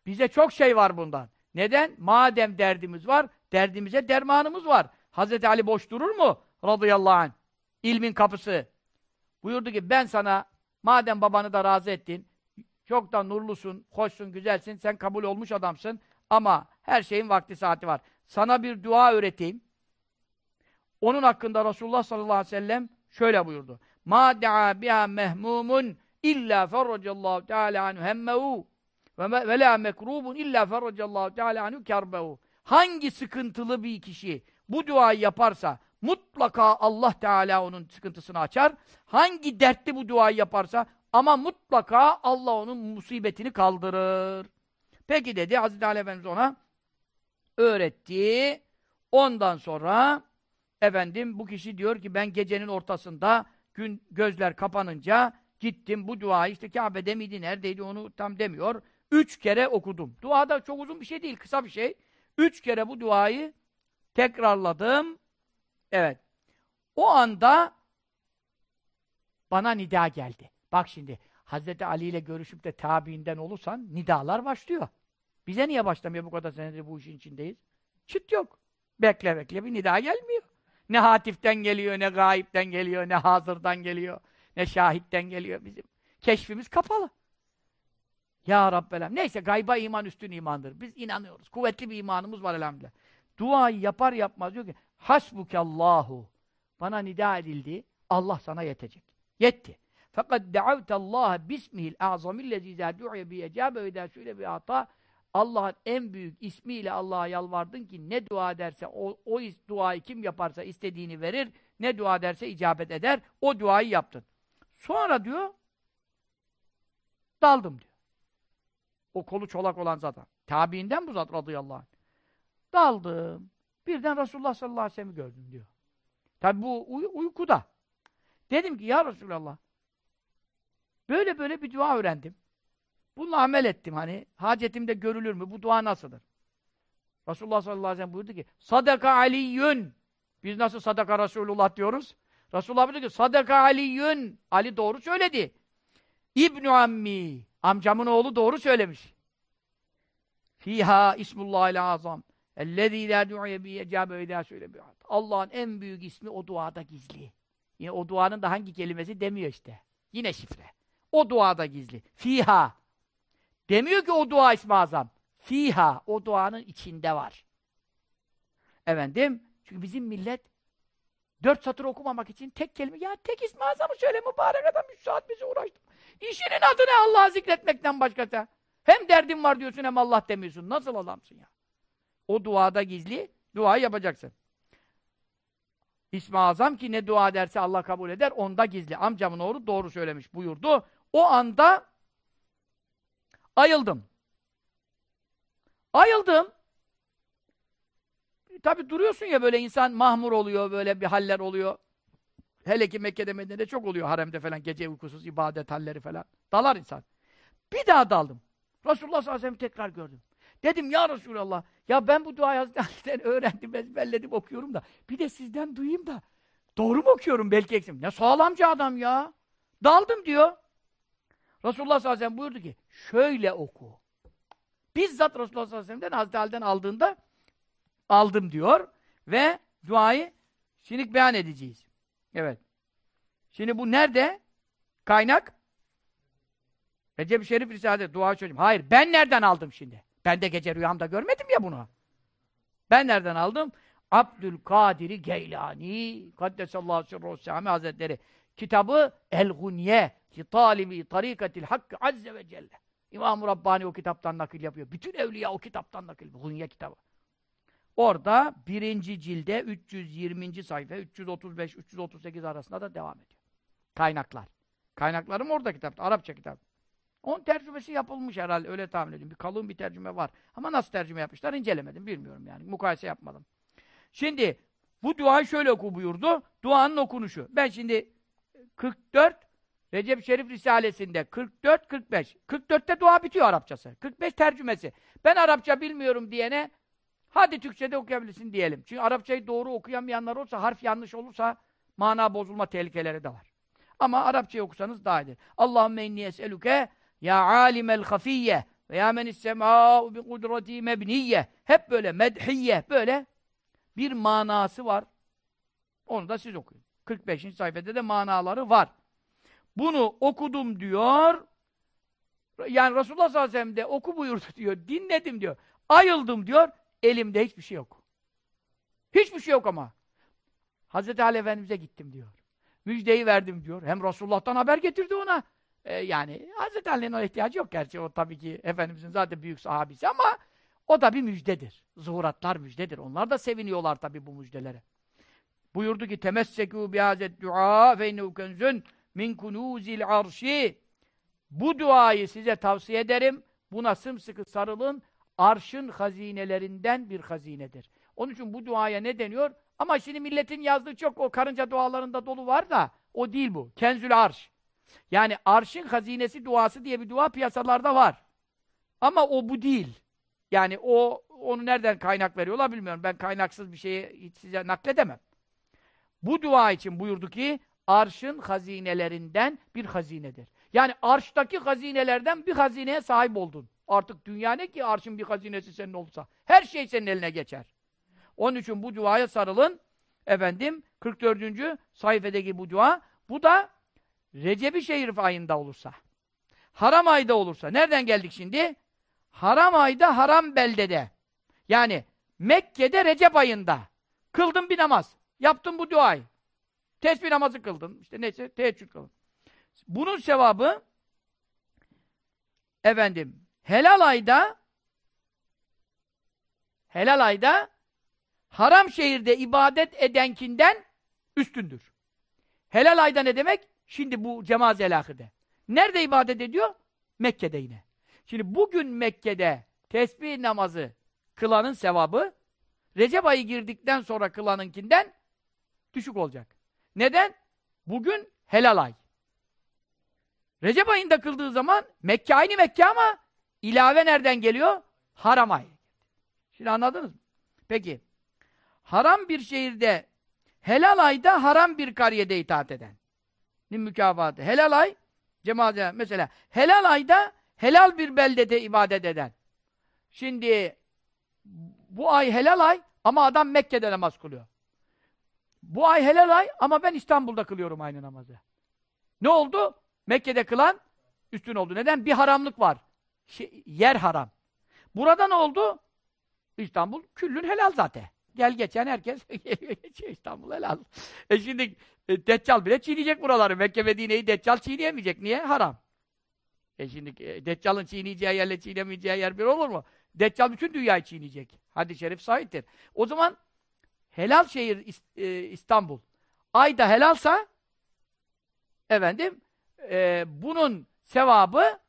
Bize çok şey var bundan. Neden? Madem derdimiz var, derdimize dermanımız var. Hazreti Ali boş durur mu? Radıyallahu anh. İlmin kapısı. Buyurdu ki ben sana madem babanı da razı ettin, çok da nurlusun, hoşsun, güzelsin, sen kabul olmuş adamsın ama her şeyin vakti saati var. Sana bir dua öğreteyim. Onun hakkında Resulullah sallallahu aleyhi ve sellem şöyle buyurdu. Ma da'a biha mehmumun illa ferracallahu teala anhu hemmehu ve la mekrubun illa ferracallahu teala anhu kerbehu. Hangi sıkıntılı bir kişi bu duayı yaparsa mutlaka Allah Teala onun sıkıntısını açar. Hangi dertli bu duayı yaparsa ama mutlaka Allah onun musibetini kaldırır. Peki dedi Hazreti Ali Efendimiz ona öğretti. Ondan sonra efendim bu kişi diyor ki ben gecenin ortasında gün gözler kapanınca gittim bu duayı işte Kabe'de miydi neredeydi onu tam demiyor. Üç kere okudum. Dua da çok uzun bir şey değil kısa bir şey. Üç kere bu duayı tekrarladım. Evet. O anda bana nida geldi. Bak şimdi Hazreti Ali ile görüşüp de tabiinden olursan nidalar başlıyor. Bize niye başlamıyor bu kadar senedir bu işin içindeyiz? Çıt yok. Bekle bekle bir nida gelmiyor. Ne hatiften geliyor, ne gayipten geliyor, ne hazırdan geliyor, ne şahitten geliyor bizim. Keşfimiz kapalı. Ya Rabbelem. Neyse gayba iman üstün imandır. Biz inanıyoruz. Kuvvetli bir imanımız var elhamdülillah. Duayı yapar yapmaz diyor ki Hasbukallahu. Bana nida edildi. Allah sana yetecek. Yetti. Fakat Allah bismihil azamillezî zâ du'ye bi ecâbe ve dâ sü'le bi ata Allah'ın en büyük ismiyle Allah'a yalvardın ki ne dua ederse o, o duayı kim yaparsa istediğini verir, ne dua ederse icabet eder. O duayı yaptın. Sonra diyor daldım diyor. O kolu çolak olan zaten. Tabiinden bu zat radıyallahu anh. Daldım. Birden Resulullah sallallahu aleyhi ve sellem'i gördüm diyor. Tabi bu uy uykuda. Dedim ki ya Resulallah böyle böyle bir dua öğrendim. Bununla amel ettim hani. Hacetimde görülür mü? Bu dua nasıldır? Resulullah sallallahu aleyhi ve sellem buyurdu ki Sadaka aliyyün Biz nasıl sadaka Resulullah diyoruz? Resulullah buyurdu ki Sadaka aliyyün Ali doğru söyledi. İbn ammi Amcamın oğlu doğru söylemiş. Fiha ismullahil azam. Ellezî lâ du'ye bi ecâbe ve söyle Allah'ın en büyük ismi o duada gizli. Yine o duanın da hangi kelimesi demiyor işte. Yine şifre. O duada gizli. Fiha. Demiyor ki o dua ismi azam. Fiha. O duanın içinde var. Efendim, çünkü bizim millet dört satır okumamak için tek kelime, ya tek ismi azamı söyle mübarek adam, üç saat bizi uğraştım. İşinin adı ne Allah'ı zikretmekten başkası? Hem derdin var diyorsun hem Allah demiyorsun. Nasıl adamsın ya? O duada gizli, dua yapacaksın. İsmi azam ki ne dua derse Allah kabul eder, onda gizli. Amcamın oğlu doğru söylemiş buyurdu. O anda ayıldım. Ayıldım. Tabi duruyorsun ya böyle insan mahmur oluyor, böyle bir haller oluyor. Hele ki Mekke'de Medine'de çok oluyor haremde falan, gece uykusuz, ibadet halleri falan. Dalar insan. Bir daha daldım. Resulullah sallallahu aleyhi ve tekrar gördüm. Dedim ya Resulallah, ya ben bu duayı Hazreti Ali'den öğrendim, ezberledim, okuyorum da bir de sizden duyayım da doğru mu okuyorum belki eksim. Ne sağlamcı adam ya. Daldım diyor. Resulullah sallallahu aleyhi ve buyurdu ki şöyle oku. Bizzat Resulullah sallallahu aleyhi ve sellem'den Hazreti Ali'den aldığında aldım diyor ve duayı şimdi beyan edeceğiz. Evet. Şimdi bu nerede? Kaynak? Recep-i Şerif Risale'de dua çözüm. Hayır, ben nereden aldım şimdi? Ben de gece rüyamda görmedim ya bunu. Ben nereden aldım? Abdülkadir Geylani Kaddesallahu sirruhu sami hazretleri kitabı El-Gunye li talibi tarikatil hakkı azze ve celle. İmam-ı Rabbani o kitaptan nakil yapıyor. Bütün evliya o kitaptan nakil. Gunye kitabı. Orada birinci cilde 320. sayfa 335-338 arasında da devam ediyor. Kaynaklar. Kaynaklarım orada kitapta. Arapça kitap. Onun tercümesi yapılmış herhalde. Öyle tahmin ediyorum. Bir kalın bir tercüme var. Ama nasıl tercüme yapmışlar incelemedim. Bilmiyorum yani. Mukayese yapmadım. Şimdi bu duayı şöyle oku buyurdu. Duanın okunuşu. Ben şimdi 44 Recep Şerif Risalesi'nde 44-45. 44'te dua bitiyor Arapçası. 45 tercümesi. Ben Arapça bilmiyorum diyene hadi Türkçe'de okuyabilirsin diyelim. Çünkü Arapçayı doğru okuyamayanlar olsa, harf yanlış olursa mana bozulma tehlikeleri de var. Ama Arapçayı okusanız daha iyidir. Allahümme inni es'eluke ya alimel hafiyye ve ya menis semâ'u bi kudreti mebniyye. Hep böyle medhiyye, böyle bir manası var. Onu da siz okuyun. 45. sayfada da manaları var. Bunu okudum diyor. Yani Resulullah sallallahu aleyhi ve sellem de oku buyurdu diyor. Dinledim diyor. Ayıldım diyor. Elimde hiçbir şey yok. Hiçbir şey yok ama. Hazreti Ali Efendimiz'e gittim diyor. Müjdeyi verdim diyor. Hem Resulullah'tan haber getirdi ona. Ee, yani Hazreti Ali'nin o ihtiyacı yok gerçi. O tabii ki Efendimiz'in zaten büyük sahabisi ama o da bir müjdedir. Zuhuratlar müjdedir. Onlar da seviniyorlar tabii bu müjdelere. Buyurdu ki temessekû bihâzet du'a fe innehu kenzün min kunûzil arşi bu duayı size tavsiye ederim. Buna sımsıkı sarılın. Arşın hazinelerinden bir hazinedir. Onun için bu duaya ne deniyor? Ama şimdi milletin yazdığı çok o karınca dualarında dolu var da o değil bu. Kenzül arş. Yani arşın hazinesi duası diye bir dua piyasalarda var. Ama o bu değil. Yani o onu nereden kaynak veriyorlar bilmiyorum. Ben kaynaksız bir şeyi hiç size nakledemem. Bu dua için buyurdu ki arşın hazinelerinden bir hazinedir. Yani arştaki hazinelerden bir hazineye sahip oldun. Artık dünya ne ki arşın bir hazinesi senin olsa. Her şey senin eline geçer. Onun için bu duaya sarılın. Efendim 44. sayfedeki bu dua. Bu da Recep-i Şerif ayında olursa. Haram ayda olursa. Nereden geldik şimdi? Haram ayda, haram beldede. Yani Mekke'de Recep ayında. Kıldın bir namaz. Yaptın bu duayı. Tesbih namazı kıldın. İşte neyse teheccüd kıldın. Bunun sevabı efendim helal ayda helal ayda haram şehirde ibadet edenkinden üstündür. Helal ayda ne demek? Şimdi bu cemazel ahirde. Nerede ibadet ediyor? Mekke'de yine. Şimdi bugün Mekke'de tesbih namazı kılanın sevabı Recep ayı girdikten sonra kılanınkinden düşük olacak. Neden? Bugün helal ay. Recep ayında kıldığı zaman Mekke aynı Mekke ama ilave nereden geliyor? Haram ay. Şimdi anladınız mı? Peki. Haram bir şehirde helal ayda haram bir kariyede itaat eden. mükafatı. Helal ay cemaat mesela helal ayda helal bir beldede ibadet eden. Şimdi bu ay helal ay ama adam Mekke'de namaz kılıyor. Bu ay helal ay ama ben İstanbul'da kılıyorum aynı namazı. Ne oldu? Mekke'de kılan üstün oldu. Neden? Bir haramlık var. Şey, yer haram. Burada ne oldu? İstanbul küllün helal zaten. Gel geçen herkes İstanbul helal. E şimdi e, Deccal bile çiğneyecek buraları. Mekke Medine'yi Deccal çiğneyemeyecek. Niye? Haram. E şimdi e, Deccal'ın çiğneyeceği yerle çiğnemeyeceği yer bir olur mu? Deccal bütün dünyayı çiğneyecek. Hadis-i şerif sahiptir. O zaman helal şehir e, İstanbul. Ayda helalsa efendim e, bunun sevabı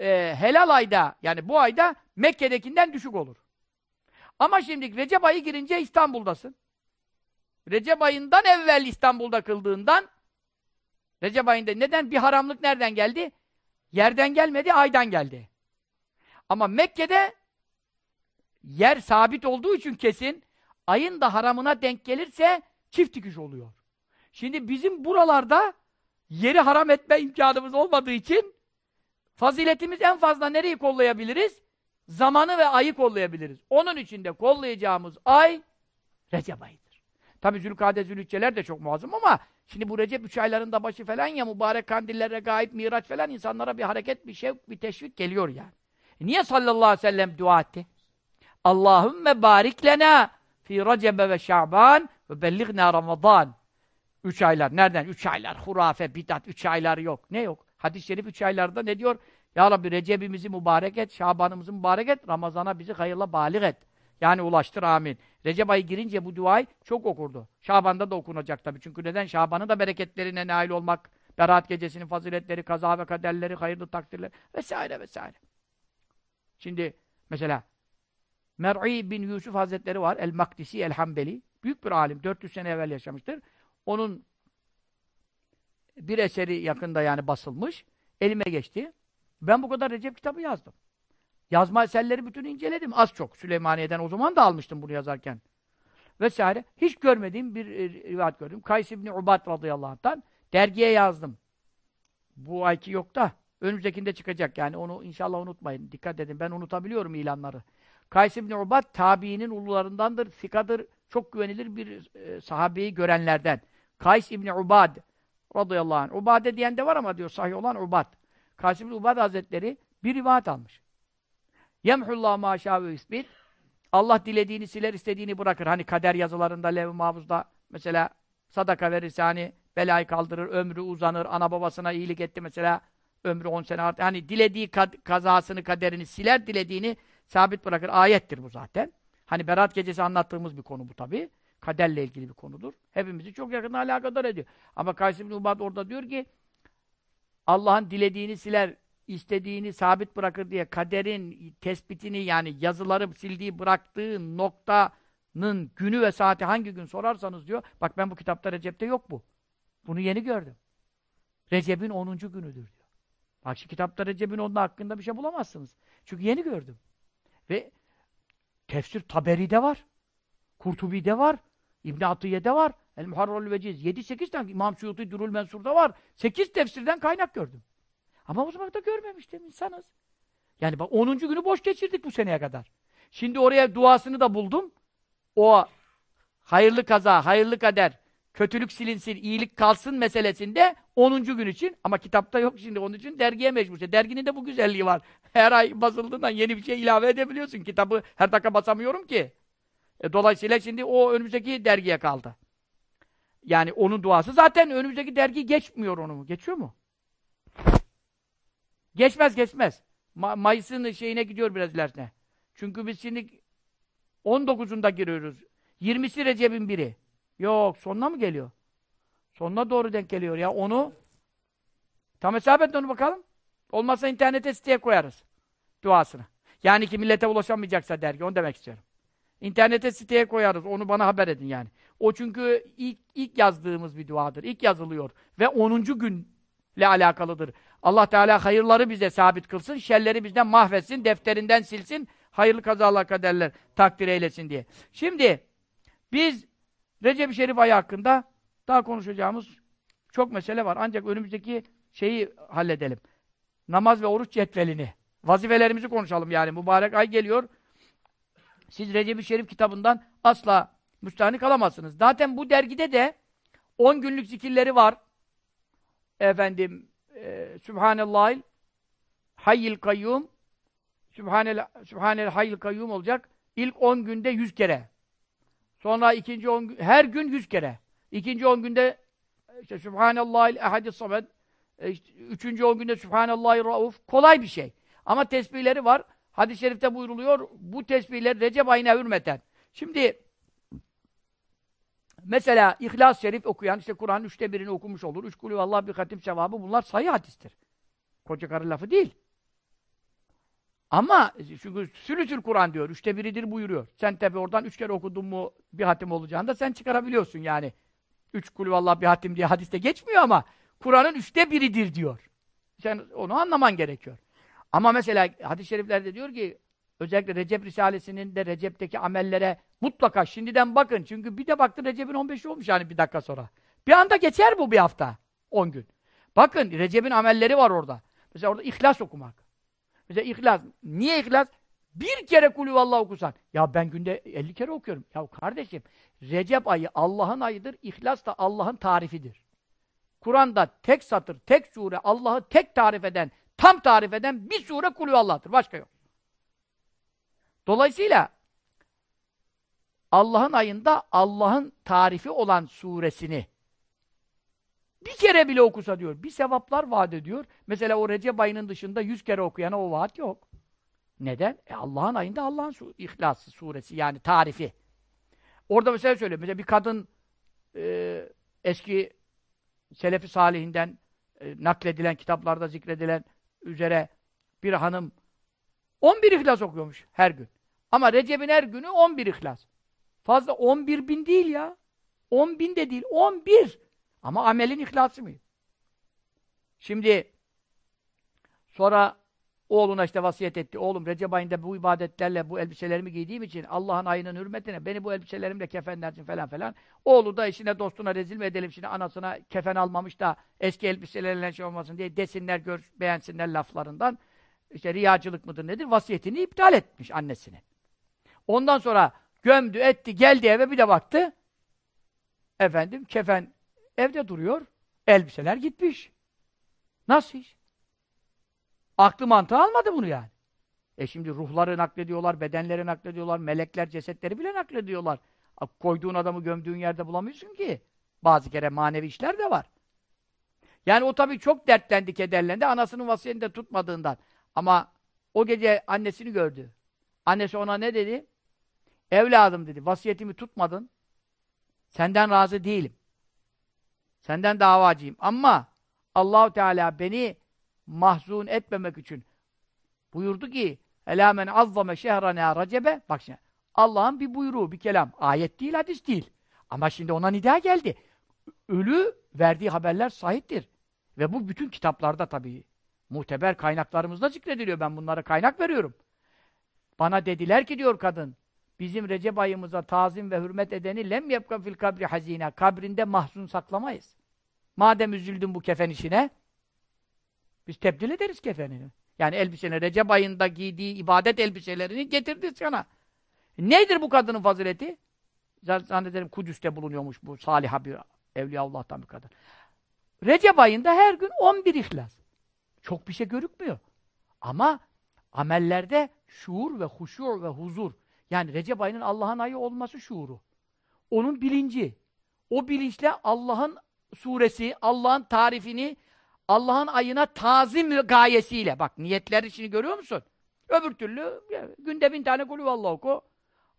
e, helal ayda yani bu ayda Mekke'dekinden düşük olur. Ama şimdi Recep ayı girince İstanbul'dasın. Recep ayından evvel İstanbul'da kıldığından Recep ayında neden? Bir haramlık nereden geldi? Yerden gelmedi, aydan geldi. Ama Mekke'de yer sabit olduğu için kesin ayın da haramına denk gelirse çift dikiş oluyor. Şimdi bizim buralarda yeri haram etme imkanımız olmadığı için faziletimiz en fazla nereyi kollayabiliriz? Zamanı ve ayı kollayabiliriz. Onun için de kollayacağımız ay Recep ayıdır. Tabi Zülkade, Zülhicceler de çok muazzam ama şimdi bu Recep üç aylarında başı falan ya mübarek kandillere gayip, miraç falan insanlara bir hareket, bir şey, bir teşvik geliyor yani. Niye sallallahu aleyhi ve sellem dua etti? Allahümme barik fi Recebe ve Şaban ve bellighna Ramazan. Üç aylar. Nereden? Üç aylar. Hurafe, bidat. Üç aylar yok. Ne yok? Hadis-i şerif üç aylarda ne diyor? Ya Rabbi Recep'imizi mübarek et, Şaban'ımızı mübarek et, Ramazan'a bizi hayırla balik et. Yani ulaştır amin. Recep ayı girince bu duayı çok okurdu. Şaban'da da okunacak tabii. Çünkü neden? Şaban'ın da bereketlerine nail olmak, Berat gecesinin faziletleri, kaza ve kaderleri, hayırlı takdirler vesaire vesaire. Şimdi mesela Mer'i bin Yusuf Hazretleri var. El-Makdisi, El-Hambeli. Büyük bir alim. 400 sene evvel yaşamıştır. Onun bir eseri yakında yani basılmış. Elime geçti. Ben bu kadar Recep kitabı yazdım. Yazma eserleri bütün inceledim. Az çok. Süleymaniye'den o zaman da almıştım bunu yazarken. Vesaire. Hiç görmediğim bir e, rivayet gördüm. Kays İbni Ubad radıyallahu anh'tan dergiye yazdım. Bu ayki yok da önümüzdekinde çıkacak yani onu inşallah unutmayın. Dikkat edin ben unutabiliyorum ilanları. Kays İbni Ubad tabiinin ulularındandır, fikadır, çok güvenilir bir e, sahabeyi görenlerden. Kays İbni Ubad radıyallahu anh. Ubade diyen de var ama diyor sahih olan Ubad. Kays İbni Ubad Hazretleri bir rivayet almış. Yemhullah maşâ ve isbit. Allah dilediğini siler, istediğini bırakır. Hani kader yazılarında, lev mahfuzda mesela sadaka verirse hani belayı kaldırır, ömrü uzanır, ana babasına iyilik etti mesela ömrü 10 sene artır. Hani dilediği kazasını, kaderini siler, dilediğini sabit bırakır. Ayettir bu zaten. Hani Berat Gecesi anlattığımız bir konu bu tabi. Kaderle ilgili bir konudur. Hepimizi çok yakından alakadar ediyor. Ama Kays ibn Ubad orada diyor ki Allah'ın dilediğini siler, istediğini sabit bırakır diye kaderin tespitini yani yazıları sildiği bıraktığı noktanın günü ve saati hangi gün sorarsanız diyor. Bak ben bu kitapta Recep'te yok bu. Bunu yeni gördüm. Recep'in 10. günüdür diyor. Bak şu kitapta Recep'in onun hakkında bir şey bulamazsınız. Çünkü yeni gördüm. Ve tefsir Taberi'de var. Kurtubi'de var. İbn Atiye'de var. El Muharrarul Veciz. 7-8 tane İmam Suyuti Durul Mensur'da var. 8 tefsirden kaynak gördüm. Ama da görmemiştim insanız. Yani bak 10. günü boş geçirdik bu seneye kadar. Şimdi oraya duasını da buldum. O hayırlı kaza, hayırlı kader, kötülük silinsin, iyilik kalsın meselesinde 10. gün için. Ama kitapta yok şimdi onun için dergiye mecbur. Derginin de bu güzelliği var. Her ay basıldığından yeni bir şey ilave edebiliyorsun. Kitabı her dakika basamıyorum ki. E, dolayısıyla şimdi o önümüzdeki dergiye kaldı. Yani onun duası zaten önümüzdeki dergi geçmiyor onu mu? Geçiyor mu? Geçmez geçmez. Ma Mayıs'ın şeyine gidiyor biraz ilerisine. Çünkü biz şimdi 19'unda giriyoruz. 20'si Recep'in biri. Yok sonuna mı geliyor? Sonuna doğru denk geliyor ya. Onu tam hesap et onu bakalım. Olmazsa internete siteye koyarız. Duasını. Yani ki millete ulaşamayacaksa dergi. Onu demek istiyorum. İnternete siteye koyarız. Onu bana haber edin yani. O çünkü ilk, ilk yazdığımız bir duadır. İlk yazılıyor. Ve 10. günle alakalıdır. Allah Teala hayırları bize sabit kılsın, şerleri bizden mahvetsin, defterinden silsin, hayırlı kazalar kaderler takdir eylesin diye. Şimdi biz Recep-i Şerif ayı hakkında daha konuşacağımız çok mesele var. Ancak önümüzdeki şeyi halledelim. Namaz ve oruç cetvelini. Vazifelerimizi konuşalım yani. Mübarek ay geliyor. Siz Recep-i Şerif kitabından asla müstahni kalamazsınız. Zaten bu dergide de 10 günlük zikirleri var. Efendim e, Sübhanallahil Hayyil Kayyum Sübhanel, Sübhanel Hayyil Kayyum olacak. İlk 10 günde 100 kere. Sonra ikinci 10 gün, her gün 100 kere. İkinci 10 günde işte Sübhanallahil Ehadis Samed e, üçüncü 10 günde Sübhanallahil Rauf. Kolay bir şey. Ama tesbihleri var. Hadis-i şerifte buyruluyor. Bu tesbihler Recep ayına hürmeten. Şimdi mesela İhlas-ı Şerif okuyan işte Kur'an'ın üçte birini okumuş olur. Üç kulü Allah bir hatim sevabı. Bunlar sayı hadistir. Koca karı lafı değil. Ama çünkü sülüsül Kur'an diyor. Üçte biridir buyuruyor. Sen tabi oradan üç kere okudun mu bir hatim olacağını da sen çıkarabiliyorsun yani. Üç kulü Allah bir hatim diye hadiste geçmiyor ama Kur'an'ın üçte biridir diyor. Sen onu anlaman gerekiyor. Ama mesela hadis-i şeriflerde diyor ki özellikle Recep Risalesi'nin de Recep'teki amellere mutlaka şimdiden bakın. Çünkü bir de baktın Recep'in 15'i olmuş yani bir dakika sonra. Bir anda geçer bu bir hafta. 10 gün. Bakın Recep'in amelleri var orada. Mesela orada ihlas okumak. Mesela ihlas. Niye ihlas? Bir kere kulü vallahi okusan. Ya ben günde 50 kere okuyorum. Ya kardeşim Recep ayı Allah'ın ayıdır. İhlas da Allah'ın tarifidir. Kur'an'da tek satır, tek sure Allah'ı tek tarif eden tam tarif eden bir sure kulü Allah'tır. Başka yok. Dolayısıyla Allah'ın ayında Allah'ın tarifi olan suresini bir kere bile okusa diyor. Bir sevaplar vaat ediyor. Mesela o Recep ayının dışında yüz kere okuyana o vaat yok. Neden? E Allah'ın ayında Allah'ın su İhlas suresi yani tarifi. Orada mesela söylüyor. Mesela bir kadın e, eski Selefi Salihinden e, nakledilen, kitaplarda zikredilen üzere bir hanım 11 ihlas okuyormuş her gün. Ama Recep'in her günü 11 ihlas. Fazla 11 bin değil ya. 10 bin de değil. 11. Ama amelin ihlası mı? Şimdi sonra oğluna işte vasiyet etti. Oğlum Recep ayında bu ibadetlerle bu elbiselerimi giydiğim için Allah'ın ayının hürmetine beni bu elbiselerimle kefenlersin falan falan. Oğlu da eşine dostuna rezil mi edelim şimdi anasına kefen almamış da eski elbiselerle şey olmasın diye desinler, gör, beğensinler laflarından. İşte riyacılık mıdır nedir? Vasiyetini iptal etmiş annesinin. Ondan sonra gömdü, etti, geldi eve bir de baktı. Efendim kefen evde duruyor. Elbiseler gitmiş. Nasıl iş? Aklı mantığı almadı bunu yani. E şimdi ruhları naklediyorlar, bedenleri naklediyorlar, melekler cesetleri bile naklediyorlar. Koyduğun adamı gömdüğün yerde bulamıyorsun ki. Bazı kere manevi işler de var. Yani o tabii çok dertlendi, kederlendi. Anasının vasiyetini de tutmadığından. Ama o gece annesini gördü. Annesi ona ne dedi? Evladım dedi, vasiyetimi tutmadın. Senden razı değilim. Senden davacıyım. Ama Allahu Teala beni mahzun etmemek için buyurdu ki Elâ men azzame şehrana recebe bak şimdi Allah'ın bir buyruğu, bir kelam. Ayet değil, hadis değil. Ama şimdi ona nida geldi. Ölü verdiği haberler sahiptir. Ve bu bütün kitaplarda tabii muteber kaynaklarımızda zikrediliyor. Ben bunlara kaynak veriyorum. Bana dediler ki diyor kadın, bizim Recep ayımıza tazim ve hürmet edeni lem yepka fil kabri hazine. Kabrinde mahzun saklamayız. Madem üzüldün bu kefen işine, biz tebdil ederiz kefenini. Yani elbiseni, Recep ayında giydiği ibadet elbiselerini getirdi sana. Nedir bu kadının fazileti? Zannederim Kudüs'te bulunuyormuş bu saliha bir Evliyaullah'tan bir kadın. Recep ayında her gün 11 ihlas. Çok bir şey görükmüyor. Ama amellerde şuur ve huşu ve huzur. Yani Recep ayının Allah'ın ayı olması şuuru. Onun bilinci. O bilinçle Allah'ın suresi, Allah'ın tarifini, Allah'ın ayına tazim gayesiyle. Bak niyetler işini görüyor musun? Öbür türlü günde bin tane kulü vallahi oku.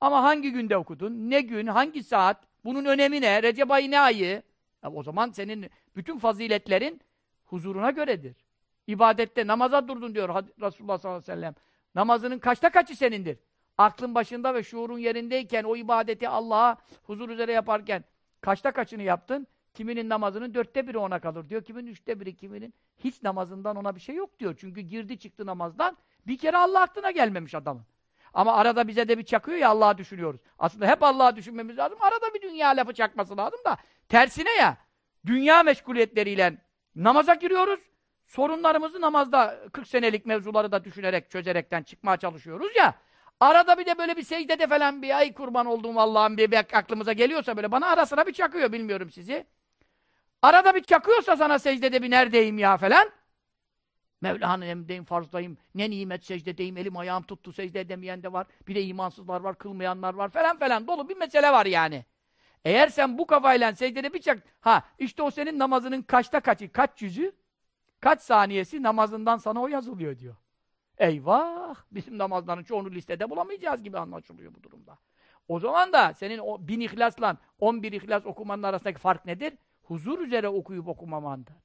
Ama hangi günde okudun? Ne gün? Hangi saat? Bunun önemi ne? Recep ayı ne ayı? Ya o zaman senin bütün faziletlerin huzuruna göredir. İbadette namaza durdun diyor Resulullah sallallahu aleyhi ve sellem. Namazının kaçta kaçı senindir? Aklın başında ve şuurun yerindeyken o ibadeti Allah'a huzur üzere yaparken kaçta kaçını yaptın? Kiminin namazının dörtte biri ona kalır diyor. Kimin üçte biri, kiminin hiç namazından ona bir şey yok diyor. Çünkü girdi çıktı namazdan bir kere Allah aklına gelmemiş adamın. Ama arada bize de bir çakıyor ya Allah'ı düşünüyoruz. Aslında hep Allah'ı düşünmemiz lazım. Arada bir dünya lafı çakması lazım da tersine ya dünya meşguliyetleriyle namaza giriyoruz. Sorunlarımızı namazda 40 senelik mevzuları da düşünerek, çözerekten çıkmaya çalışıyoruz ya. Arada bir de böyle bir secdede falan bir ay kurban olduğum Allah'ın bir, aklımıza geliyorsa böyle bana ara sıra bir çakıyor bilmiyorum sizi. Arada bir çakıyorsa sana secdede bir neredeyim ya falan. Mevla'nın emrindeyim, farzdayım, ne nimet secdedeyim, elim ayağım tuttu, secde edemeyen de var. Bir de imansızlar var, kılmayanlar var falan falan dolu bir mesele var yani. Eğer sen bu kafayla secdede bir çak... Ha işte o senin namazının kaçta kaçı, kaç yüzü, kaç saniyesi namazından sana o yazılıyor diyor. Eyvah! Bizim namazların çoğunu listede bulamayacağız gibi anlaşılıyor bu durumda. O zaman da senin o bin ihlasla on bir ihlas okumanın arasındaki fark nedir? Huzur üzere okuyup okumamandır.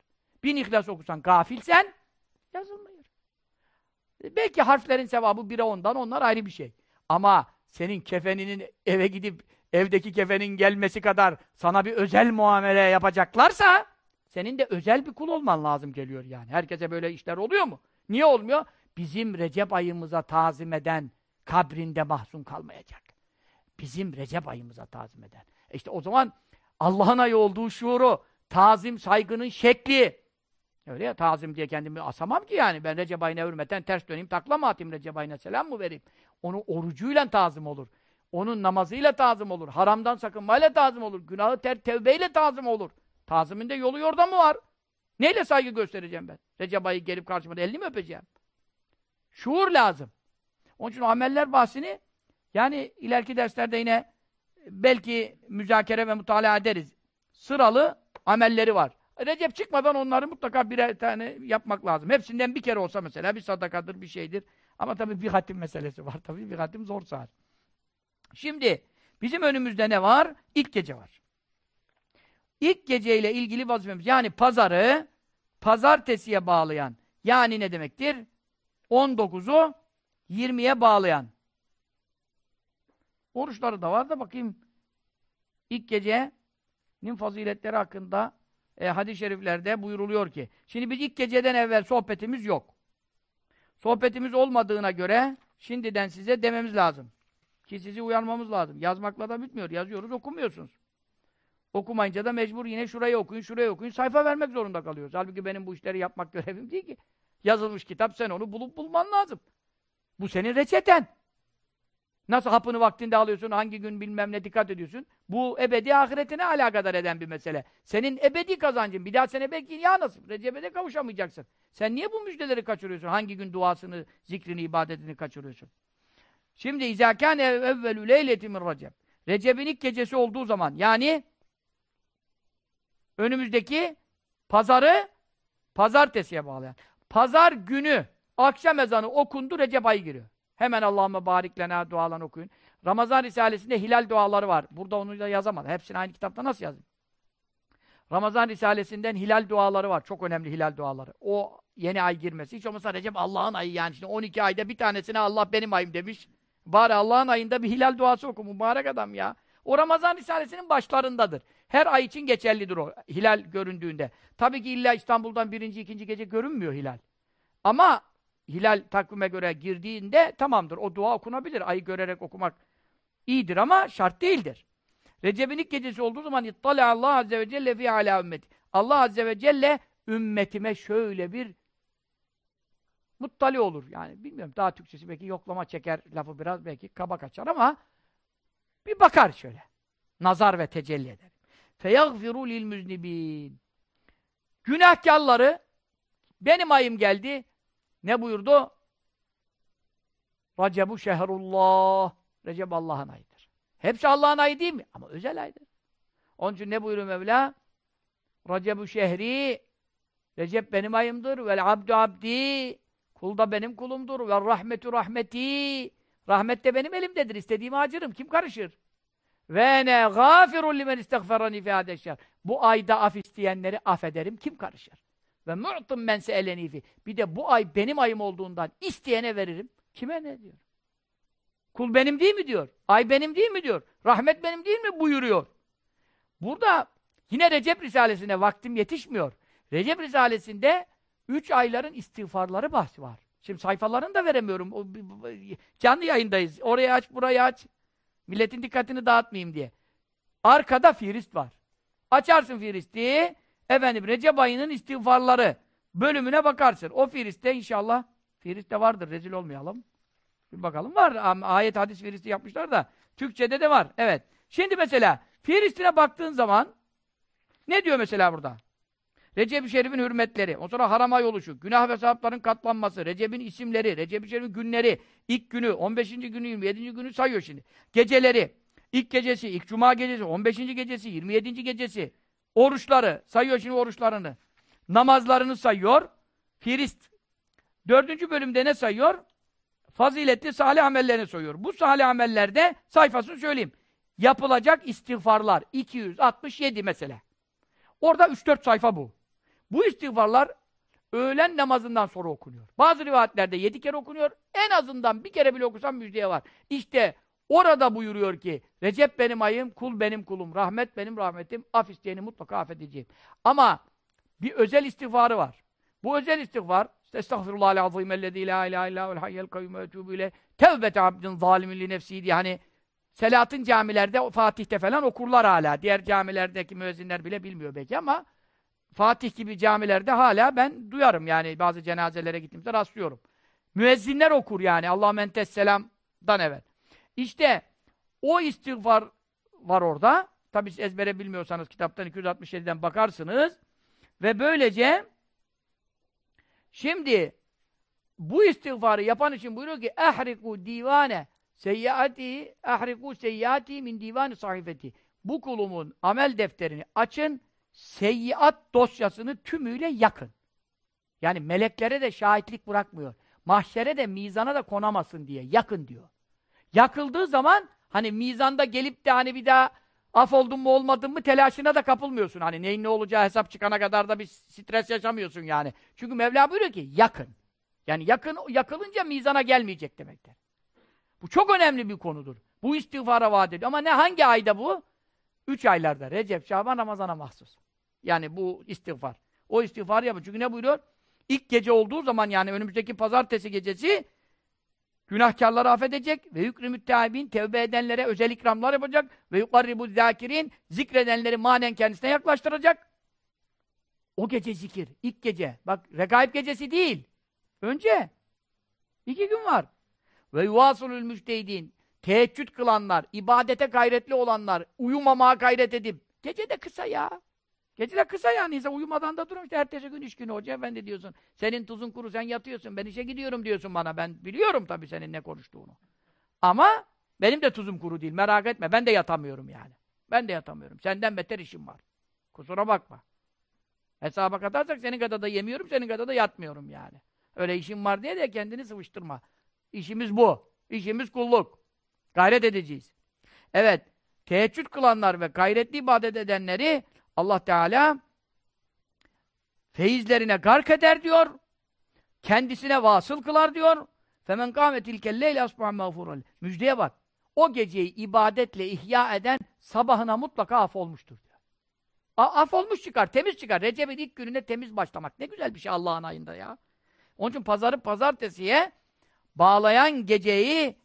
Bin ihlas okusan gafilsen yazılmıyor. Belki harflerin sevabı bire ondan, onlar ayrı bir şey. Ama senin kefeninin eve gidip evdeki kefenin gelmesi kadar sana bir özel muamele yapacaklarsa senin de özel bir kul olman lazım geliyor yani. Herkese böyle işler oluyor mu? Niye olmuyor? Bizim Recep ayımıza tazim eden kabrinde mahzun kalmayacak. Bizim Recep ayımıza tazim eden. E işte o zaman Allah'ın ayı olduğu şuuru, tazim, saygının şekli. Öyle ya, tazim diye kendimi asamam ki yani. Ben Recep ayına hürmeten ters döneyim, takla mı atayım Recep ayına, selam mı vereyim? Onu orucuyla tazim olur. Onun namazıyla tazim olur. Haramdan sakınmayla tazim olur. Günahı ter tevbeyle tazim olur. Tazimin de yolu yordan mı var? Neyle saygı göstereceğim ben? Recep ayı gelip karşıma elini mi öpeceğim? Şuur lazım. Onun için ameller bahsini yani ileriki derslerde yine belki müzakere ve mutala ederiz. Sıralı amelleri var. Recep çıkmadan onları mutlaka birer tane yapmak lazım. Hepsinden bir kere olsa mesela bir sadakadır, bir şeydir. Ama tabii bir hatim meselesi var. Tabii bir hatim zor saat. Şimdi bizim önümüzde ne var? İlk gece var. İlk geceyle ilgili vazifemiz yani pazarı pazartesiye bağlayan yani ne demektir? 19'u 20'ye bağlayan. Oruçları da var da bakayım ilk gecenin faziletleri hakkında e, hadis-i şeriflerde buyuruluyor ki, şimdi biz ilk geceden evvel sohbetimiz yok. Sohbetimiz olmadığına göre şimdiden size dememiz lazım. Ki sizi uyarmamız lazım. Yazmakla da bitmiyor. Yazıyoruz, okumuyorsunuz. Okumayınca da mecbur yine şurayı okuyun, şurayı okuyun. Sayfa vermek zorunda kalıyoruz. Halbuki benim bu işleri yapmak görevim değil ki yazılmış kitap, sen onu bulup bulman lazım. Bu senin reçeten. Nasıl hapını vaktinde alıyorsun, hangi gün bilmem ne dikkat ediyorsun. Bu ebedi ahiretine alakadar eden bir mesele. Senin ebedi kazancın. Bir daha sene belki ya nasıl? Recep'e kavuşamayacaksın. Sen niye bu müjdeleri kaçırıyorsun? Hangi gün duasını, zikrini, ibadetini kaçırıyorsun? Şimdi izâkân evvelü leyleti min recep. Recep'in ilk gecesi olduğu zaman yani önümüzdeki pazarı pazartesiye bağlayan. Pazar günü akşam ezanı okundu Recep ayı giriyor. Hemen Allahümme barik lena dualarını okuyun. Ramazan Risalesi'nde hilal duaları var. Burada onu da yazamadım. Hepsini aynı kitapta nasıl yazayım? Ramazan Risalesi'nden hilal duaları var. Çok önemli hilal duaları. O yeni ay girmesi. Hiç olmazsa Recep Allah'ın ayı yani. Şimdi 12 ayda bir tanesine Allah benim ayım demiş. Bari Allah'ın ayında bir hilal duası oku. Mübarek adam ya. O Ramazan Risalesi'nin başlarındadır. Her ay için geçerlidir o. Hilal göründüğünde. Tabii ki illa İstanbul'dan birinci, ikinci gece görünmüyor hilal. Ama hilal takvime göre girdiğinde tamamdır. O dua okunabilir. Ayı görerek okumak iyidir ama şart değildir. Recep'in ilk gecesi olduğu zaman ittala Allah azze ve celle fi ala ümmeti. Allah azze ve celle ümmetime şöyle bir muttali olur. Yani bilmiyorum daha Türkçesi belki yoklama çeker lafı biraz belki kaba kaçar ama bir bakar şöyle. Nazar ve tecelli eder. Lil müznibin. Günahkarları benim ayım geldi. Ne buyurdu? Racebu şehrullah. Recep Allah'ın ayıdır. Hepsi Allah'ın ayı değil mi? Ama özel aydır. Onun için ne buyuruyor Mevla? Racebu şehri Recep benim ayımdır. Vel abdu abdi Kul da benim kulumdur. Ve rahmetu rahmeti Rahmet de benim elimdedir. İstediğimi acırım. Kim karışır? Ve ne gâfirun limen istagferani fi hadeşşer. Bu ayda af isteyenleri affederim. Kim karışır? Ve mu'tum men se'eleni fi. Bir de bu ay benim ayım olduğundan isteyene veririm. Kime ne diyor? Kul benim değil mi diyor? Ay benim değil mi diyor? Rahmet benim değil mi buyuruyor? Burada yine Recep Risalesi'ne vaktim yetişmiyor. Recep Risalesi'nde üç ayların istiğfarları bahsi var. Şimdi sayfalarını da veremiyorum. O, canlı yayındayız. Oraya aç, burayı aç. Milletin dikkatini dağıtmayayım diye. Arkada firist var. Açarsın firisti. Efendim Recep ayının istiğfarları bölümüne bakarsın. O firiste inşallah firiste vardır. Rezil olmayalım. Bir bakalım. Var. Ayet hadis firisti yapmışlar da. Türkçede de var. Evet. Şimdi mesela firistine baktığın zaman ne diyor mesela burada? Recep-i Şerif'in hürmetleri, o sonra haram ay oluşu, günah ve sevapların katlanması, Recep'in isimleri, Recep-i Şerif'in günleri, ilk günü, 15. günü, 27. günü sayıyor şimdi. Geceleri, ilk gecesi, ilk cuma gecesi, 15. gecesi, 27. gecesi, oruçları, sayıyor şimdi oruçlarını. Namazlarını sayıyor. Firist. Dördüncü bölümde ne sayıyor? Faziletli salih amellerini sayıyor. Bu salih amellerde sayfasını söyleyeyim. Yapılacak istiğfarlar. 267 mesela. Orada 3-4 sayfa bu. Bu istiğfarlar öğlen namazından sonra okunuyor. Bazı rivayetlerde yedi kere okunuyor. En azından bir kere bile okusam müjdeye var. İşte orada buyuruyor ki Recep benim ayım, kul benim kulum, rahmet benim rahmetim, af isteyeni mutlaka affedeceğim. Ama bir özel istiğfarı var. Bu özel istiğfar işte estağfirullahal azim ellezî la ilahe illâhu'l hayyel kayyum etûbü ile tevbete abdin zalimin li nefsî diye hani Selahattin camilerde, Fatih'te falan okurlar hala. Diğer camilerdeki müezzinler bile bilmiyor belki ama Fatih gibi camilerde hala ben duyarım yani bazı cenazelere gittiğimde rastlıyorum. Müezzinler okur yani Allah mentes selamdan evvel. İşte o istiğfar var orada. Tabi siz ezbere bilmiyorsanız kitaptan 267'den bakarsınız. Ve böylece şimdi bu istiğfarı yapan için buyuruyor ki ehriku divane seyyiati ehriku seyyiati min divani sahifeti. Bu kulumun amel defterini açın seyyiat dosyasını tümüyle yakın. Yani meleklere de şahitlik bırakmıyor. Mahşere de mizana da konamasın diye yakın diyor. Yakıldığı zaman hani mizanda gelip de hani bir daha af oldun mu olmadın mı telaşına da kapılmıyorsun. Hani neyin ne olacağı hesap çıkana kadar da bir stres yaşamıyorsun yani. Çünkü Mevla buyuruyor ki yakın. Yani yakın yakılınca mizana gelmeyecek demektir. Bu çok önemli bir konudur. Bu istiğfara vaat ediyor. Ama ne hangi ayda bu? Üç aylarda. Recep, Şaban, Ramazan'a mahsus. Yani bu istiğfar. O istiğfarı yapın. Çünkü ne buyuruyor? İlk gece olduğu zaman yani önümüzdeki pazartesi gecesi günahkarları affedecek ve yükrü müteahibin tevbe edenlere özel ikramlar yapacak ve yukarribu zâkirin zikredenleri manen kendisine yaklaştıracak. O gece zikir. ilk gece. Bak regaib gecesi değil. Önce. iki gün var. Ve yuvasulül müstehidin. Teheccüd kılanlar, ibadete gayretli olanlar, uyumamaya gayret edip. Gece de kısa ya. Gece de kısa yani. İnsan uyumadan da durmuş. Ertesi gün iş günü hoca efendi diyorsun. Senin tuzun kuru sen yatıyorsun. Ben işe gidiyorum diyorsun bana. Ben biliyorum tabii senin ne konuştuğunu. Ama benim de tuzum kuru değil. Merak etme. Ben de yatamıyorum yani. Ben de yatamıyorum. Senden beter işim var. Kusura bakma. Hesaba katarsak senin kadar da yemiyorum, senin kadar da yatmıyorum yani. Öyle işim var diye de kendini sıvıştırma. İşimiz bu. İşimiz kulluk. Gayret edeceğiz. Evet. Teheccüd kılanlar ve gayretli ibadet edenleri Allah Teala feyizlerine gark eder diyor. Kendisine vasıl kılar diyor. Femen kâmetil kelleyle asbâh mağfurul. Müjdeye bak. O geceyi ibadetle ihya eden sabahına mutlaka af olmuştur diyor. A af olmuş çıkar, temiz çıkar. Recep'in ilk gününde temiz başlamak. Ne güzel bir şey Allah'ın ayında ya. Onun için pazarı pazartesiye bağlayan geceyi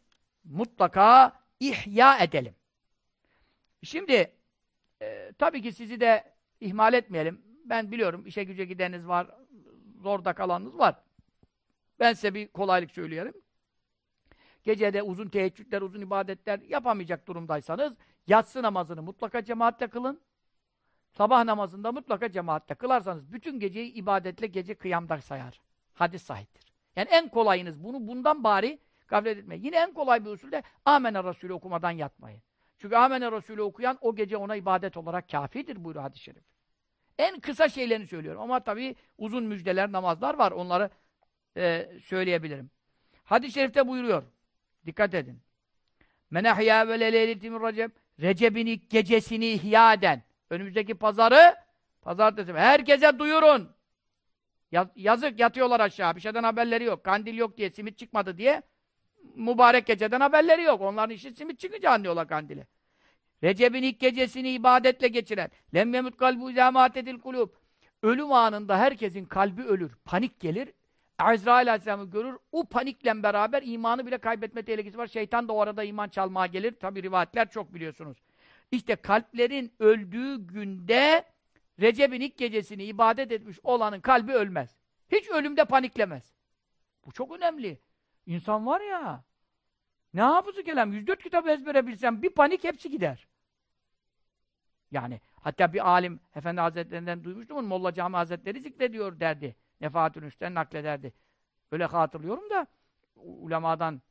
mutlaka ihya edelim. Şimdi e, tabii ki sizi de ihmal etmeyelim. Ben biliyorum işe güce gideniniz var, zorda kalanınız var. Ben size bir kolaylık söyleyelim. Gecede uzun teheccüdler, uzun ibadetler yapamayacak durumdaysanız yatsı namazını mutlaka cemaatle kılın. Sabah namazında mutlaka cemaatle kılarsanız bütün geceyi ibadetle gece kıyamda sayar. Hadis sahiptir. Yani en kolayınız bunu bundan bari gaflet etmeyin. Yine en kolay bir usulde Amener Resulü okumadan yatmayın. Çünkü Amener Resulü okuyan o gece ona ibadet olarak kafidir buyuruyor hadis-i şerif. En kısa şeylerini söylüyorum. Ama tabii uzun müjdeler, namazlar var. Onları e, söyleyebilirim. Hadis-i şerifte buyuruyor. Dikkat edin. Men ahya ve leyletin recep. Recep'in ilk gecesini ihya eden. Önümüzdeki pazarı pazartesi. Herkese duyurun. Yaz, yazık yatıyorlar aşağı. Bir şeyden haberleri yok. Kandil yok diye, simit çıkmadı diye mübarek geceden haberleri yok. Onların işi simit çıkınca anlıyorlar kandili. Recep'in ilk gecesini ibadetle geçiren. Lem yemut kalbu izâmâtetil kulûb. Ölüm anında herkesin kalbi ölür. Panik gelir. Azrail Aleyhisselam'ı görür. O panikle beraber imanı bile kaybetme tehlikesi var. Şeytan da o arada iman çalmaya gelir. Tabi rivayetler çok biliyorsunuz. İşte kalplerin öldüğü günde Recep'in ilk gecesini ibadet etmiş olanın kalbi ölmez. Hiç ölümde paniklemez. Bu çok önemli. İnsan var ya, ne hafızı kelam, 104 kitabı ezbere bilsem bir panik hepsi gider. Yani hatta bir alim Efendi Hazretlerinden duymuştum, Molla Cami Hazretleri zikrediyor derdi. Nefahatül Üstten naklederdi. Öyle hatırlıyorum da ulemadan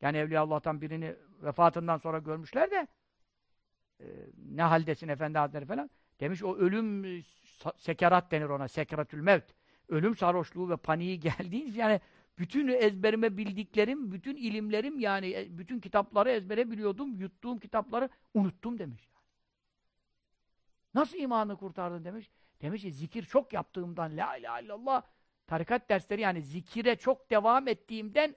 yani Evliya Allah'tan birini vefatından sonra görmüşler de e, ne haldesin Efendi Hazretleri falan. Demiş o ölüm e, sekerat denir ona. Sekeratül mevt. Ölüm sarhoşluğu ve paniği geldiği yani bütün ezberime bildiklerim, bütün ilimlerim yani e, bütün kitapları ezbere biliyordum. Yuttuğum kitapları unuttum demiş. Nasıl imanı kurtardın demiş. Demiş ki zikir çok yaptığımdan la ilahe illallah tarikat dersleri yani zikire çok devam ettiğimden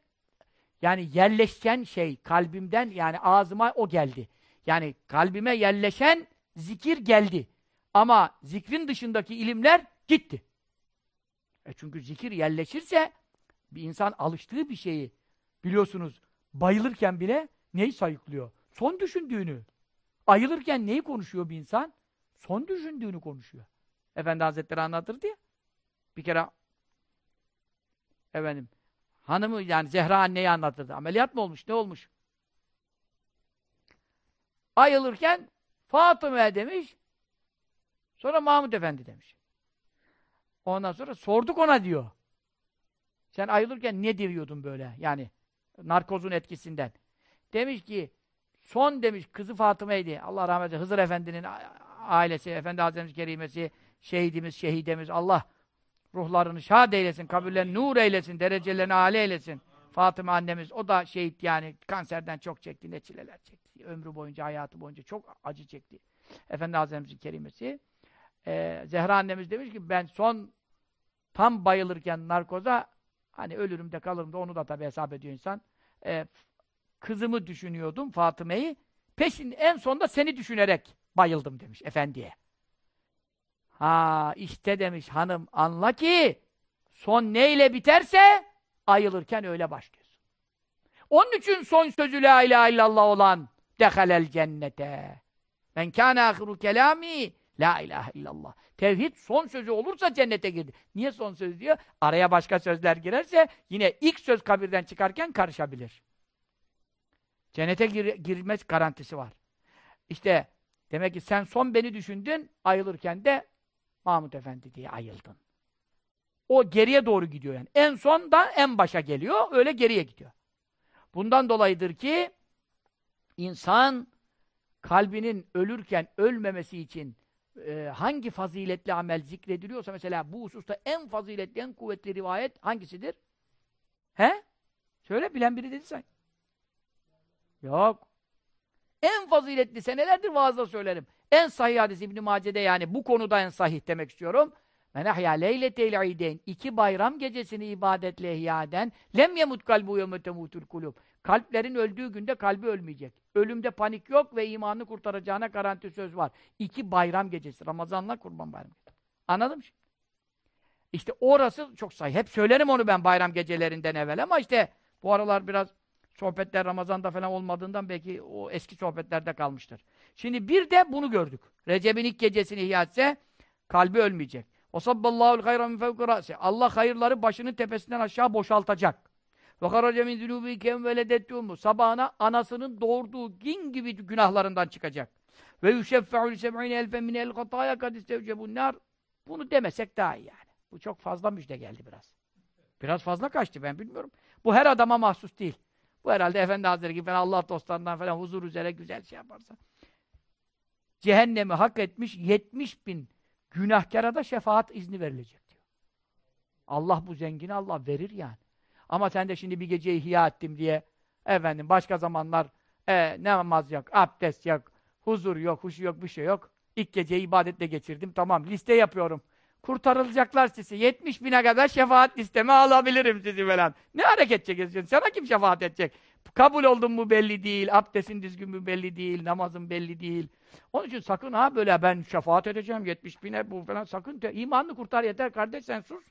yani yerleşen şey kalbimden yani ağzıma o geldi. Yani kalbime yerleşen zikir geldi. Ama zikrin dışındaki ilimler gitti. E çünkü zikir yerleşirse bir insan alıştığı bir şeyi biliyorsunuz bayılırken bile neyi sayıklıyor? Son düşündüğünü. Ayılırken neyi konuşuyor bir insan? Son düşündüğünü konuşuyor. Efendi Hazretleri anlatırdı ya. Bir kere efendim hanımı yani Zehra anneyi anlatırdı. Ameliyat mı olmuş? Ne olmuş? Ayılırken Fatıma demiş. Sonra Mahmud Efendi demiş. Ondan sonra sorduk ona diyor. Sen ayılırken ne diyordun böyle? Yani narkozun etkisinden. Demiş ki son demiş kızı Fatıma'ydı. Allah rahmet eylesin. Hızır Efendi'nin ailesi, Efendi Hazretleri Kerimesi, şehidimiz, şehidemiz. Allah ruhlarını şad eylesin, kabirlerini nur eylesin, derecelerini âli eylesin. Fatıma annemiz, o da şehit yani kanserden çok çekti, ne çileler çekti. Ömrü boyunca, hayatı boyunca çok acı çekti. Efendi Hazretlerimizin kerimesi. Ee, Zehra annemiz demiş ki ben son tam bayılırken narkoza hani ölürüm de kalırım da onu da tabii hesap ediyor insan. Ee, kızımı düşünüyordum Fatıma'yı. Peşin en sonda seni düşünerek bayıldım demiş efendiye. Ha işte demiş hanım anla ki son neyle biterse ayılırken öyle başlıyorsun. Onun için son sözü la ilahe illallah olan dehalel cennete. Men kâne ahiru kelâmi la ilahe illallah. Tevhid son sözü olursa cennete girdi. Niye son söz diyor? Araya başka sözler girerse yine ilk söz kabirden çıkarken karışabilir. Cennete gir girme garantisi var. İşte demek ki sen son beni düşündün, ayılırken de Mahmut Efendi diye ayıldın. O geriye doğru gidiyor yani. En son da en başa geliyor, öyle geriye gidiyor. Bundan dolayıdır ki insan kalbinin ölürken ölmemesi için e, hangi faziletli amel zikrediliyorsa mesela bu hususta en faziletli, en kuvvetli rivayet hangisidir? He? Söyle bilen biri dedi sen. Yok. En faziletli senelerdir vaazda söylerim. En sahih hadis İbn Mace'de yani bu konuda en sahih demek istiyorum. Men ahya leyletel ideyn iki bayram gecesini ibadetle ihya eden lem yemut kalbu yevme temutul kulub. Kalplerin öldüğü günde kalbi ölmeyecek. Ölümde panik yok ve imanını kurtaracağına garanti söz var. İki bayram gecesi. Ramazanla Kurban Bayramı. Anladın mı? İşte orası çok sahih. Hep söylerim onu ben bayram gecelerinden evvel ama işte bu aralar biraz sohbetler Ramazan'da falan olmadığından belki o eski sohbetlerde kalmıştır. Şimdi bir de bunu gördük. Recep'in ilk gecesini ihya etse kalbi ölmeyecek. O sabballahu hayra min fevki Allah hayırları başının tepesinden aşağı boşaltacak. Ve harace min zunubi kem veledettumu. Sabahına anasının doğurduğu gün gibi günahlarından çıkacak. Ve yüşeffe'u li seb'ine elfen min el hataya kad istevcebun nar. Bunu demesek daha iyi yani. Bu çok fazla müjde geldi biraz. Biraz fazla kaçtı ben bilmiyorum. Bu her adama mahsus değil. Bu herhalde Efendi Hazretleri gibi falan Allah dostlarından falan huzur üzere güzel şey yaparsa. Cehennemi hak etmiş 70 bin günahkara da şefaat izni verilecek diyor. Allah bu zengini Allah verir yani. Ama sen de şimdi bir gece ihya ettim diye efendim başka zamanlar e, namaz yok, abdest yok, huzur yok, huşu yok, bir şey yok. İlk geceyi ibadetle geçirdim. Tamam liste yapıyorum. Kurtarılacaklar sizi. 70 bine kadar şefaat listeme alabilirim sizi falan. Ne hareket çekiyorsun? Sana kim şefaat edecek? Kabul oldun mu belli değil, abdestin düzgün mü belli değil, namazın belli değil. Onun için sakın ha böyle ben şefaat edeceğim 70 bine bu falan sakın. De, imanını kurtar yeter kardeş sen sus.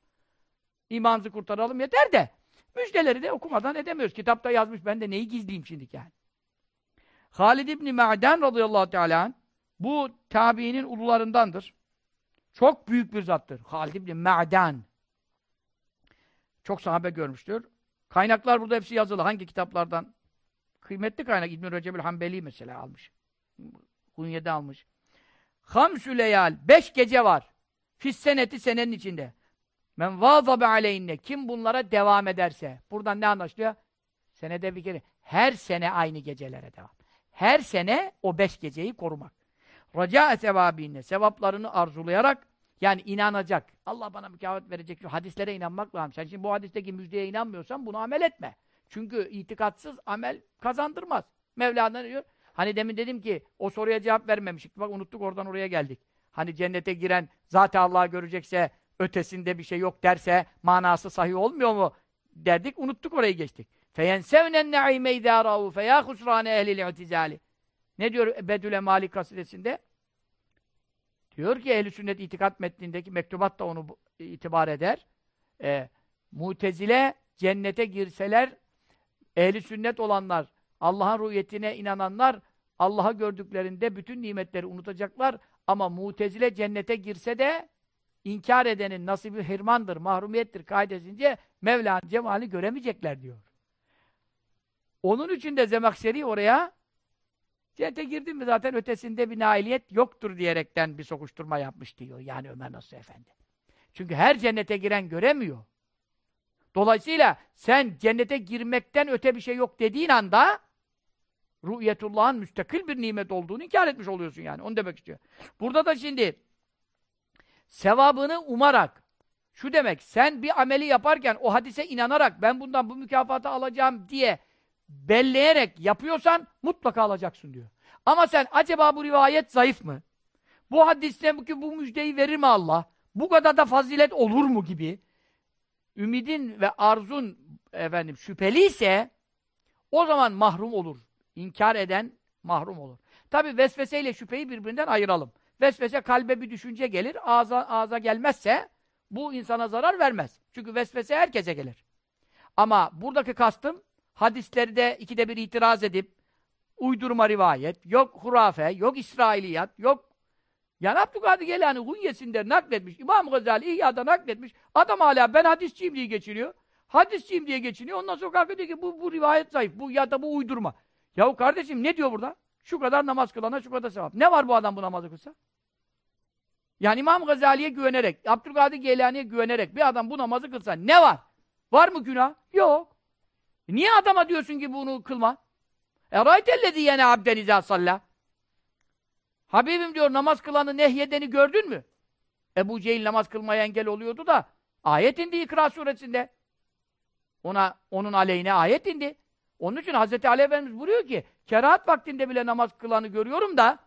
İmanınızı kurtaralım yeter de. Müjdeleri de okumadan edemiyoruz. Kitapta yazmış ben de neyi gizleyeyim şimdi yani. Halid İbni Ma'den radıyallahu teala bu tabiinin ulularındandır. Çok büyük bir zattır. Halid İbni Ma'den. Çok sahabe görmüştür. Kaynaklar burada hepsi yazılı. Hangi kitaplardan? Kıymetli kaynak. İbn-i Recep'ül Hanbeli mesela almış. Kunye'de almış. Hamsü leyal. Beş gece var. Fisseneti senenin içinde. Men vâzabe aleyhinne. Kim bunlara devam ederse. Buradan ne anlaşılıyor? Senede bir kere. Her sene aynı gecelere devam. Her sene o beş geceyi korumak. Raca sevabinle. Sevaplarını arzulayarak yani inanacak. Allah bana mükafat verecek. Şu hadislere inanmak lazım. Sen şimdi bu hadisteki müjdeye inanmıyorsan bunu amel etme. Çünkü itikatsız amel kazandırmaz. Mevla'dan diyor. Hani demin dedim ki o soruya cevap vermemiştik. Bak unuttuk oradan oraya geldik. Hani cennete giren zaten Allah'ı görecekse ötesinde bir şey yok derse manası sahih olmuyor mu? Derdik unuttuk orayı geçtik. Ne'ime idâ râhu feyâ husrâne ehlil i'tizâli. Ne diyor Bedül Malik kasidesinde? Diyor ki ehl sünnet itikat metnindeki mektubat da onu itibar eder. E, mutezile cennete girseler ehli sünnet olanlar, Allah'ın ruhiyetine inananlar Allah'ı gördüklerinde bütün nimetleri unutacaklar ama mutezile cennete girse de inkar edenin nasibi hirmandır, mahrumiyettir kaidesince Mevla'nın cemali göremeyecekler diyor. Onun için de Zemakşeri oraya Cennete girdin mi zaten ötesinde bir nailiyet yoktur diyerekten bir sokuşturma yapmış diyor. Yani Ömer Nasuh Efendi. Çünkü her cennete giren göremiyor. Dolayısıyla sen cennete girmekten öte bir şey yok dediğin anda Ru'yetullah'ın müstakil bir nimet olduğunu inkar etmiş oluyorsun yani. Onu demek istiyor. Burada da şimdi sevabını umarak şu demek, sen bir ameli yaparken o hadise inanarak ben bundan bu mükafatı alacağım diye belleyerek yapıyorsan mutlaka alacaksın diyor. Ama sen acaba bu rivayet zayıf mı? Bu hadiste bu, bu müjdeyi verir mi Allah? Bu kadar da fazilet olur mu gibi ümidin ve arzun efendim şüpheliyse o zaman mahrum olur. İnkar eden mahrum olur. Tabi vesveseyle şüpheyi birbirinden ayıralım. Vesvese kalbe bir düşünce gelir, ağza, ağza gelmezse bu insana zarar vermez. Çünkü vesvese herkese gelir. Ama buradaki kastım hadislerde ikide bir itiraz edip uydurma rivayet, yok hurafe, yok İsrailiyat, yok yani Abdülkadir Geylani Hunyesinde nakletmiş, İmam Gazali İhya'da nakletmiş, adam hala ben hadisçiyim diye geçiniyor. Hadisçiyim diye geçiniyor. Ondan sonra kalkıyor diyor ki bu, bu rivayet zayıf, bu ya da bu uydurma. Yahu kardeşim ne diyor burada? Şu kadar namaz kılana şu kadar sevap. Ne var bu adam bu namazı kılsa? Yani İmam Gazali'ye güvenerek, Abdülkadir Geylani'ye güvenerek bir adam bu namazı kılsa ne var? Var mı günah? Yok. E niye adama diyorsun ki bunu kılma? Eraytellezi yene abden izâ. Habibim diyor namaz kılanı nehyedeni gördün mü? Ebu Cehil namaz kılmaya engel oluyordu da ayet indi İkra suresinde. Ona onun aleyhine ayet indi. Onun için Hazreti Ali Efendimiz buyuruyor ki kerahat vaktinde bile namaz kılanı görüyorum da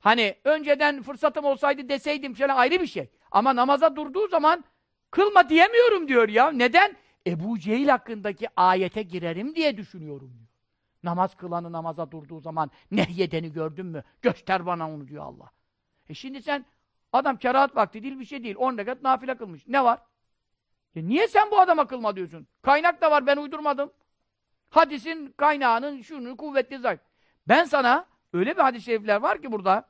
hani önceden fırsatım olsaydı deseydim şöyle ayrı bir şey. Ama namaza durduğu zaman kılma diyemiyorum diyor ya. Neden? Ebu Cehil hakkındaki ayete girerim diye düşünüyorum diyor. Namaz kılanı namaza durduğu zaman nehyedeni gördün mü? Göster bana onu diyor Allah. E şimdi sen adam kerahat vakti değil bir şey değil. 10 rekat nafile kılmış. Ne var? E niye sen bu adama kılma diyorsun? Kaynak da var ben uydurmadım. Hadisin kaynağının şunu kuvvetli zayıf. Ben sana öyle bir hadis-i şerifler var ki burada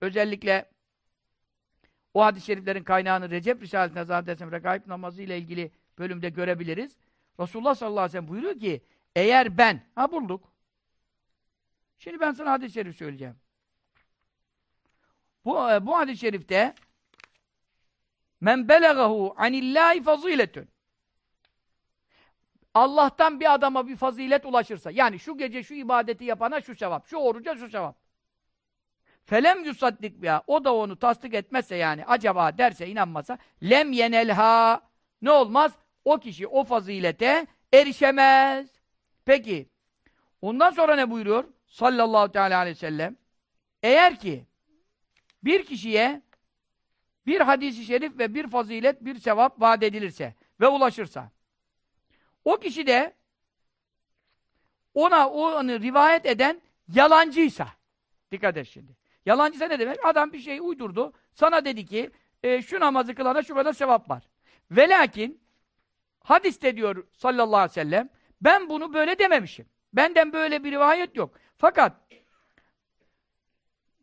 özellikle o hadis-i şeriflerin kaynağını Recep Risalesi'nde zaten Regaib namazı ile ilgili bölümde görebiliriz. Resulullah sallallahu aleyhi ve sellem buyuruyor ki eğer ben, ha bulduk. Şimdi ben sana hadis-i şerif söyleyeceğim. Bu, e, bu hadis-i şerifte men belegahu anillahi faziletün Allah'tan bir adama bir fazilet ulaşırsa, yani şu gece şu ibadeti yapana şu sevap, şu oruca şu sevap. Felem yusaddik biha. O da onu tasdik etmezse yani acaba derse inanmasa lem yenelha. Ne olmaz? O kişi o fazilete erişemez. Peki. Ondan sonra ne buyuruyor? Sallallahu teala aleyhi ve sellem. Eğer ki bir kişiye bir hadisi şerif ve bir fazilet, bir sevap vaat edilirse ve ulaşırsa o kişi de ona onu rivayet eden yalancıysa dikkat et şimdi. Yalancıysa ne demek? Adam bir şey uydurdu. Sana dedi ki e, şu namazı kılana şu kadar sevap var. Ve lakin hadiste diyor sallallahu aleyhi ve sellem ben bunu böyle dememişim. Benden böyle bir rivayet yok. Fakat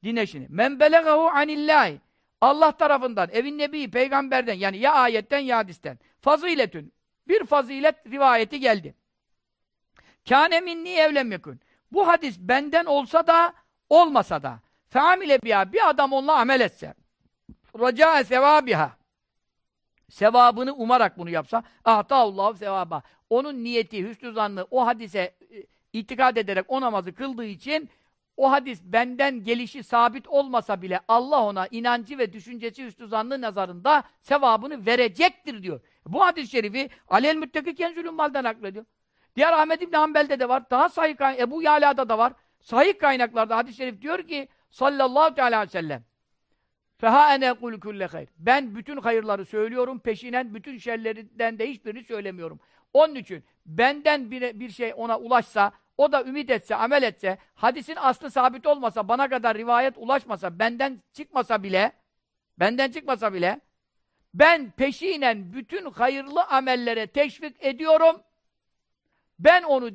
dinle şimdi. Men belegahu anillahi Allah tarafından, evin nebi, peygamberden yani ya ayetten ya hadisten faziletün bir fazilet rivayeti geldi. Kâne minni evlem. Bu hadis benden olsa da olmasa da feamile biha bir adam onunla amel etse racae sevabiha sevabını umarak bunu yapsa ahtaallahu sevaba onun niyeti, hüsnü zannı o hadise e, itikad ederek o namazı kıldığı için o hadis benden gelişi sabit olmasa bile Allah ona inancı ve düşüncesi hüsnü zannı nazarında sevabını verecektir diyor. Bu hadis-i şerifi Alel Müttaki Kenzülün Mal'den naklediyor. Diğer Ahmed İbni Hanbel'de de var. Daha sahih kaynak, Ebu Yala'da da var. Sahih kaynaklarda hadis-i şerif diyor ki sallallahu aleyhi ve sellem Feha ene kul kulle hayr. Ben bütün hayırları söylüyorum, peşinen bütün şerlerinden de hiçbirini söylemiyorum. Onun için benden bir, bir şey ona ulaşsa, o da ümit etse, amel etse, hadisin aslı sabit olmasa, bana kadar rivayet ulaşmasa, benden çıkmasa bile, benden çıkmasa bile, ben peşinen bütün hayırlı amellere teşvik ediyorum. Ben onu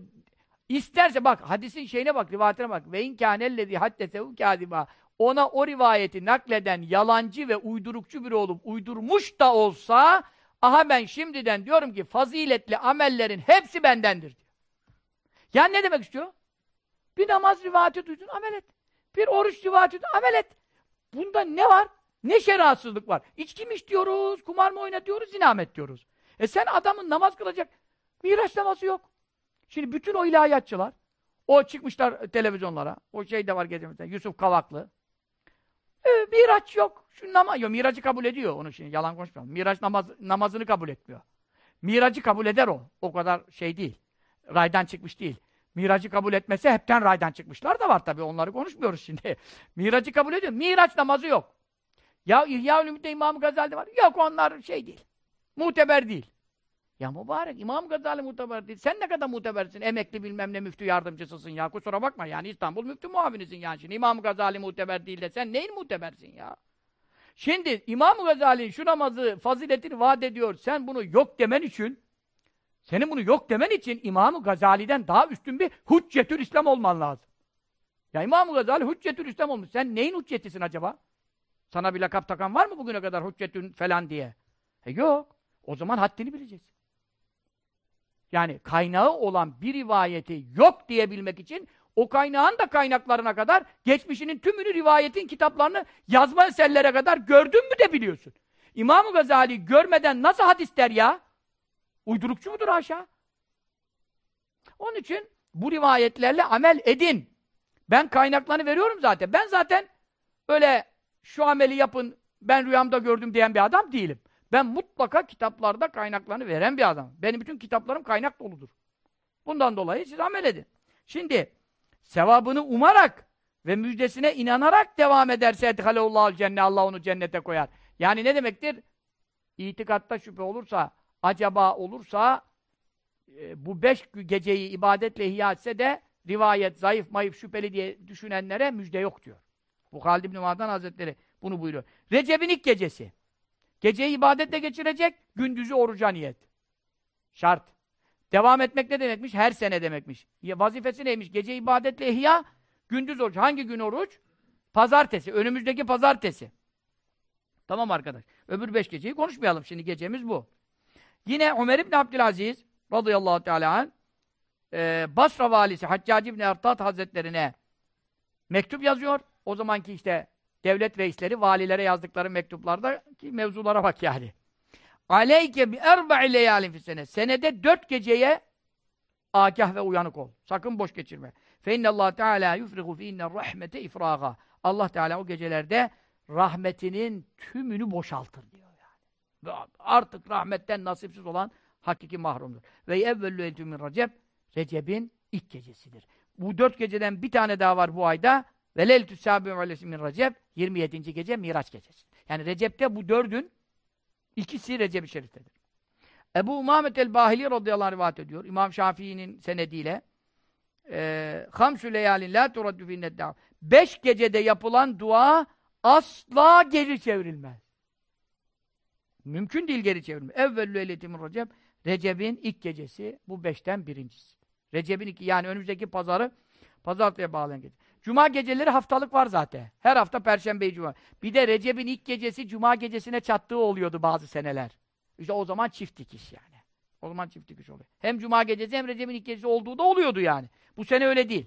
isterse bak hadisin şeyine bak, rivayetine bak. Ve in kânellezî haddesehu kâzibâ. Ona o rivayeti nakleden yalancı ve uydurukçu biri olup uydurmuş da olsa aha ben şimdiden diyorum ki faziletli amellerin hepsi bendendir diyor. Yani ne demek istiyor? Bir namaz rivayeti duydun, amel et. Bir oruç rivayeti duydun, amel et. Bunda ne var? Ne şeriatsızlık var? İçki mi içiyoruz, kumar mı oynatıyoruz, zinamet diyoruz. E sen adamın namaz kılacak, miraç namazı yok. Şimdi bütün o ilahiyatçılar, o çıkmışlar televizyonlara, o şey de var gecemizde, Yusuf Kavaklı. E, miraç yok. Şu namaz, yok, miracı kabul ediyor onu şimdi, yalan konuşmayalım. Miraç namaz, namazını kabul etmiyor. Miracı kabul eder o. O kadar şey değil. Raydan çıkmış değil. Miracı kabul etmese hepten raydan çıkmışlar da var tabii. Onları konuşmuyoruz şimdi. Miracı kabul ediyor. Miraç namazı yok. Ya İhya-ül Ümit'te İmam-ı Gazali'de var. Yok onlar şey değil. Muteber değil. Ya mübarek İmam Gazali muteber değil. Sen ne kadar mutebersin? Emekli bilmem ne müftü yardımcısısın ya. Kusura bakma yani İstanbul müftü muavinisin yani. Şimdi İmam Gazali muteber değil de sen neyin mutebersin ya? Şimdi İmam Gazali şu namazı faziletini vaat ediyor. Sen bunu yok demen için senin bunu yok demen için İmam Gazali'den daha üstün bir hüccetül İslam olman lazım. Ya İmam Gazali hüccetül İslam olmuş. Sen neyin hüccetisin acaba? Sana bir lakap takan var mı bugüne kadar hüccetün falan diye? E yok. O zaman haddini bileceksin. Yani kaynağı olan bir rivayeti yok diyebilmek için o kaynağın da kaynaklarına kadar geçmişinin tümünü rivayetin kitaplarını yazma eserlere kadar gördün mü de biliyorsun. İmam-ı Gazali görmeden nasıl hadis der ya? Uydurukçu mudur haşa? Onun için bu rivayetlerle amel edin. Ben kaynaklarını veriyorum zaten. Ben zaten öyle şu ameli yapın, ben rüyamda gördüm diyen bir adam değilim. Ben mutlaka kitaplarda kaynaklarını veren bir adam. Benim bütün kitaplarım kaynak doludur. Bundan dolayı siz amel edin. Şimdi sevabını umarak ve müjdesine inanarak devam ederse edhaleullahu cennet Allah onu cennete koyar. Yani ne demektir? İtikatta şüphe olursa, acaba olursa e, bu beş geceyi ibadetle ihya etse de rivayet zayıf, mayıf, şüpheli diye düşünenlere müjde yok diyor. Bu Halid İbn Madan Hazretleri bunu buyuruyor. Recep'in ilk gecesi. Geceyi ibadetle geçirecek, gündüzü oruca niyet. Şart. Devam etmek ne demekmiş? Her sene demekmiş. Vazifesi neymiş? Gece ibadetle ihya, gündüz oruç. Hangi gün oruç? Pazartesi. Önümüzdeki pazartesi. Tamam arkadaş. Öbür beş geceyi konuşmayalım. Şimdi gecemiz bu. Yine Ömer İbni Abdülaziz radıyallahu teala anh e, Basra valisi Haccac İbni Ertat hazretlerine mektup yazıyor. O zamanki işte devlet reisleri valilere yazdıkları mektuplarda ki mevzulara bak yani. Aleyke bi erba'i leyalin fi sene. Senede dört geceye agah ve uyanık ol. Sakın boş geçirme. Fe innallahu teala yufrigu fi inner rahmete ifraga. Allah Teala o gecelerde rahmetinin tümünü boşaltır diyor yani. Ve artık rahmetten nasipsiz olan hakiki mahrumdur. Ve evvelü eltü min Recep Recep'in ilk gecesidir. Bu dört geceden bir tane daha var bu ayda. Ve leltü sabi'u min Recep 27. gece Miraç gecesi. Yani Recep'te bu dördün ikisi Recep-i Şerif'tedir. Ebu Umamet el-Bahili radıyallahu anh rivayet ediyor. İmam Şafii'nin senediyle Hamsü leyalin la turaddu finneddav Beş gecede yapılan dua asla geri çevrilmez. Mümkün değil geri çevrilme. Evvelü leyletimin Recep Recep'in ilk gecesi bu beşten birincisi. Recep'in iki yani önümüzdeki pazarı pazartesiye bağlayan gece. Cuma geceleri haftalık var zaten. Her hafta Perşembe Cuma. Bir de Recep'in ilk gecesi Cuma gecesine çattığı oluyordu bazı seneler. İşte o zaman çift dikiş yani. O zaman çift dikiş oluyor. Hem Cuma gecesi hem Recep'in ilk gecesi olduğu da oluyordu yani. Bu sene öyle değil.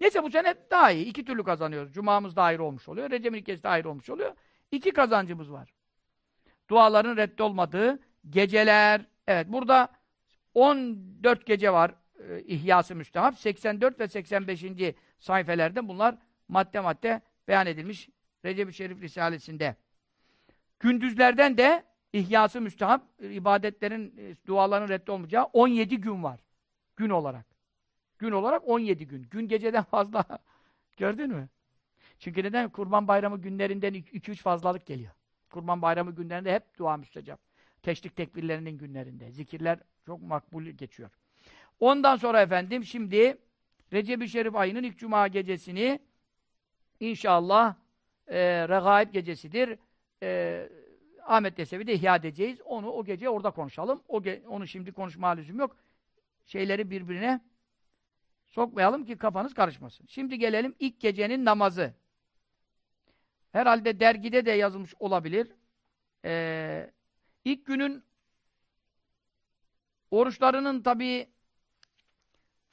Neyse bu sene daha iyi. İki türlü kazanıyoruz. Cuma'mız da ayrı olmuş oluyor. Recep'in ilk gecesi de ayrı olmuş oluyor. İki kazancımız var. Duaların reddolmadığı geceler. Evet burada 14 gece var e, İhyası Müstehap. 84 ve 85. sayfelerde bunlar madde madde beyan edilmiş Recep-i Şerif Risalesi'nde. Gündüzlerden de İhyası Müstehap e, ibadetlerin, e, duaların reddi olmayacağı 17 gün var. Gün olarak. Gün olarak 17 gün. Gün geceden fazla. Gördün mü? Çünkü neden? Kurban Bayramı günlerinden 2-3 fazlalık geliyor. Kurban Bayramı günlerinde hep dua müstecap. Teşrik tekbirlerinin günlerinde. Zikirler çok makbul geçiyor. Ondan sonra efendim şimdi Recep-i Şerif ayının ilk cuma gecesini inşallah e, Regaib gecesidir. E, Ahmet Yesevi'de ihya edeceğiz. Onu o gece orada konuşalım. O ge onu şimdi konuşma lüzum yok. Şeyleri birbirine sokmayalım ki kafanız karışmasın. Şimdi gelelim ilk gecenin namazı. Herhalde dergide de yazılmış olabilir. Ee, ilk günün oruçlarının tabii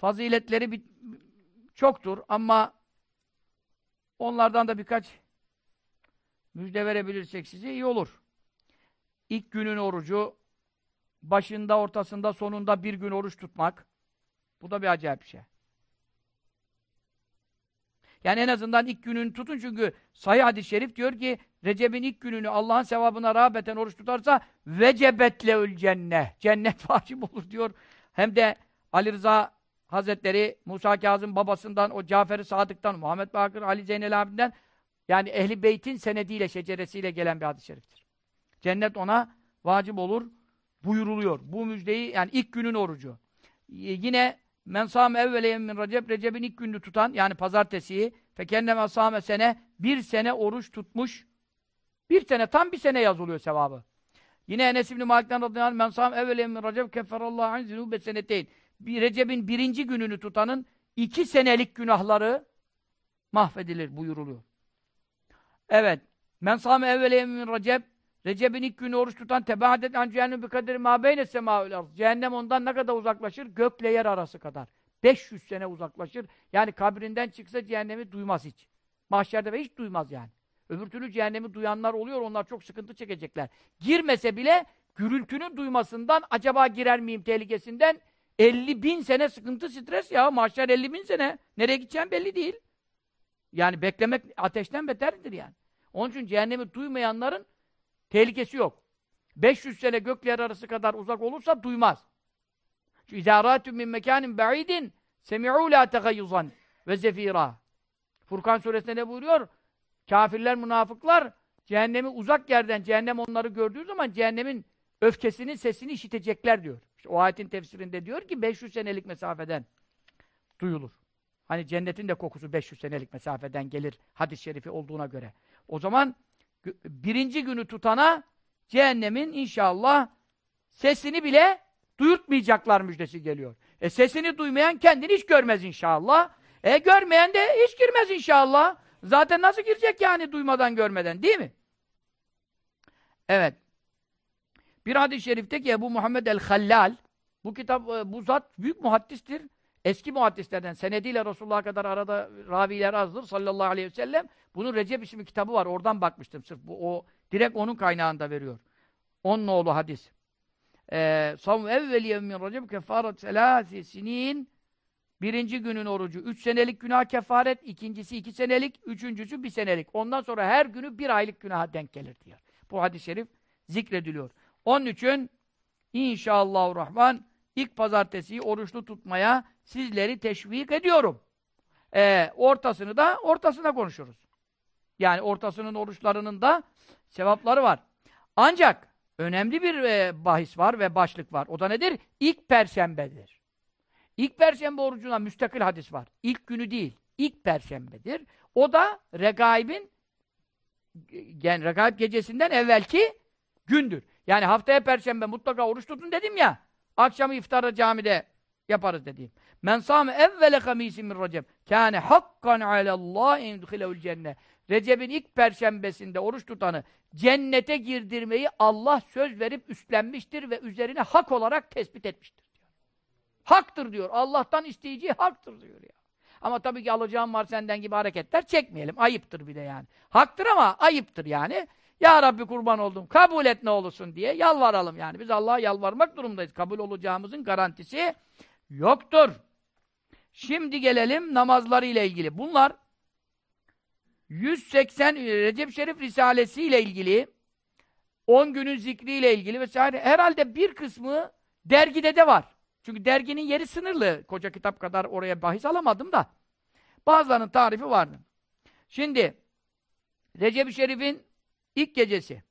faziletleri bir, çoktur ama onlardan da birkaç müjde verebilirsek size iyi olur. İlk günün orucu, başında, ortasında, sonunda bir gün oruç tutmak, bu da bir acayip bir şey. Yani en azından ilk gününü tutun çünkü sahih hadis-i şerif diyor ki Recep'in ilk gününü Allah'ın sevabına rağbeten oruç tutarsa vecebetleül cennet. Cennet vacip olur diyor. Hem de Ali Rıza Hazretleri Musa Kazım babasından, o Cafer-i Sadık'tan, Muhammed Bakır, Ali Zeynel abinden yani Ehli Beyt'in senediyle, şeceresiyle gelen bir hadis-i şeriftir. Cennet ona vacip olur buyuruluyor. Bu müjdeyi yani ilk günün orucu. Y- Yine men sâme evvele min Recep Recep'in ilk gününü tutan yani pazartesiyi fekenneme sâme sene bir sene oruç tutmuş. Bir sene tam bir sene yazılıyor sevabı. Yine Enes İbni Malik'ten radıyallahu anh men sâme evvele min Recep kefferallahu anh zünûbe seneteyn. Bir Recep'in birinci gününü tutanın iki senelik günahları mahvedilir buyuruluyor. Evet. Men sâme evvele Recep Recep'in ilk günü oruç tutan tebaadet an cehennem bi kaderi ma beyne semâül arz. Cehennem ondan ne kadar uzaklaşır? Gökle yer arası kadar. 500 sene uzaklaşır. Yani kabrinden çıksa cehennemi duymaz hiç. Mahşerde ve hiç duymaz yani. Öbür türlü cehennemi duyanlar oluyor, onlar çok sıkıntı çekecekler. Girmese bile gürültünün duymasından acaba girer miyim tehlikesinden 50 bin sene sıkıntı, stres ya. Mahşer 50 bin sene. Nereye gideceğim belli değil. Yani beklemek ateşten beterdir yani. Onun için cehennemi duymayanların tehlikesi yok. 500 sene gökle yer arası kadar uzak olursa duymaz. Çünkü izârâtüm min mekânin ba'idin semi'û lâ tegayyuzan ve zefîrâ. Furkan suresinde ne buyuruyor? Kafirler, münafıklar cehennemi uzak yerden, cehennem onları gördüğü zaman cehennemin öfkesinin sesini işitecekler diyor. İşte o ayetin tefsirinde diyor ki 500 senelik mesafeden duyulur. Hani cennetin de kokusu 500 senelik mesafeden gelir hadis-i şerifi olduğuna göre. O zaman birinci günü tutana cehennemin inşallah sesini bile duyurtmayacaklar müjdesi geliyor. E sesini duymayan kendini hiç görmez inşallah. E görmeyen de hiç girmez inşallah. Zaten nasıl girecek yani duymadan görmeden değil mi? Evet. Bir hadis-i şerifte ki Ebu Muhammed el-Hallal bu kitap, e, bu zat büyük muhaddistir. Eski muhaddislerden, senediyle Resulullah'a kadar arada raviler azdır sallallahu aleyhi ve sellem. Bunun Recep isimli kitabı var. Oradan bakmıştım sırf. Bu, o direkt onun kaynağında veriyor. On nolu hadis. Ee, Savm evveli yevmin Recep kefaret selâsi sinin Birinci günün orucu üç senelik günah kefaret, ikincisi iki senelik, üçüncüsü bir senelik. Ondan sonra her günü bir aylık günaha denk gelir diyor. Bu hadis-i şerif zikrediliyor. Onun için inşallahurrahman ilk pazartesiyi oruçlu tutmaya sizleri teşvik ediyorum. Ee, ortasını da ortasına konuşuruz. Yani ortasının oruçlarının da sevapları var. Ancak önemli bir e, bahis var ve başlık var. O da nedir? İlk perşembedir. İlk perşembe orucuna müstakil hadis var. İlk günü değil, ilk perşembedir. O da regaibin yani regaib gecesinden evvelki gündür. Yani haftaya perşembe mutlaka oruç tutun dedim ya. Akşamı iftara camide yaparız dediğim. Men sâme evvele hamîsin min recep kâne hakkan alallâh indhilevül cennet. Recep'in ilk perşembesinde oruç tutanı cennete girdirmeyi Allah söz verip üstlenmiştir ve üzerine hak olarak tespit etmiştir. Diyor. Haktır diyor. Allah'tan isteyeceği haktır diyor ya. Ama tabii ki alacağım var senden gibi hareketler çekmeyelim. Ayıptır bir de yani. Haktır ama ayıptır yani. Ya Rabbi kurban oldum. Kabul et ne olursun diye yalvaralım yani. Biz Allah'a yalvarmak durumundayız. Kabul olacağımızın garantisi yoktur. Şimdi gelelim namazları ile ilgili. Bunlar 180 Recep Şerif Risalesi ile ilgili 10 günün zikri ile ilgili vesaire herhalde bir kısmı dergide de var. Çünkü derginin yeri sınırlı. Koca kitap kadar oraya bahis alamadım da. Bazılarının tarifi vardı. Şimdi Recep-i Şerif'in ilk gecesi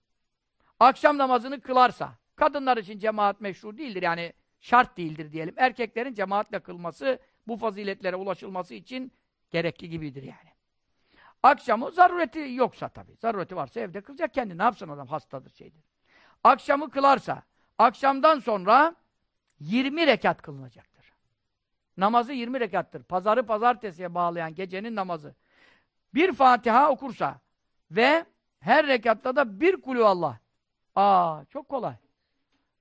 akşam namazını kılarsa kadınlar için cemaat meşru değildir yani şart değildir diyelim. Erkeklerin cemaatle kılması bu faziletlere ulaşılması için gerekli gibidir yani. Akşamı zarureti yoksa tabii. Zarureti varsa evde kılacak kendi. Ne yapsın adam hastadır şeydir. Akşamı kılarsa akşamdan sonra 20 rekat kılınacaktır. Namazı 20 rekattır. Pazarı pazartesiye bağlayan gecenin namazı. Bir Fatiha okursa ve her rekatta da bir kulü Allah. Aa çok kolay.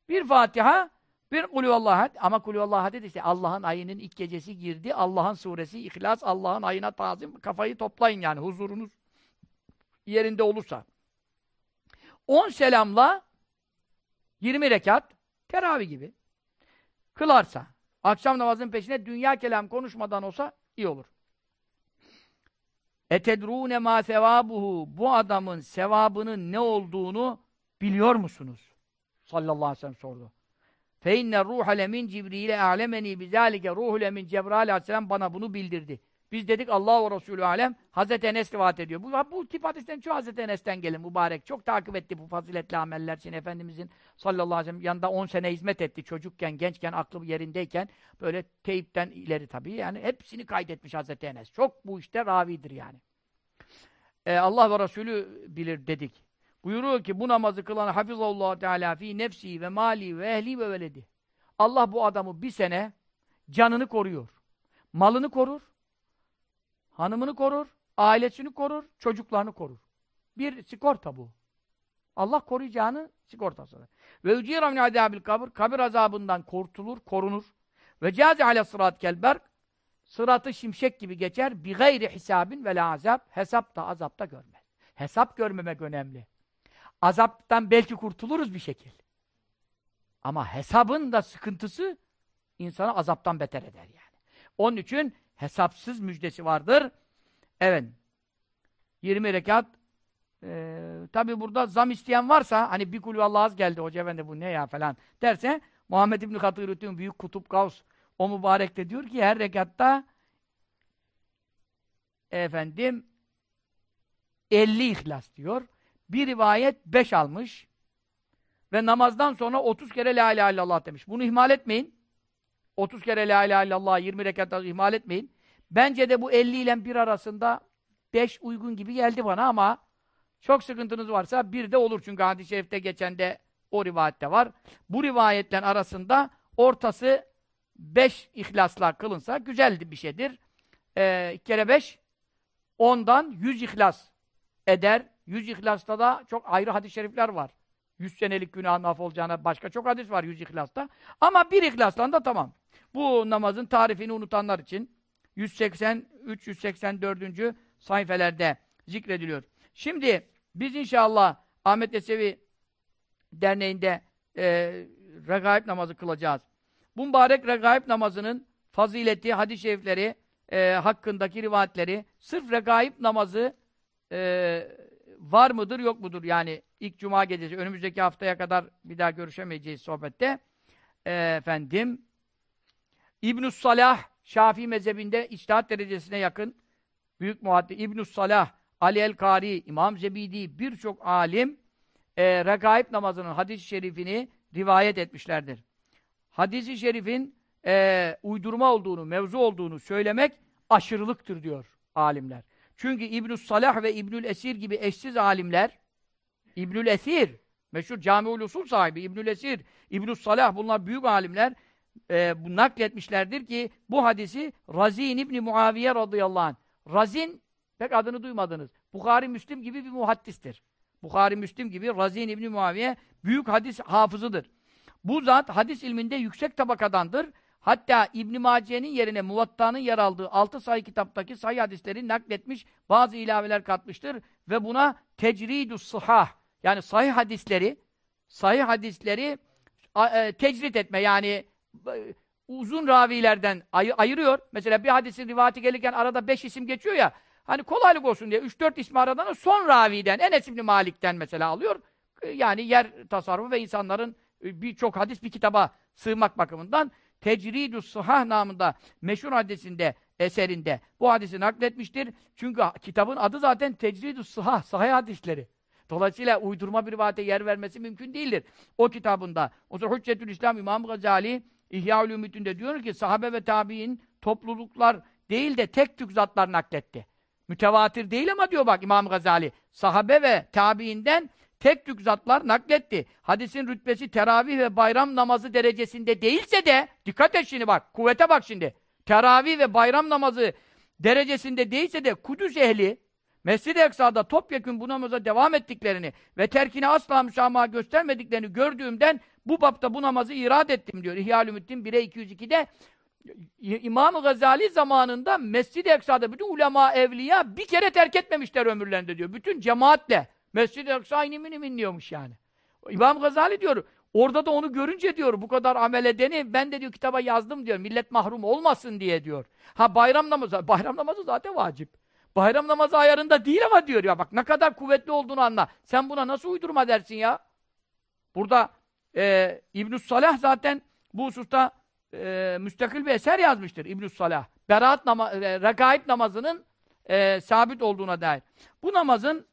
Bir Fatiha, bir kulü Allah ama kulü Allah dedi işte Allah'ın ayının ilk gecesi girdi. Allah'ın suresi İhlas, Allah'ın ayına tazim. Kafayı toplayın yani huzurunuz yerinde olursa. 10 selamla 20 rekat teravih gibi kılarsa, akşam namazının peşine dünya kelam konuşmadan olsa iyi olur. Etedrûne mâ sevabuhu bu adamın sevabının ne olduğunu biliyor musunuz? Sallallahu aleyhi ve sellem sordu. Fe inne ruhal emin Cibril'e a'lemeni bizalike ruhul emin Cebrail aleyhisselam bana bunu bildirdi. Biz dedik Allah ve Resulü alem Hazreti Enes rivayet ediyor. Bu, bu tip hadislerin çoğu Hazreti Enes'ten gelin mübarek. Çok takip etti bu faziletli ameller için. Efendimizin sallallahu aleyhi ve sellem yanında 10 sene hizmet etti. Çocukken, gençken, aklı yerindeyken böyle teyipten ileri tabii. Yani hepsini kaydetmiş Hazreti Enes. Çok bu işte ravidir yani. Ee, Allah ve Resulü bilir dedik. Buyuruyor ki bu namazı kılan hafizallahu teala fi nefsi ve mali ve ehli ve veledi. Allah bu adamı bir sene canını koruyor. Malını korur, hanımını korur, ailesini korur, çocuklarını korur. Bir sigorta bu. Allah koruyacağını sigortası. Ve ucira min azabil kabir, kabir azabından kurtulur, korunur. Ve cazi ale sırat kelberk, sıratı şimşek gibi geçer, bi gayri hisabin ve la azap, hesap da azap da görmez. Hesap görmemek önemli. Azaptan belki kurtuluruz bir şekil. Ama hesabın da sıkıntısı insanı azaptan beter eder yani. Onun için hesapsız müjdesi vardır. Evet. 20 rekat ee, tabi burada zam isteyen varsa hani bir kulü Allah az geldi hoca efendi bu ne ya falan derse Muhammed İbni Hatırütün büyük kutup Gavs o mübarek de diyor ki her rekatta efendim 50 ihlas diyor. Bir rivayet 5 almış ve namazdan sonra 30 kere la ilahe illallah demiş. Bunu ihmal etmeyin. 30 kere la ilahe illallah 20 rekatta ihmal etmeyin. Bence de bu 50 ile 1 arasında 5 uygun gibi geldi bana ama çok sıkıntınız varsa bir de olur. Çünkü hadis-i şerifte geçen de o rivayette var. Bu rivayetlerin arasında ortası 5 ihlasla kılınsa güzel bir şeydir. Ee, kere 5 ondan 100 ihlas eder. 100 ihlasta da çok ayrı hadis-i şerifler var. 100 senelik günahın af olacağına başka çok hadis var 100 ihlasta. Ama bir ihlasla da tamam. Bu namazın tarifini unutanlar için 183-184. sayfelerde zikrediliyor. Şimdi biz inşallah Ahmet Yesevi Derneği'nde e, regaib namazı kılacağız. Bu mübarek regaib namazının fazileti, hadis-i şerifleri e, hakkındaki rivayetleri sırf regaib namazı e, var mıdır yok mudur? Yani ilk cuma gecesi önümüzdeki haftaya kadar bir daha görüşemeyeceğiz sohbette. E, efendim İbnü's Salah Şafii mezhebinde içtihat derecesine yakın büyük muhaddis İbnü's Salah, Ali el-Kari, İmam Zebidi birçok alim e, regaib namazının hadis-i şerifini rivayet etmişlerdir. Hadis-i şerifin e, uydurma olduğunu, mevzu olduğunu söylemek aşırılıktır diyor alimler. Çünkü İbnü's Salah ve İbnül Esir gibi eşsiz alimler İbnül Esir, meşhur Camiül Usul sahibi İbnül Esir, İbnü's Salah bunlar büyük alimler e, bu nakletmişlerdir ki bu hadisi Razin İbni Muaviye radıyallahu anh. Razin pek adını duymadınız. Bukhari Müslim gibi bir muhaddistir. Bukhari Müslim gibi Razin İbni Muaviye büyük hadis hafızıdır. Bu zat hadis ilminde yüksek tabakadandır. Hatta İbn Maciye'nin yerine Muvatta'nın yer aldığı altı sayı kitaptaki sayı hadisleri nakletmiş, bazı ilaveler katmıştır ve buna tecridus sıhah yani sahih hadisleri sahih hadisleri e, tecrit etme yani e, uzun ravilerden ay ayırıyor. Mesela bir hadisin rivayeti gelirken arada beş isim geçiyor ya hani kolaylık olsun diye üç dört ismi aradan son raviden Enes İbni Malik'ten mesela alıyor. E, yani yer tasarrufu ve insanların birçok hadis bir kitaba sığmak bakımından Tecridus Sıhah namında meşhur hadisinde, eserinde bu hadisi nakletmiştir. Çünkü kitabın adı zaten Tecridus Sıhah, sahih hadisleri. Dolayısıyla uydurma bir rivayete yer vermesi mümkün değildir. O kitabında. O zaman Hüccetül İslam İmam Gazali İhya Ulumuddin'de diyor ki sahabe ve tabi'in topluluklar değil de tek tük zatlar nakletti. Mütevatir değil ama diyor bak İmam Gazali. Sahabe ve tabiinden tek tük zatlar nakletti. Hadisin rütbesi teravih ve bayram namazı derecesinde değilse de dikkat et şimdi bak, kuvvete bak şimdi. Teravih ve bayram namazı derecesinde değilse de Kudüs ehli Mescid-i Eksa'da topyekun bu namaza devam ettiklerini ve terkine asla müsamaha göstermediklerini gördüğümden bu bapta bu namazı irad ettim diyor. İhya-ül-Müddin 1'e 202'de İmam Gazali zamanında Mescid-i Eksa'da bütün ulema, evliya bir kere terk etmemişler ömürlerinde diyor. Bütün cemaatle. Mescid-i Eksa inimini minliyormuş yani. İmam Gazali diyor, orada da onu görünce diyor, bu kadar amel edeni ben de diyor kitaba yazdım diyor, millet mahrum olmasın diye diyor. Ha bayram namazı, bayram namazı zaten vacip. Bayram namazı ayarında değil ama diyor ya bak ne kadar kuvvetli olduğunu anla. Sen buna nasıl uydurma dersin ya? Burada e, ibn Salah zaten bu hususta e, müstakil bir eser yazmıştır ibn Salah. beraat nama e, rekaib namazının e, sabit olduğuna dair. Bu namazın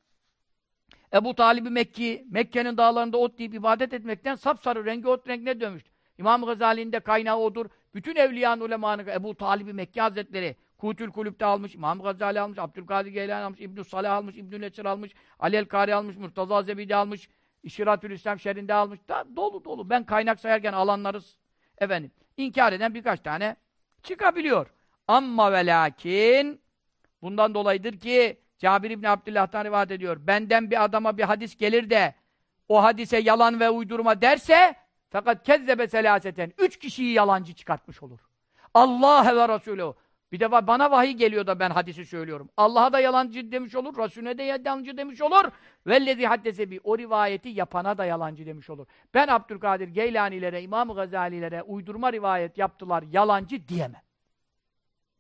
Ebu Talib-i Mekki, Mekke'nin dağlarında ot deyip ibadet etmekten sapsarı rengi ot rengine dönmüştü. İmam Gazali'nin de kaynağı odur. Bütün evliyanın ulemanın Ebu Talib-i Mekki Hazretleri Kutül Kulüp'te almış, İmam Gazali almış, Abdülkadir Geylani almış, İbnü Salih almış, İbnü Nesir almış, Ali el-Kari almış, Murtaza Zebidi almış, İşiratül İslam şerinde almış. Da dolu dolu. Ben kaynak sayarken alanlarız. Efendim, inkar eden birkaç tane çıkabiliyor. Amma ve lakin bundan dolayıdır ki Cabir İbni Abdillah'tan rivayet ediyor. Benden bir adama bir hadis gelir de o hadise yalan ve uydurma derse fakat kezzebe selaseten üç kişiyi yalancı çıkartmış olur. Allah ve Resulü. Bir defa bana vahiy geliyor da ben hadisi söylüyorum. Allah'a da yalancı demiş olur, Resulüne de yalancı demiş olur. Vellezi haddese bir o rivayeti yapana da yalancı demiş olur. Ben Abdülkadir Geylanilere, İmam Gazalilere uydurma rivayet yaptılar, yalancı diyemem.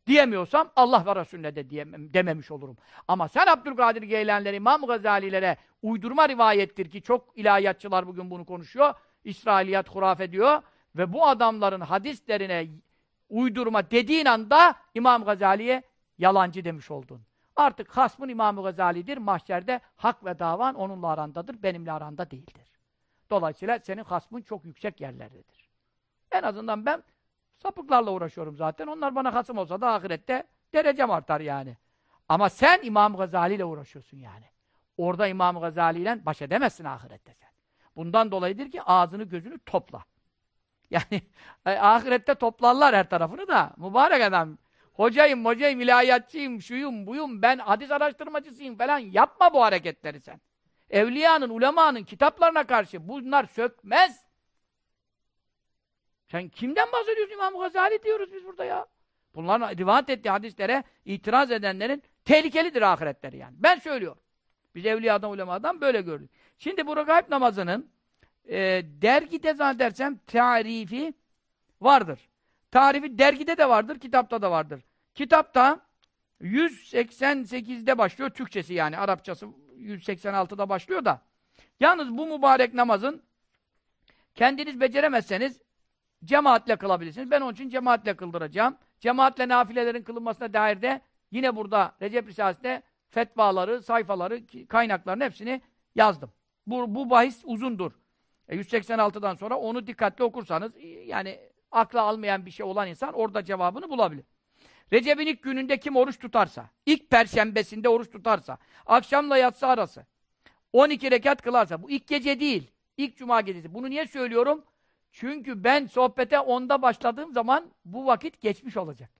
Diyemiyorsam Allah ve Resulüne de diyemem, dememiş olurum. Ama sen Abdülkadir Geylanilere, İmam Gazalilere uydurma rivayettir ki çok ilahiyatçılar bugün bunu konuşuyor. İsrailiyat hurafe diyor ve bu adamların hadislerine uydurma dediğin anda İmam Gazali'ye yalancı demiş oldun. Artık hasmın İmam Gazali'dir. Mahşerde hak ve davan onunla arandadır. Benimle aranda değildir. Dolayısıyla senin hasmın çok yüksek yerlerdedir. En azından ben sapıklarla uğraşıyorum zaten. Onlar bana hasım olsa da ahirette derecem artar yani. Ama sen İmam Gazali ile uğraşıyorsun yani. Orada İmam Gazali ile baş edemezsin ahirette sen. Bundan dolayıdır ki ağzını gözünü topla. Yani ahirette toplarlar her tarafını da. Mübarek adam. Hocayım, hocayım, ilahiyatçıyım, şuyum, buyum, ben hadis araştırmacısıyım falan. Yapma bu hareketleri sen. Evliyanın, ulemanın kitaplarına karşı bunlar sökmez. Sen kimden bahsediyorsun İmam Gazali diyoruz biz burada ya. Bunların rivayet ettiği hadislere itiraz edenlerin tehlikelidir ahiretleri yani. Ben söylüyorum. Biz evliyadan, ulemadan böyle gördük. Şimdi bu regaib namazının e, dergide zannedersem tarifi vardır. Tarifi dergide de vardır, kitapta da vardır. Kitapta 188'de başlıyor, Türkçesi yani, Arapçası 186'da başlıyor da. Yalnız bu mübarek namazın kendiniz beceremezseniz cemaatle kılabilirsiniz. Ben onun için cemaatle kıldıracağım. Cemaatle nafilelerin kılınmasına dair de yine burada Recep Risalesi'nde fetvaları, sayfaları, kaynaklarını hepsini yazdım. Bu, bu bahis uzundur. E 186'dan sonra onu dikkatli okursanız yani akla almayan bir şey olan insan orada cevabını bulabilir. Recep'in ilk gününde kim oruç tutarsa, ilk perşembesinde oruç tutarsa, akşamla yatsı arası 12 rekat kılarsa, bu ilk gece değil, ilk cuma gecesi. Bunu niye söylüyorum? Çünkü ben sohbete onda başladığım zaman bu vakit geçmiş olacak.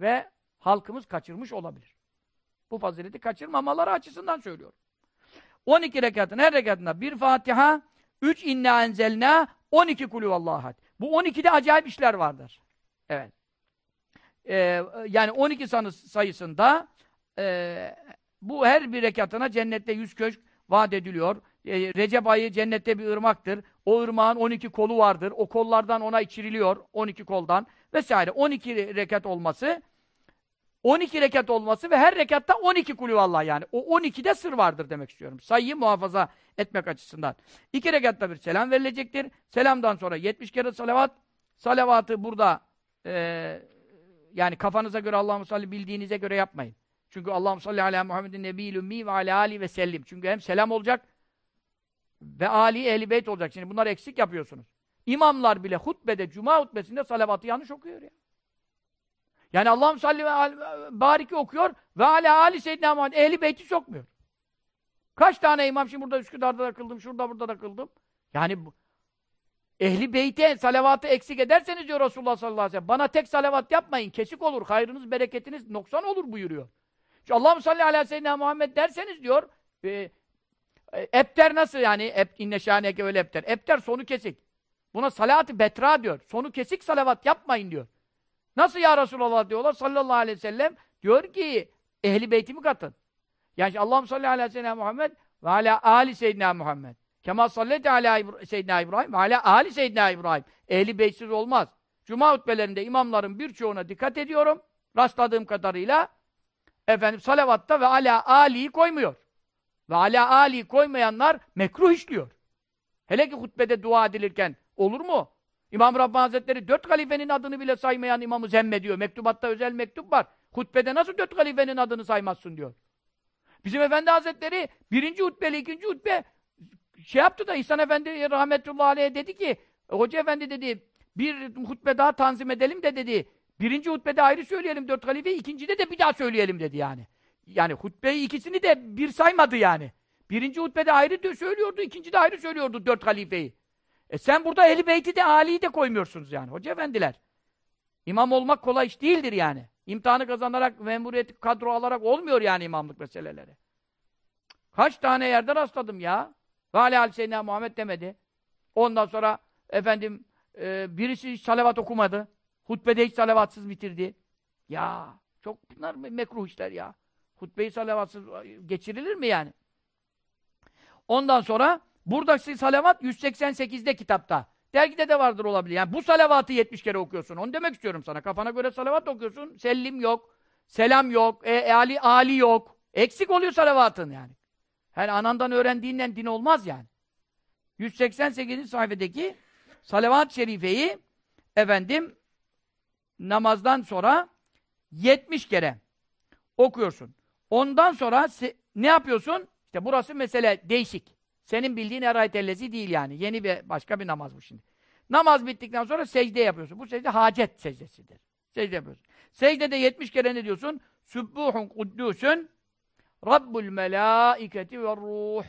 Ve halkımız kaçırmış olabilir. Bu fazileti kaçırmamaları açısından söylüyorum. 12 rekatın her rekatında bir Fatiha, 3 inna enzelna, 12 kulüvallahat. Bu 12'de acayip işler vardır. Evet. Ee, yani 12 sayısında e, bu her bir rekatına cennette 100 köşk vaat ediliyor. E, Recep ayı cennette bir ırmaktır. O ırmağın 12 kolu vardır. O kollardan ona içiriliyor. 12 koldan vesaire. 12 rekat olması 12 rekat olması ve her rekatta 12 kulüvallah yani. O 12'de sır vardır demek istiyorum. Sayıyı muhafaza etmek açısından. İki rekatta bir selam verilecektir. Selamdan sonra 70 kere salavat. Salavatı burada e, yani kafanıza göre Allah'ın salli bildiğinize göre yapmayın. Çünkü Allah'ım salli ala Muhammedin nebiyyül ümmi ve ala ali ve sellim. Çünkü hem selam olacak ve ali ehli beyt olacak. Şimdi bunlar eksik yapıyorsunuz. İmamlar bile hutbede, cuma hutbesinde salavatı yanlış okuyor ya. Yani Allah'ım salli ve bariki okuyor ve ala ali seyyidina Muhammed ehli beyti sokmuyor. Kaç tane imam şimdi burada Üsküdar'da da kıldım, şurada burada da kıldım. Yani bu, ehli beyte salavatı eksik ederseniz diyor Resulullah sallallahu aleyhi ve sellem bana tek salavat yapmayın, kesik olur, hayrınız, bereketiniz noksan olur buyuruyor. Şu Allah'ım salli ala seyyidina Muhammed derseniz diyor e, e, Epter nasıl yani? Ep, inne şâneke öyle epter. Epter sonu kesik. Buna salat-ı betra diyor. Sonu kesik salavat yapmayın diyor. Nasıl ya Resulallah diyorlar sallallahu aleyhi ve sellem. Diyor ki ehli beytimi katın. Yani Allah'ım salli ala seyyidina Muhammed ve ala ali seyyidina Muhammed. Kemal salleti ala seyyidina İbrahim ve ala ali seyyidina İbrahim. Ehli beytsiz olmaz. Cuma hutbelerinde imamların birçoğuna dikkat ediyorum. Rastladığım kadarıyla efendim salavatta ve ala ali'yi koymuyor. Ve ala ali'yi koymayanlar mekruh işliyor. Hele ki hutbede dua edilirken olur mu? İmam Rabbani Hazretleri dört halifenin adını bile saymayan imamı zemmediyor. Mektubatta özel mektup var. Hutbede nasıl dört halifenin adını saymazsın diyor. Bizim Efendi Hazretleri birinci hutbeyle ikinci hutbe şey yaptı da İhsan Efendi rahmetullahi aleyhe dedi ki Hoca Efendi dedi bir hutbe daha tanzim edelim de dedi birinci hutbede ayrı söyleyelim dört halifeyi ikincide de bir daha söyleyelim dedi yani. Yani hutbeyi ikisini de bir saymadı yani. Birinci hutbede ayrı söylüyordu, ikincide ayrı söylüyordu dört halifeyi. E sen burada Ehl-i Beyti de Ali'yi de koymuyorsunuz yani hoca efendiler. İmam olmak kolay iş değildir yani. İmtihanı kazanarak, memuriyet kadro alarak olmuyor yani imamlık meseleleri. Kaç tane yerde rastladım ya. Ve aleyhi seyyidina Muhammed demedi. Ondan sonra efendim e, birisi hiç salavat okumadı. Hutbede hiç salavatsız bitirdi. Ya çok bunlar mekruh işler ya. Hutbeyi salavatsız geçirilir mi yani? Ondan sonra buradaki salavat 188'de kitapta. Dergide de vardır olabilir. Yani bu salavatı 70 kere okuyorsun. Onu demek istiyorum sana. Kafana göre salavat okuyorsun. Sellim yok. Selam yok. E, e, Ali, Ali yok. Eksik oluyor salavatın yani. Yani anandan öğrendiğinden din olmaz yani. 188. sayfadaki salavat-ı şerifeyi efendim namazdan sonra 70 kere okuyorsun. Ondan sonra ne yapıyorsun? İşte burası mesele değişik. Senin bildiğin erayet ellezi değil yani. Yeni bir başka bir namaz bu şimdi. Namaz bittikten sonra secde yapıyorsun. Bu secde hacet secdesidir. Secde yapıyorsun. Secdede 70 kere ne diyorsun? Sübbuhun kuddüsün Rabbul melâiketi ve ruh.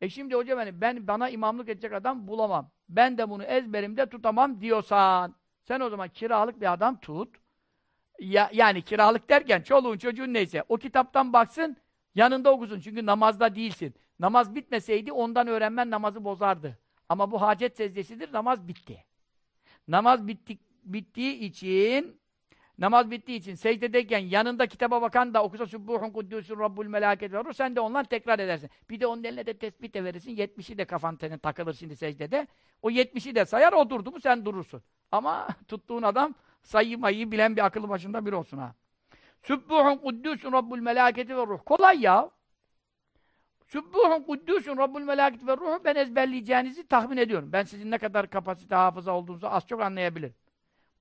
E şimdi hoca benim, ben bana imamlık edecek adam bulamam. Ben de bunu ezberimde tutamam diyorsan, sen o zaman kiralık bir adam tut. Ya, yani kiralık derken çoluğun çocuğun neyse, o kitaptan baksın, yanında okusun. Çünkü namazda değilsin. Namaz bitmeseydi ondan öğrenmen namazı bozardı. Ama bu hacet secdesidir, namaz bitti. Namaz bitti, bittiği için namaz bittiği için secdedeyken yanında kitaba bakan da okusa Sübbuhun Kuddüsün Rabbul Melaket ve sen de ondan tekrar edersin. Bir de onun eline de tespit de verirsin. 70'i de kafan senin takılır şimdi secdede. O 70'i de sayar, o durdu mu sen durursun. Ama tuttuğun adam saymayı bilen bir akıllı başında bir olsun ha. Sübbuhun Kuddüsün Rabbul Melaketi ve Ruh. Kolay ya. Sübbuhun Kuddüsün Rabbul Melaketi ve Ruh ben ezberleyeceğinizi tahmin ediyorum. Ben sizin ne kadar kapasite hafıza olduğunuzu az çok anlayabilirim.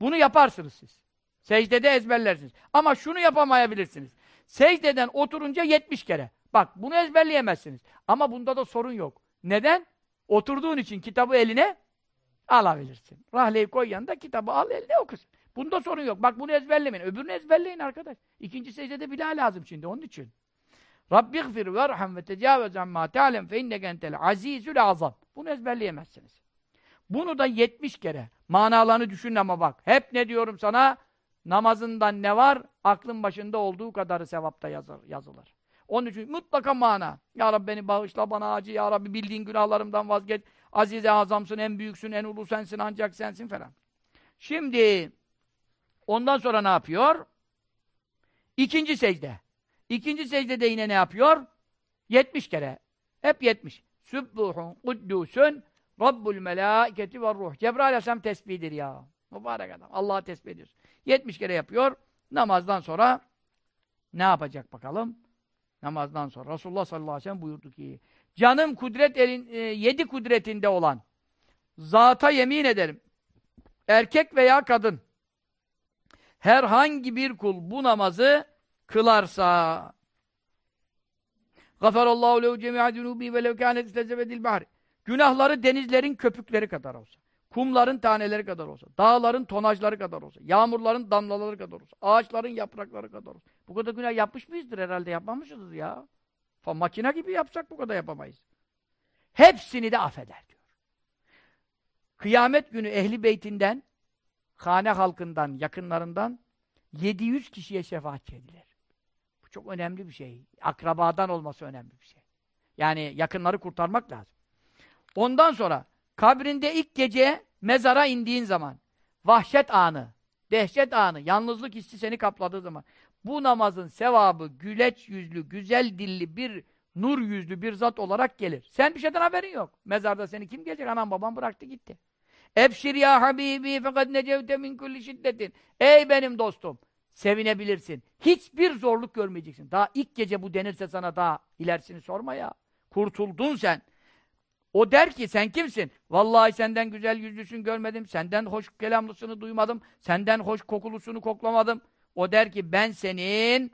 Bunu yaparsınız siz. Secdede ezberlersiniz. Ama şunu yapamayabilirsiniz. Secdeden oturunca 70 kere. Bak bunu ezberleyemezsiniz. Ama bunda da sorun yok. Neden? Oturduğun için kitabı eline alabilirsin. Rahleyi koy yanında kitabı al eline okusun. Bunda sorun yok. Bak bunu ezberlemeyin. Öbürünü ezberleyin arkadaş. İkinci secdede bile lazım şimdi onun için. Rabbi gfir verham ve tecavüz amma te'alem fe inneke entel azizül azam. Bunu ezberleyemezsiniz. Bunu da 70 kere. Manalarını düşün ama bak. Hep ne diyorum sana? Namazından ne var? Aklın başında olduğu kadarı sevapta yazar, yazılır. Onun için mutlaka mana. Ya Rabbi beni bağışla bana acı. Ya Rabbi bildiğin günahlarımdan vazgeç. Azize azamsın, en büyüksün, en ulu sensin, ancak sensin falan. Şimdi ondan sonra ne yapıyor? İkinci secde. İkinci secdede yine ne yapıyor? 70 kere. Hep 70. Sübbuhun, kuddüsün, Rabbul melâiketi ve ruh. Cebrail Aleyhisselam tesbihidir ya. Mübarek adam. Allah'a tesbih ediyorsun. 70 kere yapıyor. Namazdan sonra ne yapacak bakalım? Namazdan sonra Resulullah sallallahu aleyhi ve sellem buyurdu ki canım kudret elin, e, yedi kudretinde olan zata yemin ederim. Erkek veya kadın herhangi bir kul bu namazı kılarsa gafarallahu lehu cemi'a zunubi ve lev kânet istezebedil günahları denizlerin köpükleri kadar olsa kumların taneleri kadar olsa, dağların tonajları kadar olsa, yağmurların damlaları kadar olsa, ağaçların yaprakları kadar olsa. Bu kadar günah yapmış mıyızdır herhalde? Yapmamışızdır ya. Fa makine gibi yapsak bu kadar yapamayız. Hepsini de affeder diyor. Kıyamet günü ehli beytinden, hane halkından, yakınlarından 700 kişiye şefaat edilir. Bu çok önemli bir şey. Akrabadan olması önemli bir şey. Yani yakınları kurtarmak lazım. Ondan sonra kabrinde ilk gece mezara indiğin zaman, vahşet anı, dehşet anı, yalnızlık hissi seni kapladığı zaman, bu namazın sevabı güleç yüzlü, güzel dilli bir nur yüzlü bir zat olarak gelir. Sen bir şeyden haberin yok. Mezarda seni kim gelecek? Anam babam bıraktı gitti. Ebşir ya habibi fakat necevte min kulli şiddetin. Ey benim dostum! Sevinebilirsin. Hiçbir zorluk görmeyeceksin. Daha ilk gece bu denirse sana daha ilerisini sorma ya. Kurtuldun sen. O der ki sen kimsin? Vallahi senden güzel yüzlüsün görmedim, senden hoş kelamlısını duymadım, senden hoş kokulusunu koklamadım. O der ki ben senin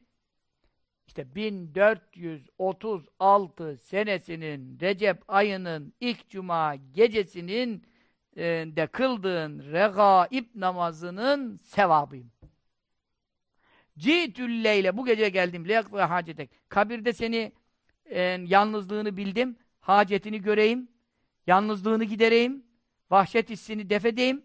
işte 1436 senesinin Recep ayının ilk cuma gecesinin de kıldığın regaib namazının sevabıyım. Citül leyle bu gece geldim leyakfı hacetek. Kabirde seni e, yalnızlığını bildim. Hacetini göreyim. Yalnızlığını gidereyim. Vahşet hissini defedeyim.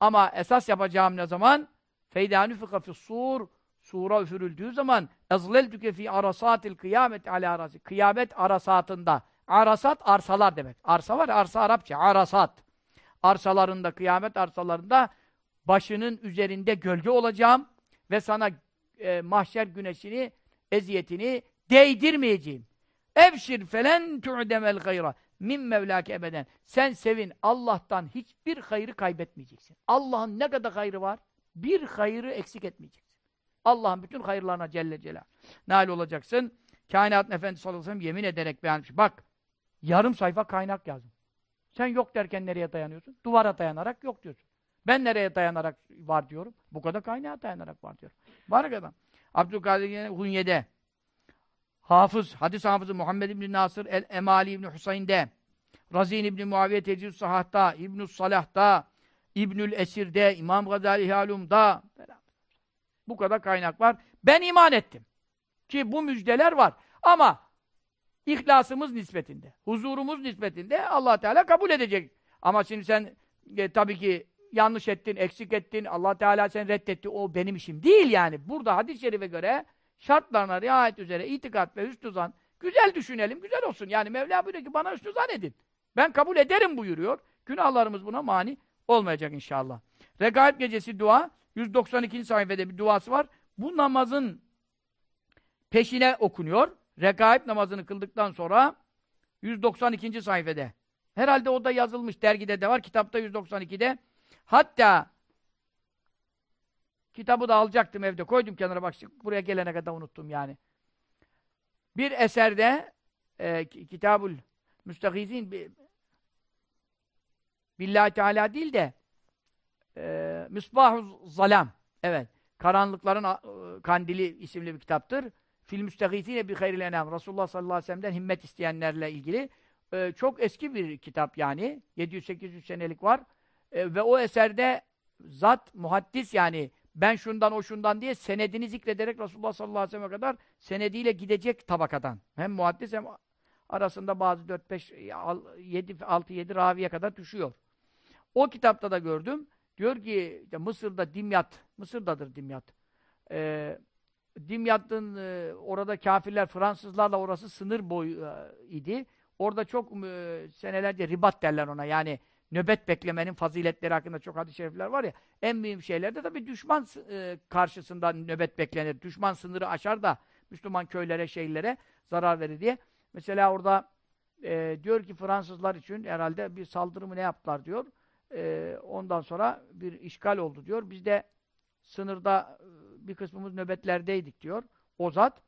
Ama esas yapacağım ne zaman? Feyda nüfika sur sura üfürüldüğü zaman ezleltüke fi arasatil kıyamet ala arası. Kıyamet arasatında. Arasat arsalar demek. Arsa var arsa Arapça. Arasat. Arsalarında, kıyamet arsalarında başının üzerinde gölge olacağım ve sana e, mahşer güneşini, eziyetini değdirmeyeceğim. Evşir felen tu'demel gayra min mevlâke ebeden. Sen sevin, Allah'tan hiçbir hayrı kaybetmeyeceksin. Allah'ın ne kadar hayrı var? Bir hayrı eksik etmeyeceksin. Allah'ın bütün hayırlarına Celle Celal. Nail olacaksın. Kainatın Efendisi sallallahu aleyhi ve sellem yemin ederek beğenmiş. Bak, yarım sayfa kaynak yazdım. Sen yok derken nereye dayanıyorsun? Duvara dayanarak yok diyorsun. Ben nereye dayanarak var diyorum? Bu kadar kaynağa dayanarak var diyorum. Var adam. Abdülkadir Hunye'de Hafız, hadis hafızı Muhammed İbni Nasır el-Emali İbni Hüseyin'de Razin İbni Muaviye Tecrüz Sahah'ta İbnü Salah'ta İbnül Esir'de İmam Gazali Halum'da bu kadar kaynak var. Ben iman ettim. Ki bu müjdeler var. Ama ihlasımız nispetinde, huzurumuz nispetinde allah Teala kabul edecek. Ama şimdi sen e, tabii ki yanlış ettin, eksik ettin, allah Teala seni reddetti, o benim işim değil yani. Burada hadis-i şerife göre şartlarına riayet üzere itikat ve hüsnü zan, güzel düşünelim, güzel olsun. Yani Mevla buyuruyor ki bana hüsnü zan edin. Ben kabul ederim buyuruyor. Günahlarımız buna mani olmayacak inşallah. Regaib gecesi dua, 192. sayfada bir duası var. Bu namazın peşine okunuyor. Regaib namazını kıldıktan sonra 192. sayfede. Herhalde o da yazılmış, dergide de var, kitapta 192'de. Hatta kitabı da alacaktım evde, koydum kenara bak, buraya gelene kadar unuttum yani. Bir eserde e, Kitabul Müstakizin Billahi Teala değil de e, Misbahu Zalam evet Karanlıkların e, Kandili isimli bir kitaptır. Fil müstegîsîne bi hayril enâm. Resulullah sallallahu aleyhi ve sellem'den himmet isteyenlerle ilgili e, çok eski bir kitap yani. 700-800 senelik var. E, ve o eserde zat muhaddis yani ben şundan o şundan diye senedini zikrederek Resulullah sallallahu aleyhi ve sellem'e kadar senediyle gidecek tabakadan. Hem muhaddis hem arasında bazı 4-5 7 6-7 raviye kadar düşüyor. O kitapta da gördüm. Diyor ki işte Mısır'da Dimyat, Mısır'dadır Dimyat. Ee, Dimyat'ın e, orada kafirler Fransızlarla orası sınır boyu e, idi. Orada çok e, senelerce ribat derler ona. Yani nöbet beklemenin faziletleri hakkında çok hadis-i şerifler var ya. En mühim şeylerde tabii düşman e, karşısında nöbet beklenir. Düşman sınırı aşar da Müslüman köylere, şehirlere zarar verir diye. Mesela orada e, diyor ki Fransızlar için herhalde bir saldırımı ne yaptılar diyor. E, ondan sonra bir işgal oldu diyor. Biz de sınırda bir kısmımız nöbetlerdeydik diyor. O zat.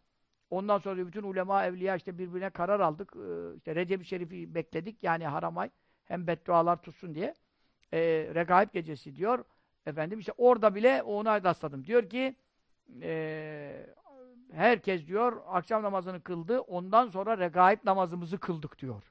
Ondan sonra bütün ulema, evliya işte birbirine karar aldık. Ee, işte Recep-i Şerif'i bekledik. Yani haramay hem beddualar tutsun diye. Ee, Regaib gecesi diyor. Efendim işte orada bile ona rastladım. Diyor ki e, herkes diyor akşam namazını kıldı. Ondan sonra regaib namazımızı kıldık diyor.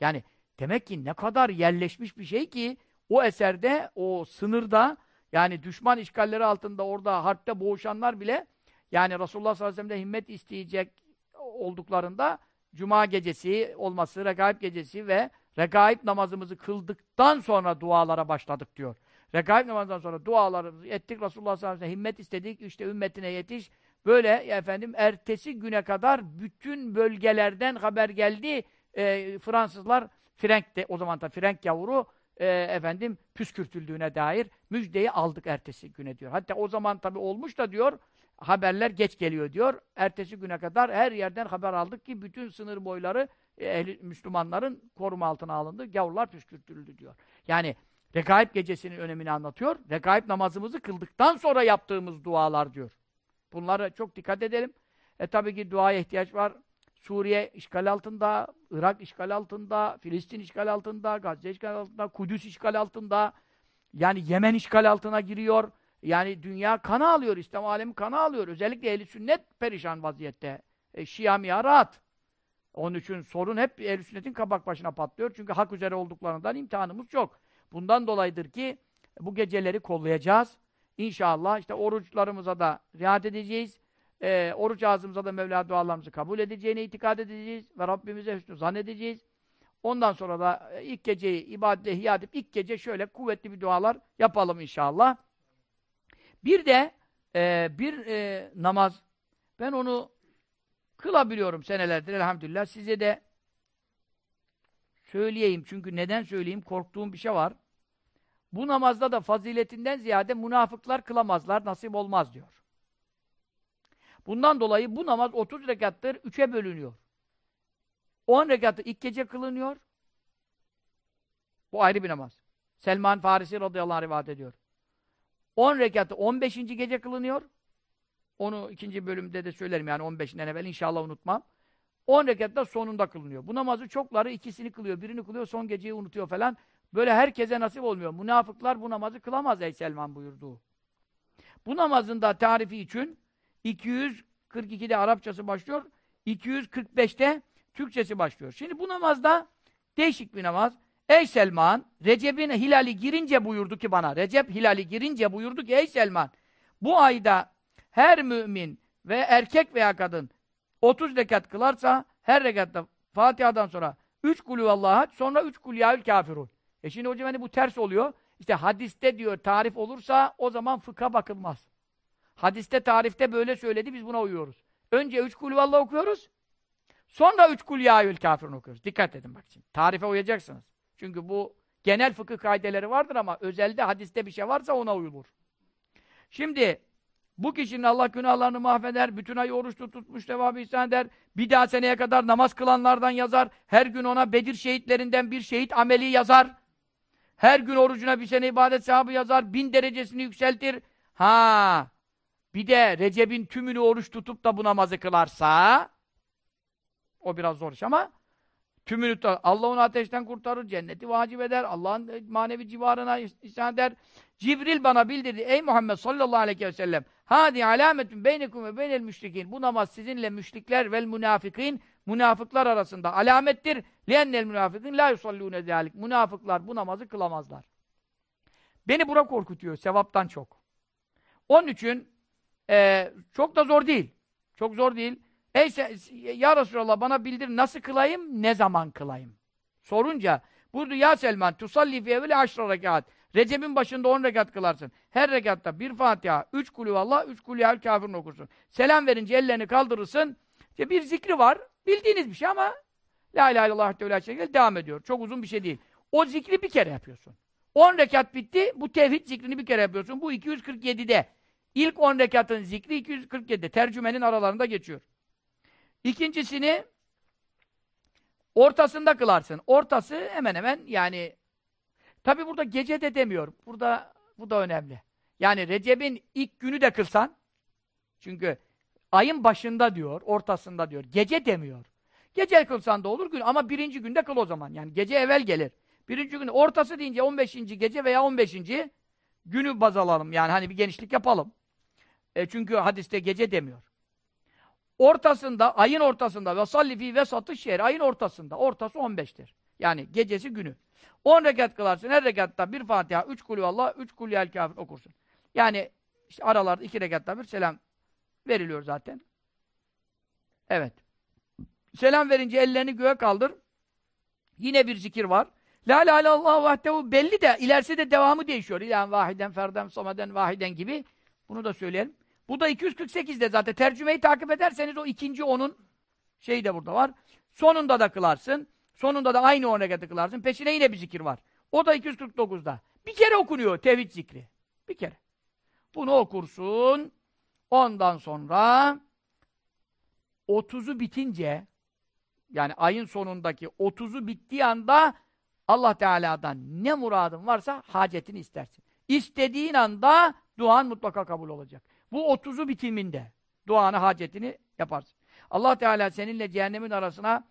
Yani demek ki ne kadar yerleşmiş bir şey ki o eserde, o sınırda yani düşman işgalleri altında orada harpte boğuşanlar bile yani Resulullah sallallahu aleyhi ve sellem'de himmet isteyecek olduklarında Cuma gecesi olması, regaib gecesi ve regaib namazımızı kıldıktan sonra dualara başladık diyor. Regaib namazından sonra dualarımızı ettik. Resulullah sallallahu aleyhi ve sellem himmet istedik. işte ümmetine yetiş. Böyle efendim ertesi güne kadar bütün bölgelerden haber geldi. E, Fransızlar Frenk de o zaman da Frenk yavru e, efendim püskürtüldüğüne dair müjdeyi aldık ertesi güne diyor. Hatta o zaman tabi olmuş da diyor haberler geç geliyor diyor. Ertesi güne kadar her yerden haber aldık ki bütün sınır boyları e, ehli, Müslümanların koruma altına alındı. Gavurlar püskürtüldü diyor. Yani Rekaib gecesinin önemini anlatıyor. Rekaib namazımızı kıldıktan sonra yaptığımız dualar diyor. Bunlara çok dikkat edelim. E tabii ki duaya ihtiyaç var. Suriye işgal altında, Irak işgal altında, Filistin işgal altında, Gazze işgal altında, Kudüs işgal altında. Yani Yemen işgal altına giriyor. Yani dünya kana alıyor, İslam alemi kana alıyor. Özellikle ehli sünnet perişan vaziyette. E, Şia rahat. Onun için sorun hep ehl sünnetin kabak başına patlıyor. Çünkü hak üzere olduklarından imtihanımız yok. Bundan dolayıdır ki bu geceleri kollayacağız. İnşallah işte oruçlarımıza da riayet edeceğiz. E, oruç ağzımıza da Mevla dualarımızı kabul edeceğine itikad edeceğiz. Ve Rabbimize hüsnü zannedeceğiz. Ondan sonra da e, ilk geceyi ibadetle ihya edip ilk gece şöyle kuvvetli bir dualar yapalım inşallah. Bir de e, bir e, namaz ben onu kılabiliyorum senelerdir elhamdülillah. Size de söyleyeyim. Çünkü neden söyleyeyim? Korktuğum bir şey var. Bu namazda da faziletinden ziyade münafıklar kılamazlar, nasip olmaz diyor. Bundan dolayı bu namaz 30 rekattır, 3'e bölünüyor. 10 rekatı ilk gece kılınıyor. Bu ayrı bir namaz. Selman Farisi radıyallahu anh rivayet ediyor. 10 rekatı 15. gece kılınıyor. Onu ikinci bölümde de söylerim yani 15'inden evvel inşallah unutmam. 10 rekat da sonunda kılınıyor. Bu namazı çokları ikisini kılıyor, birini kılıyor, son geceyi unutuyor falan. Böyle herkese nasip olmuyor. Münafıklar bu namazı kılamaz ey Selman buyurduğu. Bu namazın da tarifi için 242'de Arapçası başlıyor, 245'te Türkçesi başlıyor. Şimdi bu namazda değişik bir namaz. Ey Selman, Recep'in hilali girince buyurdu ki bana, Recep hilali girince buyurdu ki ey Selman, bu ayda her mümin ve erkek veya kadın 30 rekat kılarsa her rekatta Fatiha'dan sonra 3 kulü Allah'a sonra 3 kul yaül kafirun. E şimdi hocam hani bu ters oluyor. İşte hadiste diyor tarif olursa o zaman fıkha bakılmaz. Hadiste tarifte böyle söyledi biz buna uyuyoruz. Önce 3 kulü Allah okuyoruz. Sonra 3 kul yaül kafirun okuyoruz. Dikkat edin bak şimdi. Tarife uyacaksınız. Çünkü bu genel fıkıh kaideleri vardır ama özelde hadiste bir şey varsa ona uyulur. Şimdi bu kişinin Allah günahlarını mahveder, bütün ay oruç tutmuş, devamı ihsan eder, bir daha seneye kadar namaz kılanlardan yazar, her gün ona Bedir şehitlerinden bir şehit ameli yazar, her gün orucuna bir sene ibadet sahabı yazar, bin derecesini yükseltir. Ha, bir de Recep'in tümünü oruç tutup da bu namazı kılarsa, o biraz zor iş ama, Tümünü tutar. Allah onu ateşten kurtarır, cenneti vacip eder, Allah'ın manevi civarına ihsan eder. Cibril bana bildirdi. Ey Muhammed sallallahu aleyhi ve sellem hadi alametun beynekum ve beynel müşrikin. Bu namaz sizinle müşrikler vel münafikin münafıklar arasında alamettir. Liennel münafikin la yusallûne zâlik. Münafıklar bu namazı kılamazlar. Beni bura korkutuyor sevaptan çok. Onun için e, çok da zor değil. Çok zor değil. Ey ya Resulallah bana bildir nasıl kılayım, ne zaman kılayım? Sorunca buyurdu ya Selman tusalli fi evveli aşra rekat. Recep'in başında 10 rekat kılarsın. Her rekatta bir Fatiha, 3 kulü Allah, 3 kulü el kafirin okursun. Selam verince ellerini kaldırırsın. İşte bir zikri var. Bildiğiniz bir şey ama La ilahe illallah teala şekilde devam ediyor. Çok uzun bir şey değil. O zikri bir kere yapıyorsun. 10 rekat bitti. Bu tevhid zikrini bir kere yapıyorsun. Bu 247'de. İlk 10 rekatın zikri 247'de. Tercümenin aralarında geçiyor. İkincisini ortasında kılarsın. Ortası hemen hemen yani tabi burada gece de demiyor. Burada bu da önemli. Yani Recep'in ilk günü de kılsan çünkü ayın başında diyor, ortasında diyor. Gece demiyor. Gece kılsan da olur gün ama birinci günde kıl o zaman. Yani gece evvel gelir. Birinci gün ortası deyince 15. gece veya 15. günü baz alalım. Yani hani bir genişlik yapalım. E çünkü hadiste gece demiyor ortasında, ayın ortasında ve salli ve satış şehir, ayın ortasında. Ortası 15'tir. Yani gecesi günü. 10 rekat kılarsın. Her rekatta bir Fatiha, 3 kulü Allah, 3 kulü el kafir okursun. Yani işte aralarda 2 rekatta bir selam veriliyor zaten. Evet. Selam verince ellerini göğe kaldır. Yine bir zikir var. La ilahe illallah vahdehu belli de ilerisi de devamı değişiyor. İlahen vahiden, ferden, somaden, vahiden gibi. Bunu da söyleyelim. Bu da 248'de zaten. Tercümeyi takip ederseniz o ikinci onun şey de burada var. Sonunda da kılarsın. Sonunda da aynı on rekatı kılarsın. Peşine yine bir zikir var. O da 249'da. Bir kere okunuyor tevhid zikri. Bir kere. Bunu okursun. Ondan sonra 30'u bitince yani ayın sonundaki 30'u bittiği anda Allah Teala'dan ne muradın varsa hacetini istersin. İstediğin anda duan mutlaka kabul olacak. Bu 30'u bitiminde duanı, hacetini yaparsın. Allah Teala seninle cehennemin arasına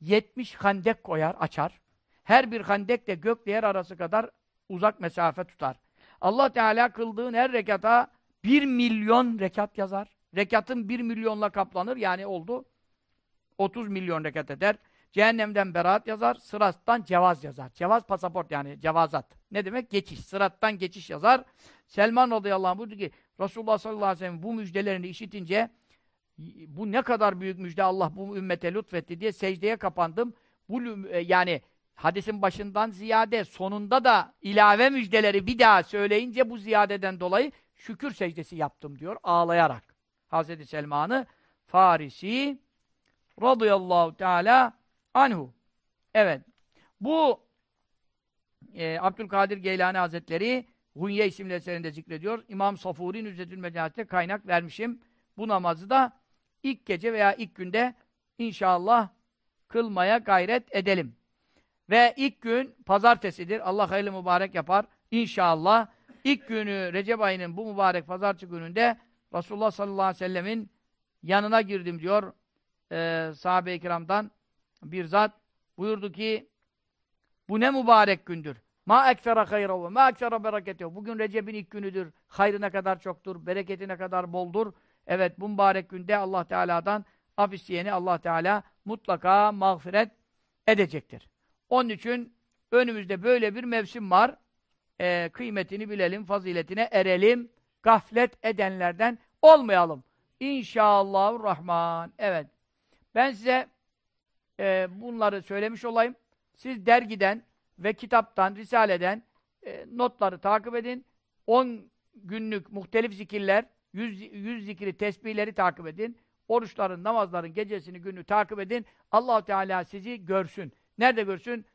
70 handek koyar, açar. Her bir handek de gökle yer arası kadar uzak mesafe tutar. Allah Teala kıldığın her rekata 1 milyon rekat yazar. Rekatın 1 milyonla kaplanır. Yani oldu 30 milyon rekat eder. Cehennemden beraat yazar, sırattan cevaz yazar. Cevaz pasaport yani cevazat. Ne demek? Geçiş. Sırattan geçiş yazar. Selman radıyallahu anh buyurdu ki Resulullah sallallahu aleyhi ve sellem bu müjdelerini işitince bu ne kadar büyük müjde Allah bu ümmete lütfetti diye secdeye kapandım. Bu e, yani hadisin başından ziyade sonunda da ilave müjdeleri bir daha söyleyince bu ziyadeden dolayı şükür secdesi yaptım diyor ağlayarak. Hazreti Selman'ı Farisi radıyallahu teala anhu. Evet. Bu e, Abdülkadir Geylani Hazretleri Hunye isimli eserinde zikrediyor. İmam Safuri Nüzzetül Mecalet'te kaynak vermişim. Bu namazı da ilk gece veya ilk günde inşallah kılmaya gayret edelim. Ve ilk gün pazartesidir. Allah hayırlı mübarek yapar. İnşallah ilk günü Recep ayının bu mübarek pazartesi gününde Resulullah sallallahu aleyhi ve sellemin yanına girdim diyor e, sahabe-i kiramdan bir zat buyurdu ki bu ne mübarek gündür. Ma eksera hayrahu ma eksera bereketehu. Bugün Recep'in ilk günüdür. Hayrı ne kadar çoktur, bereketi ne kadar boldur. Evet bu mübarek günde Allah Teala'dan af isteyeni Allah Teala mutlaka mağfiret edecektir. Onun için önümüzde böyle bir mevsim var. Ee, kıymetini bilelim, faziletine erelim. Gaflet edenlerden olmayalım. İnşallahurrahman. Evet. Ben size e, bunları söylemiş olayım. Siz dergiden ve kitaptan, risaleden e, notları takip edin. 10 günlük muhtelif zikirler, 100, 100 zikri, tesbihleri takip edin. Oruçların, namazların, gecesini, günü takip edin. allah Teala sizi görsün. Nerede görsün?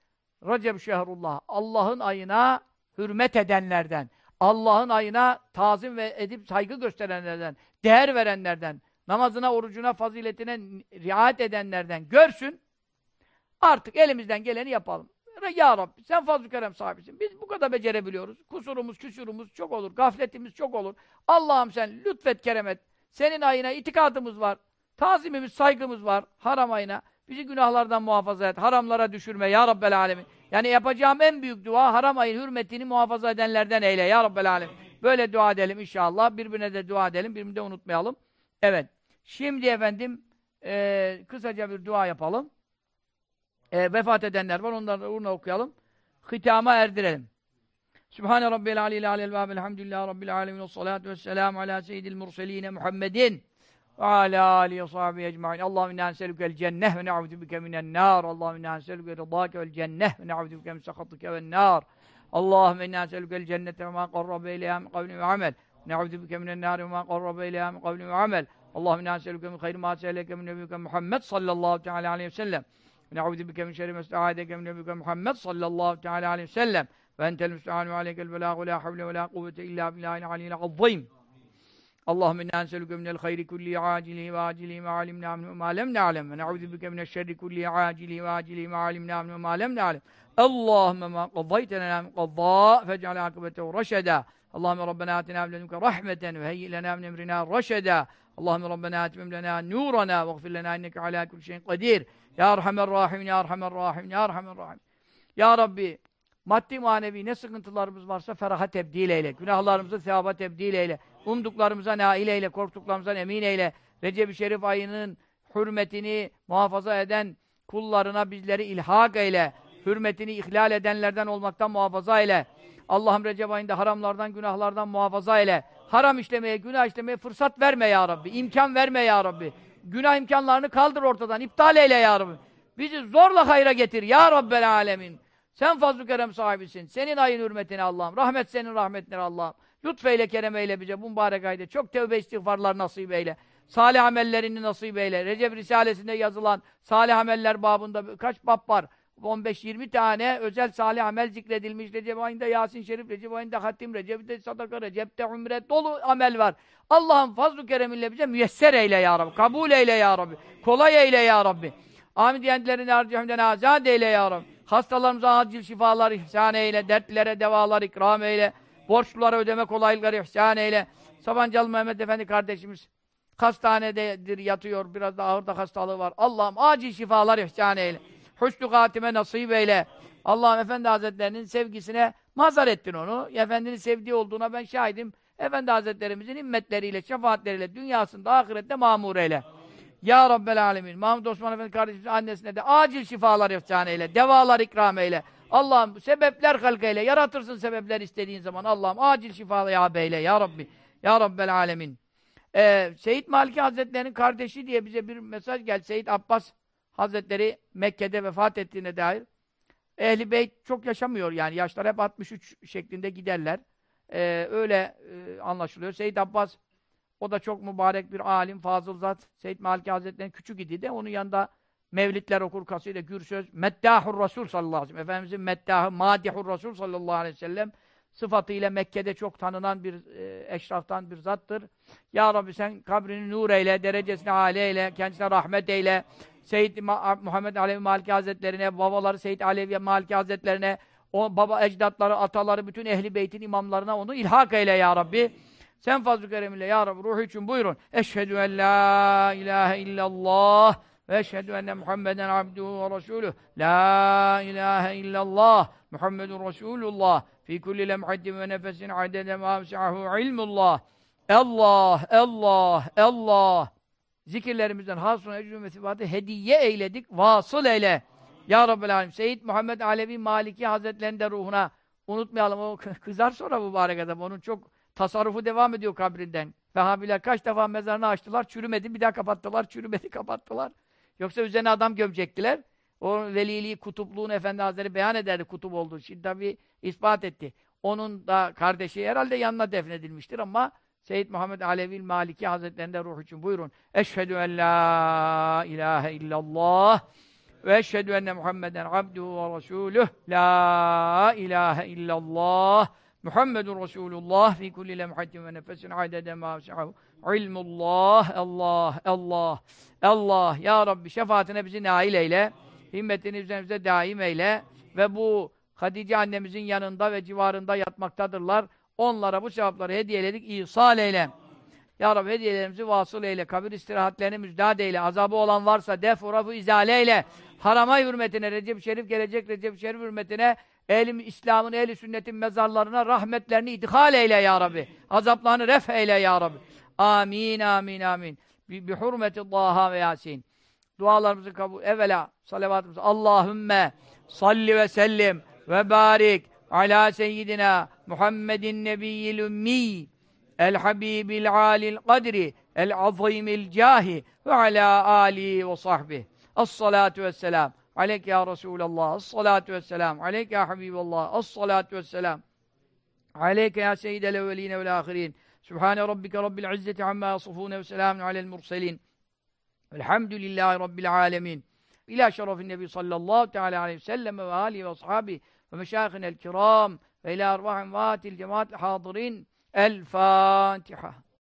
Recep şehrullah. Allah'ın ayına hürmet edenlerden, Allah'ın ayına tazim ve edip saygı gösterenlerden, değer verenlerden, namazına, orucuna, faziletine riayet edenlerden görsün. Artık elimizden geleni yapalım. Ya Rabbi sen fazl-ı kerem sahibisin. Biz bu kadar becerebiliyoruz. Kusurumuz, küsurumuz çok olur. Gafletimiz çok olur. Allah'ım sen lütfet, keremet. Senin ayına itikadımız var. Tazimimiz, saygımız var. Haram ayına. Bizi günahlardan muhafaza et. Haramlara düşürme ya Rabbel Alemin. Yani yapacağım en büyük dua haram ayın hürmetini muhafaza edenlerden eyle ya Rabbel Alemin. Böyle dua edelim inşallah. Birbirine de dua edelim. Birbirini de unutmayalım. Evet. Şimdi efendim e, kısaca bir dua yapalım e, vefat edenler var. Onların uğruna okuyalım. Hitama erdirelim. Sübhane Rabbil Aleyhi Aleyhi ve Elhamdülillahi Rabbil Alemin ve salatu ve ala seyyidil murseline Muhammedin ve ala alihi ve sahbihi ecma'in. Allahümme inna enselükel cenneh ve ne'udu bike minen nar. Allahümme inna enselüke rıdâke vel cenneh ve ne'udu bike min sakatike vel nar. Allahümme inna enselükel cennete ve ma qarrabe ileyha min kavli ve amel. Ne'udu bike minen nar ve ma qarrabe ileyha min kavli ve amel. Allahümme inna enselüke min hayri ma seheleke min nebiyüke Muhammed sallallahu teala aleyhi ve sellem. Ne'udhu bike min şerri mesta'adeke min nebike Muhammed sallallahu teala aleyhi ve sellem. Ve entel müstehanu ve aleykel belâhu la havle ve la kuvvete illa billahil aliyyil azzîm. Allahümme inna enselüke minel hayri kulli acili ve acili ma alimna minhu ma lem ne'alem ve ne'udhu bike minel şerri kulli acili ve acili ma alimna minhu ma lem ne'alem. Allahümme ma qaddaytena min Allahümme Rabbena atina ledunke rahmeten ve heyyi lena min emrina reşeda. Allahümme Rabbena atimim lena nurana ve gfir lena inneke ala kulli şeyin kadir. Ya Erhamer Rahim, Ya Erhamer Rahim, Ya Erhamer Rahim. Ya Rabbi, maddi manevi ne sıkıntılarımız varsa feraha tebdil eyle. Günahlarımızı sevaba tebdil eyle. Umduklarımıza nail eyle, korktuklarımızdan emin eyle. Recep-i Şerif ayının hürmetini muhafaza eden kullarına bizleri ilhak eyle. Hürmetini ihlal edenlerden olmaktan muhafaza eyle. Allah'ım Recep ayında haramlardan, günahlardan muhafaza eyle. Haram işlemeye, günah işlemeye fırsat verme ya Rabbi. İmkan verme ya Rabbi. Günah imkanlarını kaldır ortadan. iptal eyle ya Rabbi. Bizi zorla hayra getir ya Rabbel alemin. Sen fazl-ı kerem sahibisin. Senin ayın hürmetine Allah'ım. Rahmet senin rahmetine Allah'ım. Lütfeyle, kerem eyle bize bu mübarek ayda. Çok tevbe istiğfarlar nasip eyle. Salih amellerini nasip eyle. Recep Risalesi'nde yazılan salih ameller babında kaç bab var? 15-20 tane özel salih amel zikredilmiş. Recep ayında Yasin Şerif, Recep ayında Hatim, Recep'te sadaka, Recep'te umre dolu amel var. Allah'ım fazl-ı kereminle bize müyesser eyle ya Rabbi. Kabul eyle ya Rabbi. Kolay eyle ya Rabbi. Amin diyenlerin harcamden azad eyle ya Rabbi. Hastalarımıza acil şifalar ihsan eyle. Dertlilere devalar ikram eyle. Borçlulara ödeme kolaylıkları ihsan eyle. Sabancalı Mehmet Efendi kardeşimiz Hastanededir, yatıyor, biraz da ağır hastalığı var. Allah'ım acil şifalar ihsan eyle. Hüsnü katime nasip eyle. Allah'ım Efendi Hazretlerinin sevgisine mazhar ettin onu. Efendinin sevdiği olduğuna ben şahidim. Efendi Hazretlerimizin himmetleriyle, şefaatleriyle dünyasında, ahirette mamur eyle. Ya Rabbel Alemin. Mahmud Osman Efendi kardeşimizin annesine de acil şifalar ihsan eyle. Devalar ikram eyle. Allah'ım sebepler halk eyle. Yaratırsın sebepler istediğin zaman. Allah'ım acil şifalar ya beyle. Ya Rabbi. Ya Rabbel Alemin. Ee, Seyyid Maliki Hazretleri'nin kardeşi diye bize bir mesaj geldi. Seyyid Abbas Hazretleri Mekke'de vefat ettiğine dair. Ehli Beyt çok yaşamıyor yani. Yaşlar hep 63 şeklinde giderler. Ee, öyle e, anlaşılıyor. Seyyid Abbas o da çok mübarek bir alim, fazıl zat. Seyyid Maliki Hazretleri'nin küçük idi de onun yanında mevlidler okur kasıyla gür söz. Meddahur Resul sallallahu aleyhi ve sellem. Efendimizin meddahı, madihur Resul sallallahu aleyhi ve sellem sıfatıyla Mekke'de çok tanınan bir e, eşraftan bir zattır. Ya Rabbi sen kabrini nur eyle, derecesini âli eyle, kendisine rahmet eyle. Seyyid Muhammed Alevi Maliki Hazretlerine, babaları Seyyid Alevi Maliki Hazretlerine, o baba ecdatları, ataları, bütün ehli beytin imamlarına onu ilhak eyle ya Rabbi. Sen fazl-ı keremle ya Rabbi ruhu için buyurun. Eşhedü en la ilahe illallah ve eşhedü enne Muhammeden abduhu ve resuluh. La ilahe illallah Muhammedun Resulullah fi kulli lemhatin ve nefesin adede ma ilmullah. Allah, Allah, Allah. Zikirlerimizden hasrına ecrü ve hediye eyledik, vasıl eyle. Ya Rabbel Alem. Seyyid Muhammed Alevi Maliki Hazretleri'nin de ruhuna unutmayalım. O kızar sonra mübarek adam. Onun çok tasarrufu devam ediyor kabrinden. Vehhabiler kaç defa mezarını açtılar, çürümedi, bir daha kapattılar, çürümedi, kapattılar. Yoksa üzerine adam gömecektiler. O veliliği, kutupluğunu Efendi Hazretleri beyan ederdi kutup olduğu. Şimdi tabi ispat etti. Onun da kardeşi herhalde yanına defnedilmiştir ama Seyyid Muhammed Alevi Maliki Hazretlerinde ruh için buyurun. Eşhedü en la ilahe illallah ve eşhedü enne Muhammeden abduhu ve resuluh. La ilahe illallah. Muhammedun Resulullah fi kulli lemhatin ve nefesin adede ma vesi'ahu. İlmullah, Allah, Allah, Allah. Ya Rabbi şefaatine bizi nail eyle. Himmetini üzerimize daim eyle. Ve bu Hatice annemizin yanında ve civarında yatmaktadırlar. Onlara bu sevapları hediyeledik, ihsal eyle. Ya Rabbi hediyelerimizi vasıl eyle, kabir istirahatlerini müjdat eyle, azabı olan varsa def, urafu, izale eyle. Harama hürmetine, Recep Şerif gelecek Recep Şerif hürmetine, ehli İslam'ın, ehli sünnetin mezarlarına rahmetlerini idhal eyle ya Rabbi. Azaplarını ref eyle ya Rabbi. Amin, amin, amin. Bi, bi hurmeti Taha ve Yasin. Dualarımızı kabul, evvela salavatımızı. Allahümme salli ve sellim ve barik ala seyyidina Muhammedin nebiyyil ümmi el habibil alil kadri el azimil cahi ve ala ali ve sahbihi. As-salatu vesselam. Aleyke ya Resulallah. As-salatu vesselam. Aleyke ya Habiballah. As-salatu vesselam. Aleyke ya seyyidel evveline vel ahirin. Sübhane rabbike rabbil izzeti amma yasifune ve selamun alel murselin. Elhamdülillahi rabbil alemin. İlâ şerefin nebi sallallahu teala aleyhi ve sellem ve âlihi ve ashabi ve meşâhinel kiram